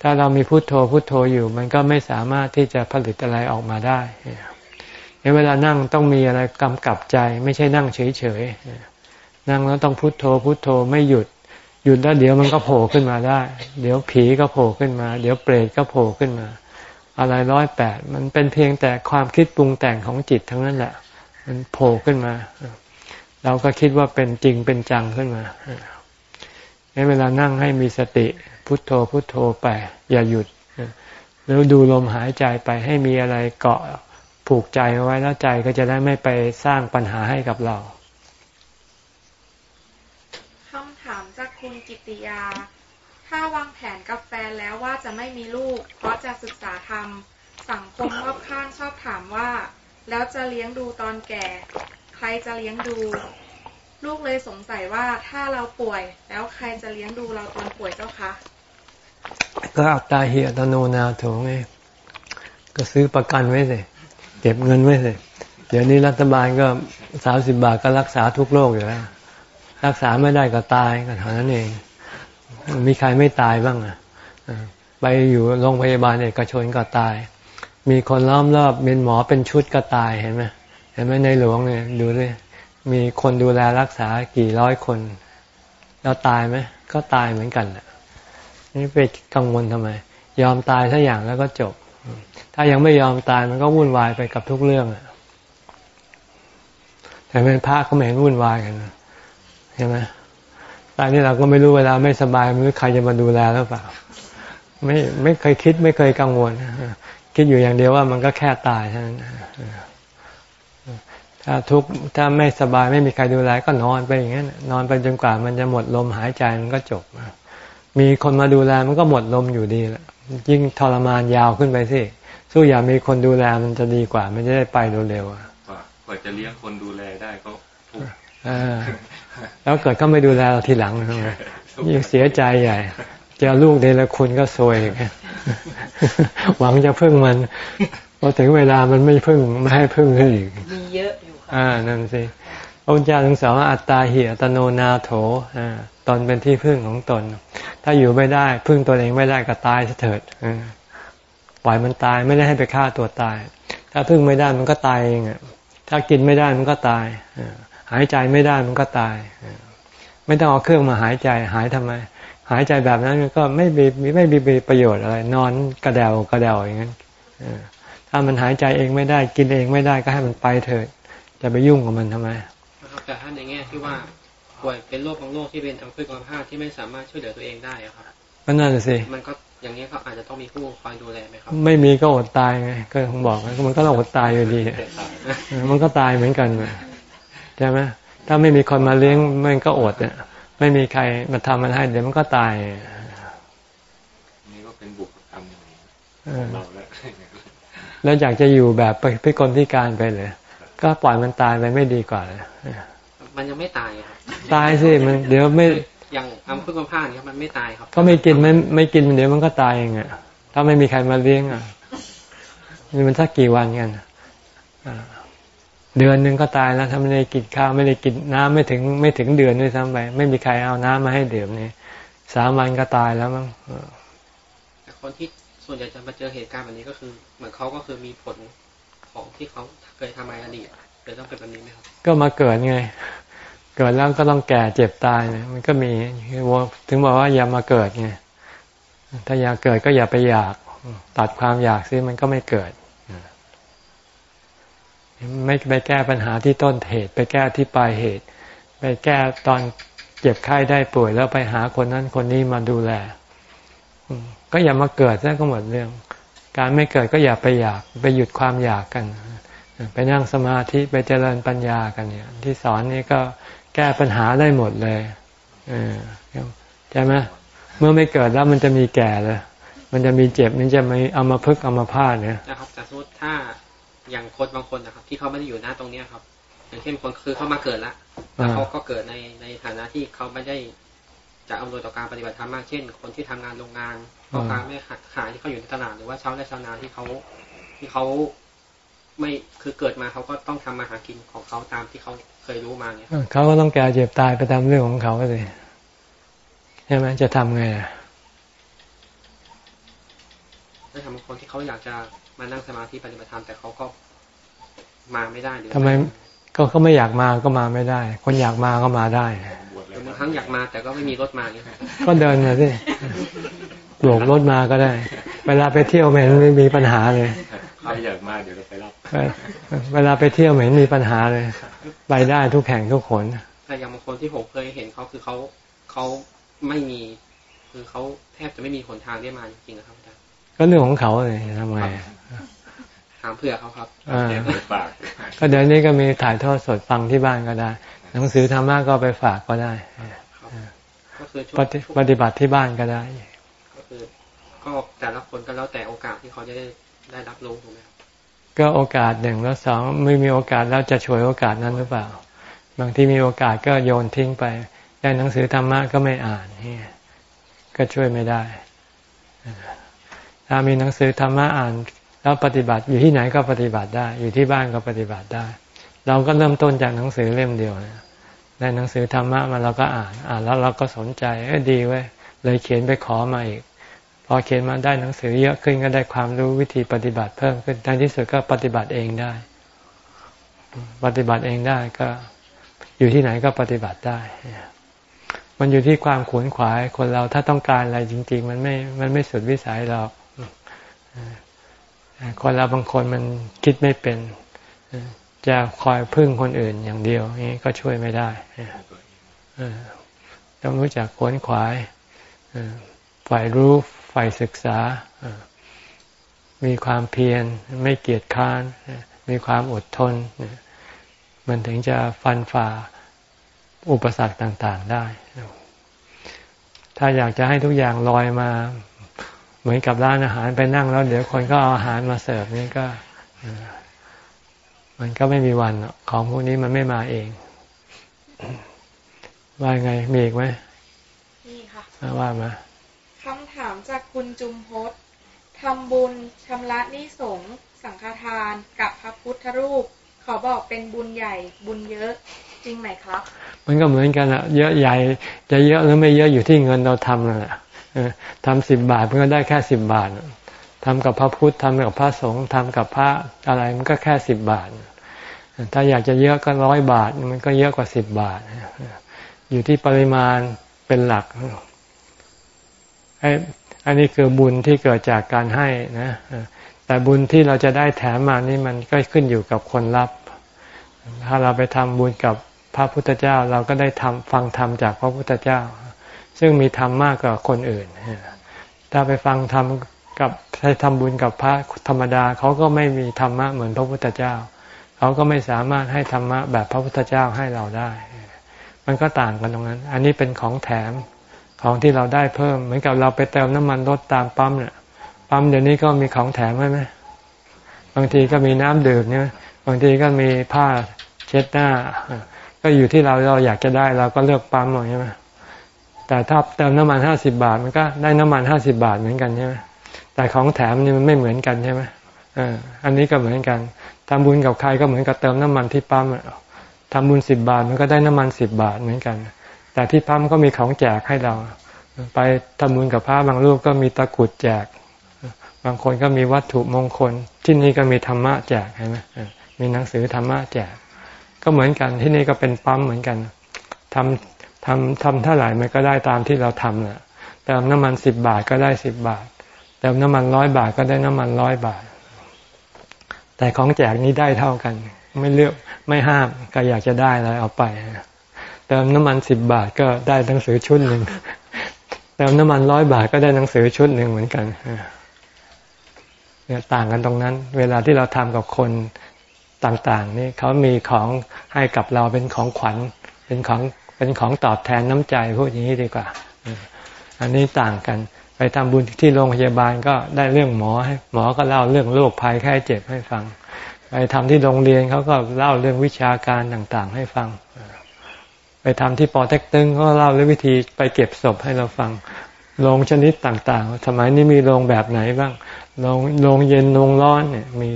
ถ้าเรามีพุโทโธพุโทโธอยู่ มันก็ไม่สามารถที่จะผลิตอะไรออกมาได้เวลานั่งต้องมีอะไรกำกับใจ ไม่ใช่นั่งเฉยๆ นั่งแล้วต้องพุโทโธพุโทโธไม่หยุด หยุดแล้วเดี๋ยวมันก็โผล่ขึ้นมาได้ เดี๋ยวผีก็โผล่ขึ้นมา เดี๋ยวเปรตก็โผล่ขึ้นมา อะไรร้อยแปดมันเป็นเพียงแต่ความคิดปรุงแต่งของจิตทั้งนั้นแหละ มันโผล่ขึ้นมา เราก็คิดว่าเป็นจริงเป็นจังขึ้นมาเวลานั่งให้มีสติพุทโธพุทโธไป อย่าหยุดแล้วดูลมหายใจไปให้มีอะไรเกาะผูกใจเอาไว้แล้วใจก็จะได้ไม่ไปสร้างปัญหาให้กับเราคำถามจาก คุณกิติยา ถ้าวางแผนกับแฟนแล้วว่าจะไม่มีลูก เพราะจะศึกษาธรรม สังคมรอบข้างชอบถามว่า แล้วจะเลี้ยงดูตอนแก่ ใครจะเลี้ยงดู ลูกเลยสงสัยว่าถ้าเราป่วย แล้วใครจะเลี้ยงดูเราตอนป่วยเจ้าคะ ก็อัตาเหียตโนนาโถงไงก็ซื้อประกันไว้สิเก็บเงินไว้สิเดี๋ยวนี้รัฐบาลก็สามสิบบาทก็รักษาทุกโรคอยู่แล้ว รักษาไม่ได้ก็ตายก็เท่านั้นเอง มีใครไม่ตายบ้างอะไปอยู่โรงพยาบาลเอกชนก็ตาย มีคนล้อมรอบเป็นหมอเป็นชุดก็ตายเห็นไหมเห็นไหมในหลวงเนี่ยดูดิมีคนดูแลรักษากี่ร้อยคน แล้วตายไหมก็ตายเหมือนกันแหละนี่ไปกังวลทำไม ยอมตายสักอย่างแล้วก็จบ ถ้ายังไม่ยอมตายมันก็วุ่นวายไปกับทุกเรื่องอะแต่เป็นพระก็ไม่เห็นวุ่นวายกัน ใช่ไหมตอนนี้เราก็ไม่รู้เวลาไม่สบายไม่รู้ใครจะมาดูแลหรือเปล่า ไม่ไม่เคยคิดไม่เคยกังวล คิดอยู่อย่างเดียวว่ามันก็แค่ตายเท่านั้นถ้าทุกถ้าไม่สบายไม่มีใครดูแลก็นอนไปอย่างนั้นนอนไปจนกว่ามันจะหมดลมหายใจมันก็จบ มีคนมาดูแลมันก็หมดลมอยู่ดีแหละยิ่งทรมานยาวขึ้นไปสิสู้อย่ามีคนดูแลมันจะดีกว่า มันจะได้ไปเร็วๆกว่าจะเลี้ยงคนดูแลได้ก็ทุก แล้วเกิดก็ไม่ดูแลเราทีหลังทำไมยิ่งเสียใจใหญ่เจอลูกเดละคุณก็ซวยหวังจะพึ่งมันพอถึงเวลามันไม่พึ่งไม่ให้พึ่งขึ้นอีกมีเยอะอยู่อ่านั่นสิพระพุทธเจ้าถึงสอนว่าอัตตาหิอัตโนนาโถอ่าตนเป็นที่พึ่งของตน ถ้าอยู่ไม่ได้ พึ่งตัวเองไม่ได้ก็ตายเถิดปล่อยมันตายไม่ได้ให้ไปฆ่าตัวตาย ถ้าพึ่งไม่ได้มันก็ตายเองอะถ้ากินไม่ได้มันก็ตาย หายใจไม่ได้มันก็ตาย ไม่ต้องเอาเครื่องมาหายใจ หายทำไม หายใจแบบนั้นก็ไม่มีไม่มีประโยชน์อะไร นอนกระเดวกระเดวอย่างนั้นถ้ามันหายใจเองไม่ได้ กินเองไม่ได้ก็ให้มันไปเถิดจะไปยุ่งกับมันทำไมนะครับแต่ถ้าในแง่ที่ว่าป่วยเป็นโรคบางโรคที่เป็นทางพืชกรรมภาพที่ไม่สามารถช่วยเหลือตัวเองได้ครับก็น่าจะสิมันก็อย่างนี้ก็อาจจะต้องมีผู้คอยดูแลไหมครับ ไม่มีก็อดตายไงก็คงบอกมันก็ต้องอดตายอยู่ดี มันก็ตายเหมือนกัน ใช่ไหมถ้าไม่มีคนมาเลี้ยงมันก็อดเนี่ยไม่มีใครมาทำมันให้เดี๋ยวมันก็ตายนี่ก็เป็นบุคกรรมของเราแล้วแล้วอยากจะอยู่แบบพิกลพิการไปเลย ก็ปล่อยมันตายไปไม่ดีกว่าเลยมันยังไม่ตายครับตายสิมัน เดี๋ยวไม่อย่างอัมพฤกษ์ผ้าเนี่ยมันไม่ตายครับ ก็ไม่กินไม่ไม่กินเดี๋ยวมันก็ตายเองอะถ้าไม่มีใครมาเลี้ยงอะนี่มันสักกี่วันกัน เดือนหนึ่งก็ตายแล้วถ้าไม่ได้กินข้าวไม่ได้กินน้ำไม่ถึงไม่ถึงเดือนด้วยซ้ำไปไม่มีใครเอาน้ำมาให้ดื่มนี่สามวันก็ตายแล้วมั้งคนที่ส่วนใหญ่จะมาเจอเหตุการณ์แบบนี้ก็คือ เหมือนเขาก็คือมีผลของที่เขาเคยทำมาอดีตเลยต้องเป็นแบบนี้ไหมครับก็มาเกิดไง เกิดแล้วก็ต้องแก่เจ็บตายมันก็มีถึงบอกว่าอย่ามาเกิดไงถ้าอยากเกิดก็อย่าไปอยาก ตัดความอยากซิมันก็ไม่เกิด ไม่ไปแก้ปัญหาที่ต้นเหตุ ไปแก้ที่ปลายเหตุ ไปแก้ตอนเจ็บไข้ได้ป่วยแล้วไปหาคนนั้นคนนี้มาดูแลก็อย่ามาเกิดซะก็หมดเรื่อง การไม่เกิดก็อย่าไปอยากไปหยุดความอยากกันไปนั่งสมาธิไปเจริญปัญญากันเนี่ย ที่สอนนี่ก็แก้ปัญหาได้หมดเลยเออใช่ไหมเมื่อไม่เกิดแล้วมันจะมีแก่เลยมันจะมีเจ็บมันจะมีเอามาพึกเอามาพาดเนี่ยนะครับแต่สมมติถ้า อย่างคนบางคนนะครับ ที่เขาไม่ได้อยู่หน้าตรงเนี้ยครับ อย่างเช่นคนคือเขามาเกิดแล้วแล้วเขาก็เกิดในในฐานะที่เขาไม่ได้จะอำนวยต่อการปฏิบัติธรรมมากเช่น คนที่ทำงานโรงงานพ่อค้าแม่ขายที่เขาอยู่ในตลาดหรือว่าชาวไร่ชาวนาที่เขาที่เขาไม่คือเกิดมาเขาก็ต้องทำมาหากินของเขาตามที่เขาเคยรู้มาเนี่ยเขาก็ต้องแก่เจ็บตายไปตามเรื่องของเขาเลยใช่ไหมจะทำไงอะถ้าทำคนที่เขาอยากจะมานั่งสมาธิปฏิบัติธรรมแต่เขาก็ มาไม่ได้หรือทำไมก็เขาไม่อยากมาก็มาไม่ได้ คนอยากมาก็มาได้บางครั้งอยากมาแต่ก็ไม่มีรถมาเนี่ยก็เดินมาสิโบกรถมาก็ได้ เวลาไปเที่ยวไม่ไม่มีปัญหาเลยใครอยากมาเดี๋ยวเราไปรับเวลาไปเที่ยวไม่มีปัญหาเลยไปได้ทุกแห่งทุกคนแต่อย่างบางคนที่ผมเคยเห็นเขาคือเขาเขาไม่มี คือเขาแทบจะไม่มีหนทางได้มาจริงๆนะครับอาจารย์ก็เรื่องของเขาเลยทำไม ถามเพื่อเขาครับก็เดี๋ยวนี้ก็มีถ่ายทอดสดฟังที่บ้านก็ได้ หนังสือธรรมะก็ไปฝากก็ได้ปฏิบัติที่บ้านก็ได้ ก็คือก็แต่ละคนก็แล้วแต่โอกาสที่เขาจะได้ได้รับรู้ถูกไหมก็โอกาสหนึ่งแล้วสองไม่มีโอกาสแล้วจะช่วยโอกาสนั้นหรือเปล่า บางที่มีโอกาสก็โยนทิ้งไป ได้หนังสือธรรมะก็ไม่อ่านนี่ก็ช่วยไม่ได้ถ้ามีหนังสือธรรมะอ่าน แล้วปฏิบัติอยู่ที่ไหนก็ปฏิบัติได้ อยู่ที่บ้านก็ปฏิบัติได้ เราก็เริ่มต้นจากหนังสือเล่มเดียวนะได้หนังสือธรรมะมาเราก็อ่านอ่านแล้วเราก็สนใจเออดีเว้ยเลยเขียนไปขอมาอีก พอเขียนมาได้หนังสือเยอะขึ้นก็ได้ความรู้วิธีปฏิบัติเพิ่มขึ้นในที่สุดก็ปฏิบัติเองได้ ปฏิบัติเองได้ก็อยู่ที่ไหนก็ปฏิบัติได้ มันอยู่ที่ความขวนขวายคนเราถ้าต้องการอะไรจริง ๆ มันไม่ มันไม่สุดวิสัยหรอก คนเราบางคนมันคิดไม่เป็น จะคอยพึ่งคนอื่นอย่างเดียวนี้ก็ช่วยไม่ได้ต้องรู้จักขวนขวายฝ่ายรู้ฝ่ายศึกษา มีความเพียรไม่เกียจค้าน มีความอดทน มันถึงจะฟันฝ่าอุปสรรคต่าง ๆได้ ถ้าอยากจะให้ทุกอย่างลอยมา เหมือนกับร้านอาหารไปนั่งแล้ว เดี๋ยวคนก็เอาอาหารมาเสิร์ฟนี่ก็ มันก็ไม่มีวันของพวกนี้มันไม่มาเอง ว่าไงมีอีกไหมมีค่ะว่ามาคำถามจากคุณจุมพศทำบุญชำระนิสงสังฆทานกับพระพุทธรูปเขาบอกเป็นบุญใหญ่บุญเยอะจริงไหมครับ มันก็เหมือนกันอะเยอะใหญ่ จะเยอะหรือไม่เยอะอยู่ที่เงินเราทำนั่นแหละ ทำสิบบาทมันก็ได้แค่สิบบาททำกับพระพุทธทำกับพระสงฆ์ทำกับพระอะไรมันก็แค่สิบบาท ถ้าอยากจะเยอะก็ร้อยบาท มันก็เยอะกว่าสิบบาท อยู่ที่ปริมาณเป็นหลักไอ้อันนี้คือบุญที่เกิดจากการให้นะแต่บุญที่เราจะได้แถมมานี่มันก็ขึ้นอยู่กับคนรับ ถ้าเราไปทำบุญกับพระพุทธเจ้า เราก็ได้ทำฟังธรรมจากพระพุทธเจ้า ซึ่งมีธรรมมากกว่าคนอื่น ถ้าไปฟังธรรมกับใช้ทำบุญกับพระธรรมดาเขาก็ไม่มีธรรมะเหมือนพระพุทธเจ้า เขาก็ไม่สามารถให้ธรรมะแบบพระพุทธเจ้าให้เราได้ มันก็ต่างกันตรงนั้น อันนี้เป็นของแถมของที่เราได้เพิ่ม เหมือนกับเราไปเติมน้ำมันรถตามปั๊มเนี่ยปั๊มเดี๋ยวนี้ก็มีของแถมให้ไหมบางทีก็มีน้ำดื่มเนี่ยบางทีก็มีผ้าเช็ดหน้า ก็อยู่ที่เราเราอยากจะได้เราก็เลือกปั๊มใช่ไหม แต่ถ้าเติมน้ำมันห้าสิบาทมันก็ได้น้ำมันห้าสิบาทเหมือนกันใช่ไหมแต่ของแถมนี่มันไม่เหมือนกันใช่ไหมอันนี้ก็เหมือนกันทำบุญกับใครก็เหมือนกับเติมน้ำมันที่ปั๊มทำบุญสิบบาทมันก็ได้น้ำมันสิบบาทเหมือนกัน แต่ที่ปั๊มก็มีของแจกให้เรา ไปทำบุญกับพระบางรูปก็มีตะกุดแจก บางคนก็มีวัตถุมงคล ที่นี่ก็มีธรรมะแจกใช่ไหมมีหนังสือธรรมะแจก ก็เหมือนกันที่นี่ก็เป็นปั๊มเหมือนกันทำ ทำทำเท่าไหร่มันก็ได้ตามที่เราทำแหละเติมน้ำมันสิบบาทก็ได้สิบบาทเติมน้ำมันร้อยบาทก็ได้น้ำมันร้อยบาท แต่ของแจกนี้ได้เท่ากัน ไม่เลือกไม่ห้ามก็อยากจะได้อะไรเอาไปแต่ติมน้ำมันสิบบาทก็ได้หนังสือชุดหนึ่งเติมน้ำมันร้อยบาทก็ได้หนังสือชุดหนึ่งเหมือนกันเนี่ยต่างกันตรงนั้น เวลาที่เราทำกับคนต่างๆนี่เขามีของให้กับเราเป็นของขวัญ เป็นของ เป็นของตอบแทนน้ำใจพูดอย่างนี้ดีกว่า อันนี้ต่างกัน ไปทำบุญที่โรงพยาบาลก็ได้เรื่องหมอให้หมอก็เล่าเรื่องโรคภัยไข้เจ็บให้ฟัง ไปทำที่โรงเรียนเขาก็เล่าเรื่องวิชาการต่างๆ ให้ฟัง ไปทำที่ปอเต็กตึงก็เล่าเรื่องวิธีไปเก็บศพให้เราฟังโรงชนิดต่างๆ สมัยนี้มีโรงแบบไหนบ้าง โรงโรงเย็นโรงร้อนเนี่ยมี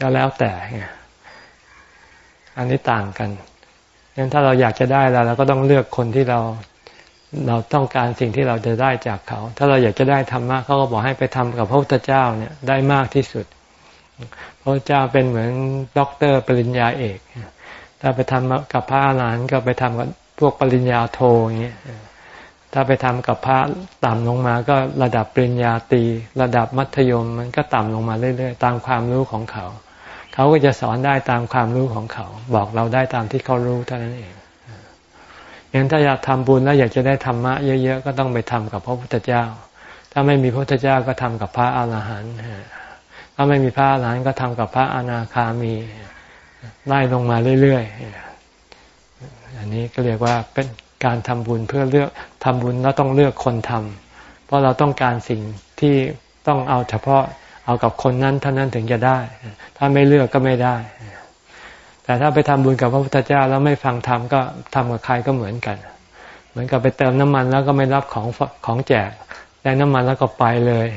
ก็แล้วแต่ อันนี้ต่างกัน งั้นถ้าเราอยากจะได้แล้วเราก็ต้องเลือกคนที่เราเราต้องการสิ่งที่เราจะได้จากเขา ถ้าเราอยากจะได้ธรรมะเขาก็บอกให้ไปทำกับพระพุทธเจ้าเนี่ยได้มากที่สุด พระเจ้าเป็นเหมือนด็อกเตอร์ปริญญาเอก ถ้าไปทำกับพระอรหันต์ก็ไปทำกับพวกปริญญาโทอย่างเงี้ย ถ้าไปทำกับพระต่ำลงมา ก็ระดับปริญญาตรีระดับมัธยมมันก็ต่ำลงมาเรื่อยๆ ตามความรู้ของเขา เขาก็จะสอนได้ตามความรู้ของเขา บอกเราได้ตามที่เขารู้เท่านั้นเองงั้นถ้าอยากทำบุญแล้วอยากจะได้ธรรมะเยอะ ๆ ก็ต้องไปทำกับพระพุทธเจ้า ถ้าไม่มีพระพุทธเจ้าก็ทำกับพระอาหารหันต์ถ้าไม่มีพระอาหารหันต์ก็ทำกับพระอนาคามีไล่ลงมาเรื่อยๆ อันนี้ก็เรียกว่าเป็นการทำบุญเพื่อเลือกทำบุญแล้วต้องเลือกคนทำเพราะเราต้องการสิ่งที่ต้องเอาเฉพาะ เอากับคนนั้นเท่านั้นถึงจะได้ ถ้าไม่เลือกก็ไม่ได้ แต่ถ้าไปทำบุญกับพระพุทธเจ้าแล้วไม่ฟังธรรมก็ทำกับใครก็เหมือนกัน เหมือนกับไปเติมน้ำมันแล้วก็ไม่รับของของแจกได้น้ำมันแล้วก็ไปเลย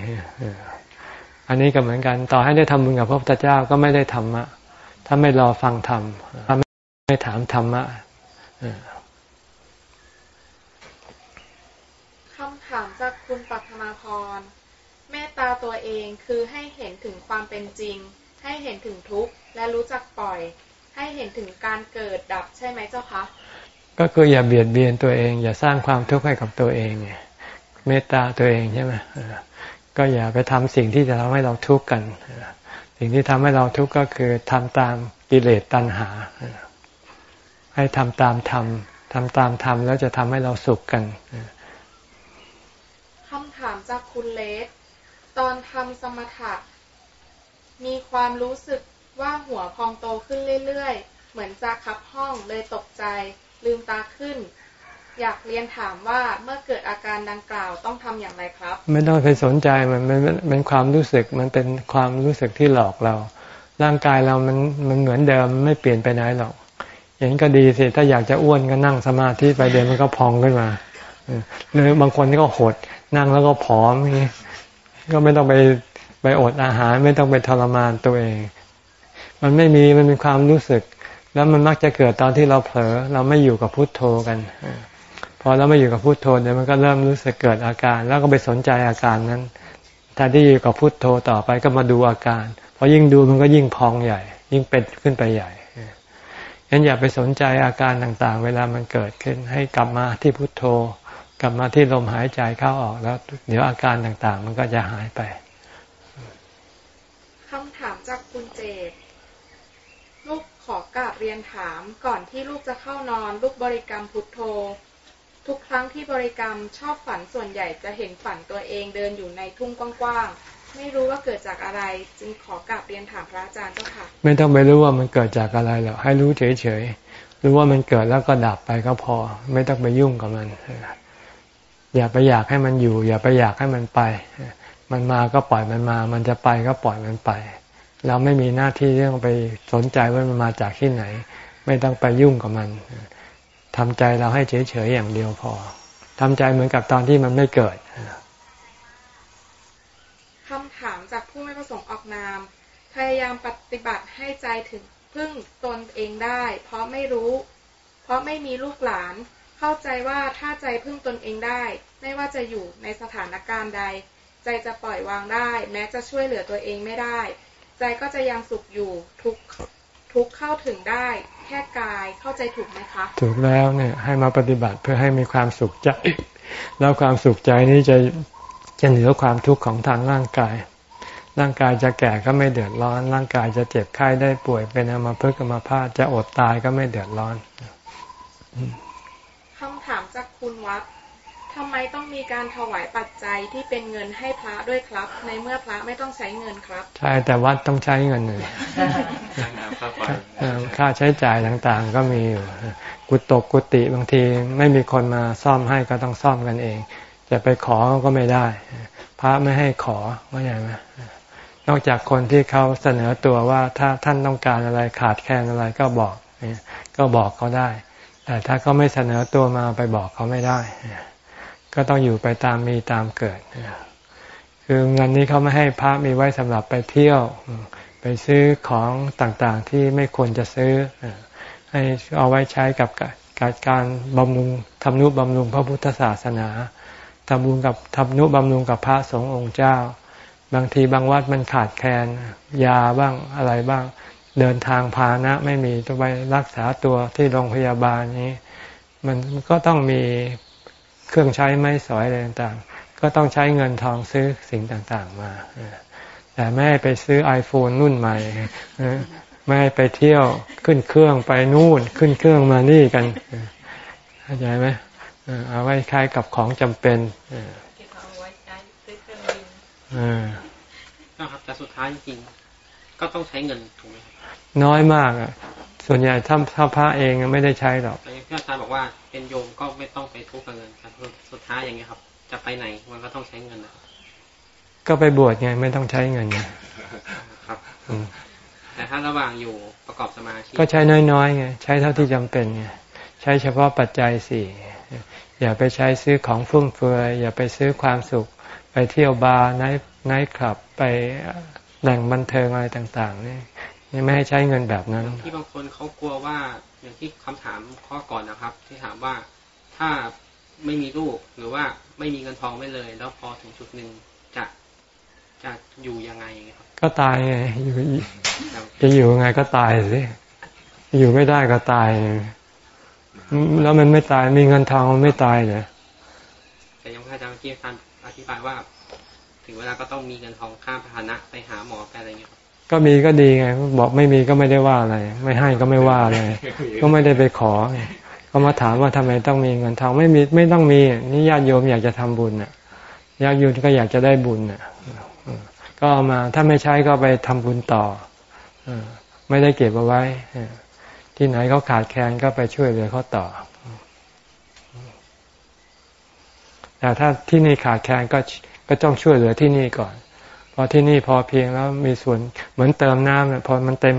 อันนี้ก็เหมือนกัน ต่อให้ได้ทำบุญกับพระพุทธเจ้าก็ไม่ได้ธรรมะ ถ้าไม่รอฟังธรรมถ้าไม่ถามธรรมะคำถามจากคุณปัทมาพร ตตาตัวเองคือให้เห็นถึงความเป็นจริง ให้เห็นถึงทุกข์และรู้จักปล่อย ให้เห็นถึงการเกิดดับใช่ไหมเจ้าคะก็คืออย่าเบียดเบียนตัวเอง อย่าสร้างความทุกข์ให้กับตัวเองเมตตาตัวเองใช่ไหมก็อย่าไปทำสิ่งที่จะทำให้เราทุกข์กัน สิ่งที่ทำให้เราทุกข์ก็คือทำตามกิเลสตัณหา ให้ทำตามธรรมทำตามธรรมแล้วจะทำให้เราสุขกันคำถามจากคุณเลส ตอนทำสมถะ มีความรู้สึกว่าหัวพองโตขึ้นเรื่อยๆ เหมือนจะขับห้องเลยตกใจ ลืมตาขึ้น อยากเรียนถามว่าเมื่อเกิดอาการดังกล่าวต้องทำอย่างไรครับ ไม่ต้องไปสนใจมันมันเป็นความรู้สึกมันเป็นความรู้สึกที่หลอกเรา ร่างกายเรามันมันเหมือนเดิมไม่เปลี่ยนไปไหนหรอกอย่างนี้ก็ดีสิถ้าอยากจะอ้วนก็นั่งสมาธิไปเดี๋ยวมันก็พองขึ้นมาหรือบางคนก็หดนั่งแล้วก็ผอมอย่างนี้ ก็ไม่ต้องไปไปอดอาหาร ไม่ต้องไปทรมานตัวเอง มันไม่มีมันเป็นความรู้สึก แล้วมันมักจะเกิดตอนที่เราเผลอเราไม่อยู่กับพุทโธกันพอเราไม่อยู่กับพุทโธเดี๋ยวมันก็เริ่มรู้สึกเกิดอาการ แล้วก็ไปสนใจอาการนั้นแทนที่อยู่กับพุทโธต่อไปก็มาดูอาการพอยิ่งดูมันก็ยิ่งพองใหญ่ ยิ่งเป็นขึ้นไปใหญ่งั้นอย่าไปสนใจอาการต่างๆ เวลามันเกิดขึ้น ให้กลับมาที่พุทโธ กลับมาที่ลมหายใจเข้าออกแล้ว เดี๋ยวอาการต่างๆ มันก็จะหายไปคำถามจากคุณเจดลูกขอกราบเรียนถามก่อนที่ลูกจะเข้านอน ลูกบริกรรมพุทโธ ทุกครั้งที่บริกรรมชอบฝันส่วนใหญ่จะเห็นฝันตัวเองเดินอยู่ในทุ่งกว้างๆไม่รู้ว่าเกิดจากอะไร จึงขอกราบเรียนถามพระอาจารย์เจ้าค่ะ ไม่ต้องไปรู้ว่ามันเกิดจากอะไรหรอกให้รู้เฉยๆรู้ว่ามันเกิดแล้วก็ดับไปก็พอ ไม่ต้องไปยุ่งกับมัน อย่าไปอยากให้มันอยู่ อย่าไปอยากให้มันไป มันมาก็ปล่อยมันมา มันจะไปก็ปล่อยมันไป เราไม่มีหน้าที่ต้องไปสนใจว่ามันมาจากที่ไหน ไม่ต้องไปยุ่งกับมันทำใจเราให้เฉยๆอย่างเดียวพอทำใจเหมือนกับตอนที่มันไม่เกิดคำถามจากผู้ไม่ประสงค์ออกนาม พยายามปฏิบัติให้ใจถึงพึ่งตนเองได้ เพราะไม่รู้ เพราะไม่มีลูกหลาน เข้าใจว่าถ้าใจพึ่งตนเองได้ ไม่ว่าจะอยู่ในสถานการณ์ใด ใจจะปล่อยวางได้ แม้จะช่วยเหลือตัวเองไม่ได้ ใจก็จะยังสุขอยู่ทุกทุกเข้าถึงได้ แค่กายเข้าใจถูกไหมคะ ถูกแล้วเนี่ยให้มาปฏิบัติเพื่อให้มีความสุขใจ แล้วความสุขใจนี้จะจะเหนือความทุกข์ของทางร่างกาย ร่างกายจะแก่ก็ไม่เดือดร้อน ร่างกายจะเจ็บไข้ได้ป่วยเป็นอัมพฤกอัมพาตจะอดตายก็ไม่เดือดร้อนคำ ถามจากคุณวัดทำไมต้องมีการถวายปัจจัยที่เป็นเงินให้พระด้วยครับ ในเมื่อพระไม่ต้องใช้เงินครับ ใช่แต่วัดต้องใช้เงินเลยค่าใช้จ่ายต่างๆ ก็มีอยู่กุตกกุฏิบางทีไม่มีคนมาซ่อมให้ก็ต้องซ่อมกันเอง จะไปขอก็ไม่ได้ พระไม่ให้ขอว่าอย่างไรนอกจากคนที่เขาเสนอตัวว่าถ้าท่านต้องการอะไรขาดแคลนอะไรก็บอกก็บอกเขาได้ แต่ถ้าเขาไม่เสนอตัวมาไปบอกเขาไม่ได้ ก็ต้องอยู่ไปตามมีตามเกิด คือเงินนี้เขาไม่ให้พระมีไว้สำหรับไปเที่ยว ไปซื้อของต่างๆที่ไม่ควรจะซื้อ ให้เอาไว้ใช้กับการการบำรุงทำนุบำรุงพระพุทธศาสนาทำบุญกับทำนุบำรุงกับพระสงฆ์องค์เจ้า บางทีบางวัดมันขาดแคลนยาบ้างอะไรบ้าง เดินทางพานะไม่มีต้องไปรักษาตัวที่โรงพยาบาลนี้ มันก็ต้องมีเครื่องใช้ไม้สอยอะไรต่างๆ ก็ต้องใช้เงินทองซื้อสิ่งต่างๆมา แต่ไม่ให้ไปซื้อ iPhone รุ่นใหม่ ไม่ให้ไปเที่ยวขึ้นเครื่องไปนู่นขึ้นเครื่องมานี่กันเข้าใจไหมเอาไว้คล้ายกับของจำเป็นที่เขาไว้ใช้ซื้อเครื่องบินนะครับแต่สุดท้ายจริงก็ต้องใช้เงินถูกไหม น้อยมากอะส่วนใหญ่ถ้าถ้าพระเองไม่ได้ใช้หรอกแต่ที่อาจารย์บอกว่าเป็นโยมก็ไม่ต้องไปทุกข์กับเงินครับสุดท้ายอย่างนี้ครับ จะไปไหนมันก็ต้องใช้เงินนะก็ไปบวชไงไม่ต้องใช้เงินไงครับแต่ถ้าระหว่างอยู่ประกอบสมาธิก็ใช้น้อยๆไงใช้เท่าที่จำเป็นไงใช้เฉพาะปัจจัยสี่อย่าไปใช้ซื้อของฟุ่มเฟือยอย่าไปซื้อความสุข ไปเที่ยวบาร์ไนท์ไนท์คลับไปแหล่งบันเทิงอะไรต่าง ๆ นี่ นี่ไม่ให้ใช้เงินแบบนั้น ที่บางคนเขากลัวว่าอย่างที่คำถามข้อก่อนนะครับ ที่ถามว่าถ้าไม่มีลูกหรือว่าไม่มีเงินทองไม่เลย แล้วพอถึงจุดหนึ่งจะจะอยู่ยังไงครับ ก็ตายไงอยู่จะอยู่ยังไงก็ตายสิอยู่ไม่ได้ก็ตาย แล้วมันไม่ตายมีเงินทองมันไม่ตายเลยแต่ยังพระอาจารย์เมื่อกี้การอธิบายว่า ถึงเวลาก็ต้องมีเงินทองข้ามพาหนะไปหาหมอไปอะไรเงี้ย ก็มีก็ดีไง บอกไม่มีก็ไม่ได้ว่าอะไร ไม่ให้ก็ไม่ว่าอะไรก็ไม่ได้ไปขอก็มาถามว่าทำไมต้องมีเงินทองไม่มีไม่ต้องมีนี่ญาติโยมอยากจะทำบุญน่ะญาติโยมก็อยากจะได้บุญน่ะก็เอามาถ้าไม่ใช้ก็ไปทำบุญต่อไม่ได้เก็บเอาไว้ที่ไหนเขาขาดแคลนก็ไปช่วยเหลือเขาต่อแต่ถ้าที่นี่ขาดแคลนก็ก็ต้องช่วยเหลือที่นี่ก่อน พอที่นี่พอเพียงแล้วมีส่วนเหมือนเติมน้ำเนี่ยพอมันเต็ม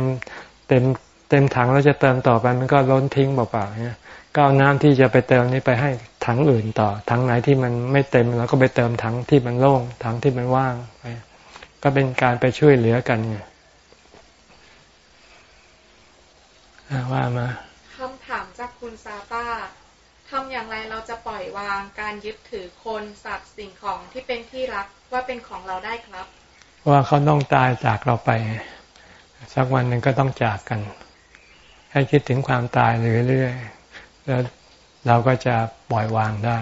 เต็มเต็มถังแล้วจะเติมต่อไปมันก็ล้นทิ้งเปล่าๆเนี่ยก็เอาน้ำที่จะไปเติมนี้ไปให้ถังอื่นต่อถังไหนที่มันไม่เต็มแล้วก็ไปเติมถังที่มันโล่งถังที่มันว่างไปก็เป็นการไปช่วยเหลือกันไงว่ามาคำถามจากคุณซาต้าทำอย่างไรเราจะปล่อยวางการยึดถือคนสัตว์สิ่งของที่เป็นที่รักว่าเป็นของเราได้ครับ ว่าเขาต้องตายจากเราไป สักวันหนึ่งก็ต้องจากกัน ให้คิดถึงความตายเรื่อยๆแล้วเราก็จะปล่อยวางได้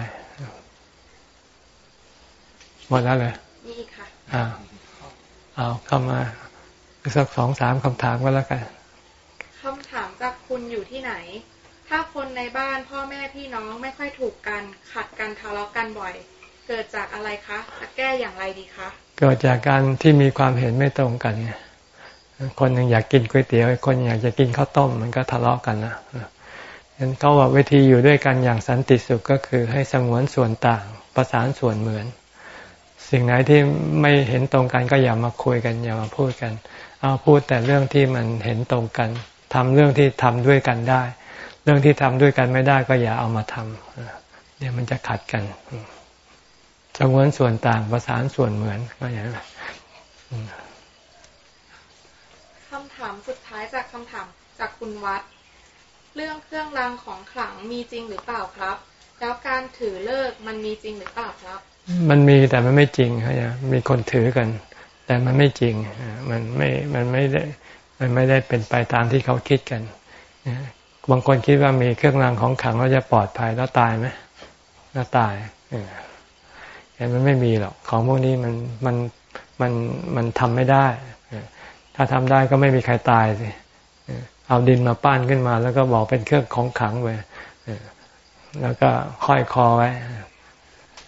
หมดแล้วเลยนี่ค่ะอ้าวเอาเข้ามาสักสองสามคำถามก็แล้วกันคำถามจากคุณอยู่ที่ไหน ถ้าคนในบ้านพ่อแม่พี่น้องไม่ค่อยถูกกัน ขัดกันทะเลาะกันบ่อย เกิดจากอะไรคะจะแก้อย่างไรดีคะ เกิดจากการที่มีความเห็นไม่ตรงกันไงคนหนึ่งอยากกินก๋วยเตี๋ยวคนอยากจะกินข้าวต้มมันก็ทะเลาะกันนะฉะนั้นเขาบอกวิธีอยู่ด้วยกันอย่างสันติสุขก็คือให้สงวนส่วนต่างประสานส่วนเหมือน สิ่งไหนที่ไม่เห็นตรงกันก็อย่ามาคุยกันอย่ามาพูดกัน เอาพูดแต่เรื่องที่มันเห็นตรงกันทำเรื่องที่ทำด้วยกันได้ เรื่องที่ทำด้วยกันไม่ได้ก็อย่าเอามาทำเนี่ยมันจะขัดกัน สงวนส่วนต่างประสานส่วนเหมือนก็อย่างนั้นคำถามสุดท้ายจากคำถามจากคุณวัด เรื่องเครื่องรางของขลังมีจริงหรือเปล่าครับ แล้วการถือเลิกมันมีจริงหรือเปล่าครับ มันมีแต่มันไม่จริงครับมีคนถือกัน แต่มันไม่จริงมันไม่มันไม่ได้มันไม่ได้เป็นไปตามที่เขาคิดกันบางคนคิดว่ามีเครื่องรางของขลังเราจะปลอดภัยแล้วตายไหมแล้วตาย แต่มันไม่มีหรอกของพวกนี้มันมันมันมันทำไม่ได้ ถ้าทำได้ก็ไม่มีใครตายสิเอาดินมาปั้นขึ้นมา แล้วก็บอกเป็นเครื่องของขังไปแล้วก็ค่อยคอไว้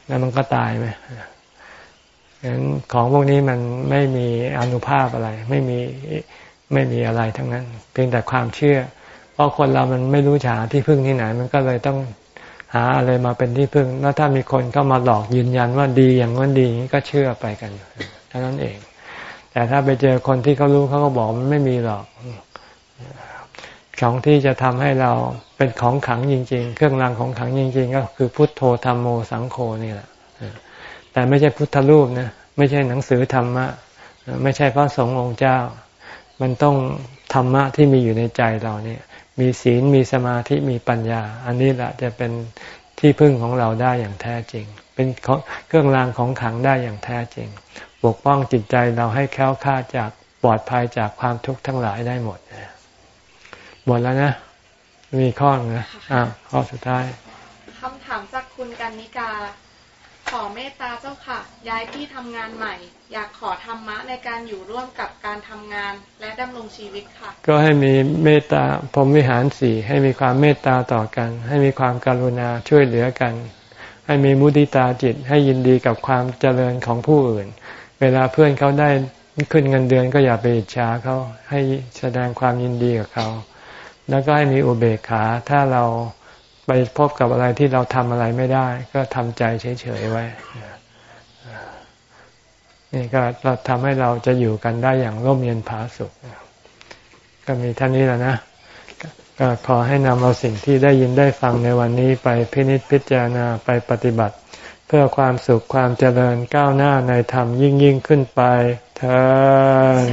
แล้วมันก็ตายไหมฉะนั้นของพวกนี้มันไม่มีอนุภาพอะไร ไม่มีไม่มีอะไรทั้งนั้น เพียงแต่ความเชื่อ เพราะคนเรามันไม่รู้หาที่พึ่งที่ไหน มันก็เลยต้อง หาอะไรมาเป็นที่พึ่ง แล้วถ้ามีคนเข้ามาหลอกยืนยันว่าดีอย่างนั้นดีก็เชื่อไปกันเท่านั้นเอง แต่ถ้าไปเจอคนที่เขารู้เขาก็บอกมันไม่มีหรอกของที่จะทำให้เราเป็นของขังจริง ๆ เครื่องรางของขังจริง ๆ ก็คือพุทโธธรรมโมสังโฆนี่แหละแต่ไม่ใช่พุทธรูปนะไม่ใช่หนังสือธรรมะไม่ใช่พระสงฆ์องค์เจ้า มันต้องธรรมะที่มีอยู่ในใจเราเนี่ย มีศีลมีสมาธิมีปัญญา อันนี้แหละจะเป็นที่พึ่งของเราได้อย่างแท้จริง เป็นเครื่องรางของขังได้อย่างแท้จริง ปกป้องจิตใจเราให้แค้วคาดจากปลอดภัยจากความทุกข์ทั้งหลายได้หมดหมดแล้วนะ มีข้อนะอ่าข้อสุดท้ายคำถามจากคุณกันนิกา ขอเมตตาเจ้าค่ะ ย้ายที่ทำงานใหม่ อยากขอธรรมะในการอยู่ร่วมกับการทำงานและดำรงชีวิตค่ะ ก็ให้มีเมตตาพรหมวิหารสี่ให้มีความเมตตาต่อกัน ให้มีความกรุณาช่วยเหลือกัน ให้มีมุติตาจิตให้ยินดีกับความเจริญของผู้อื่น เวลาเพื่อนเขาได้ขึ้นเงินเดือนก็อย่าไปอิจฉาเขาให้แสดงความยินดีกับเขา แล้วก็ให้มีอุเบกขาถ้าเรา ไปพบกับอะไรที่เราทำอะไรไม่ได้ ก็ทำใจเฉยๆไว้นี่ก็เราทำให้เราจะอยู่กันได้อย่างร่มเย็นผาสุขก็มีท่านี้แล้วนะก็ขอให้นำเอาสิ่งที่ได้ยินได้ฟังในวันนี้ไปพินิจพิจารณาไปปฏิบัติ เพื่อความสุขความเจริญก้าวหน้าในธรรมยิ่งยิ่งขึ้นไปเธอ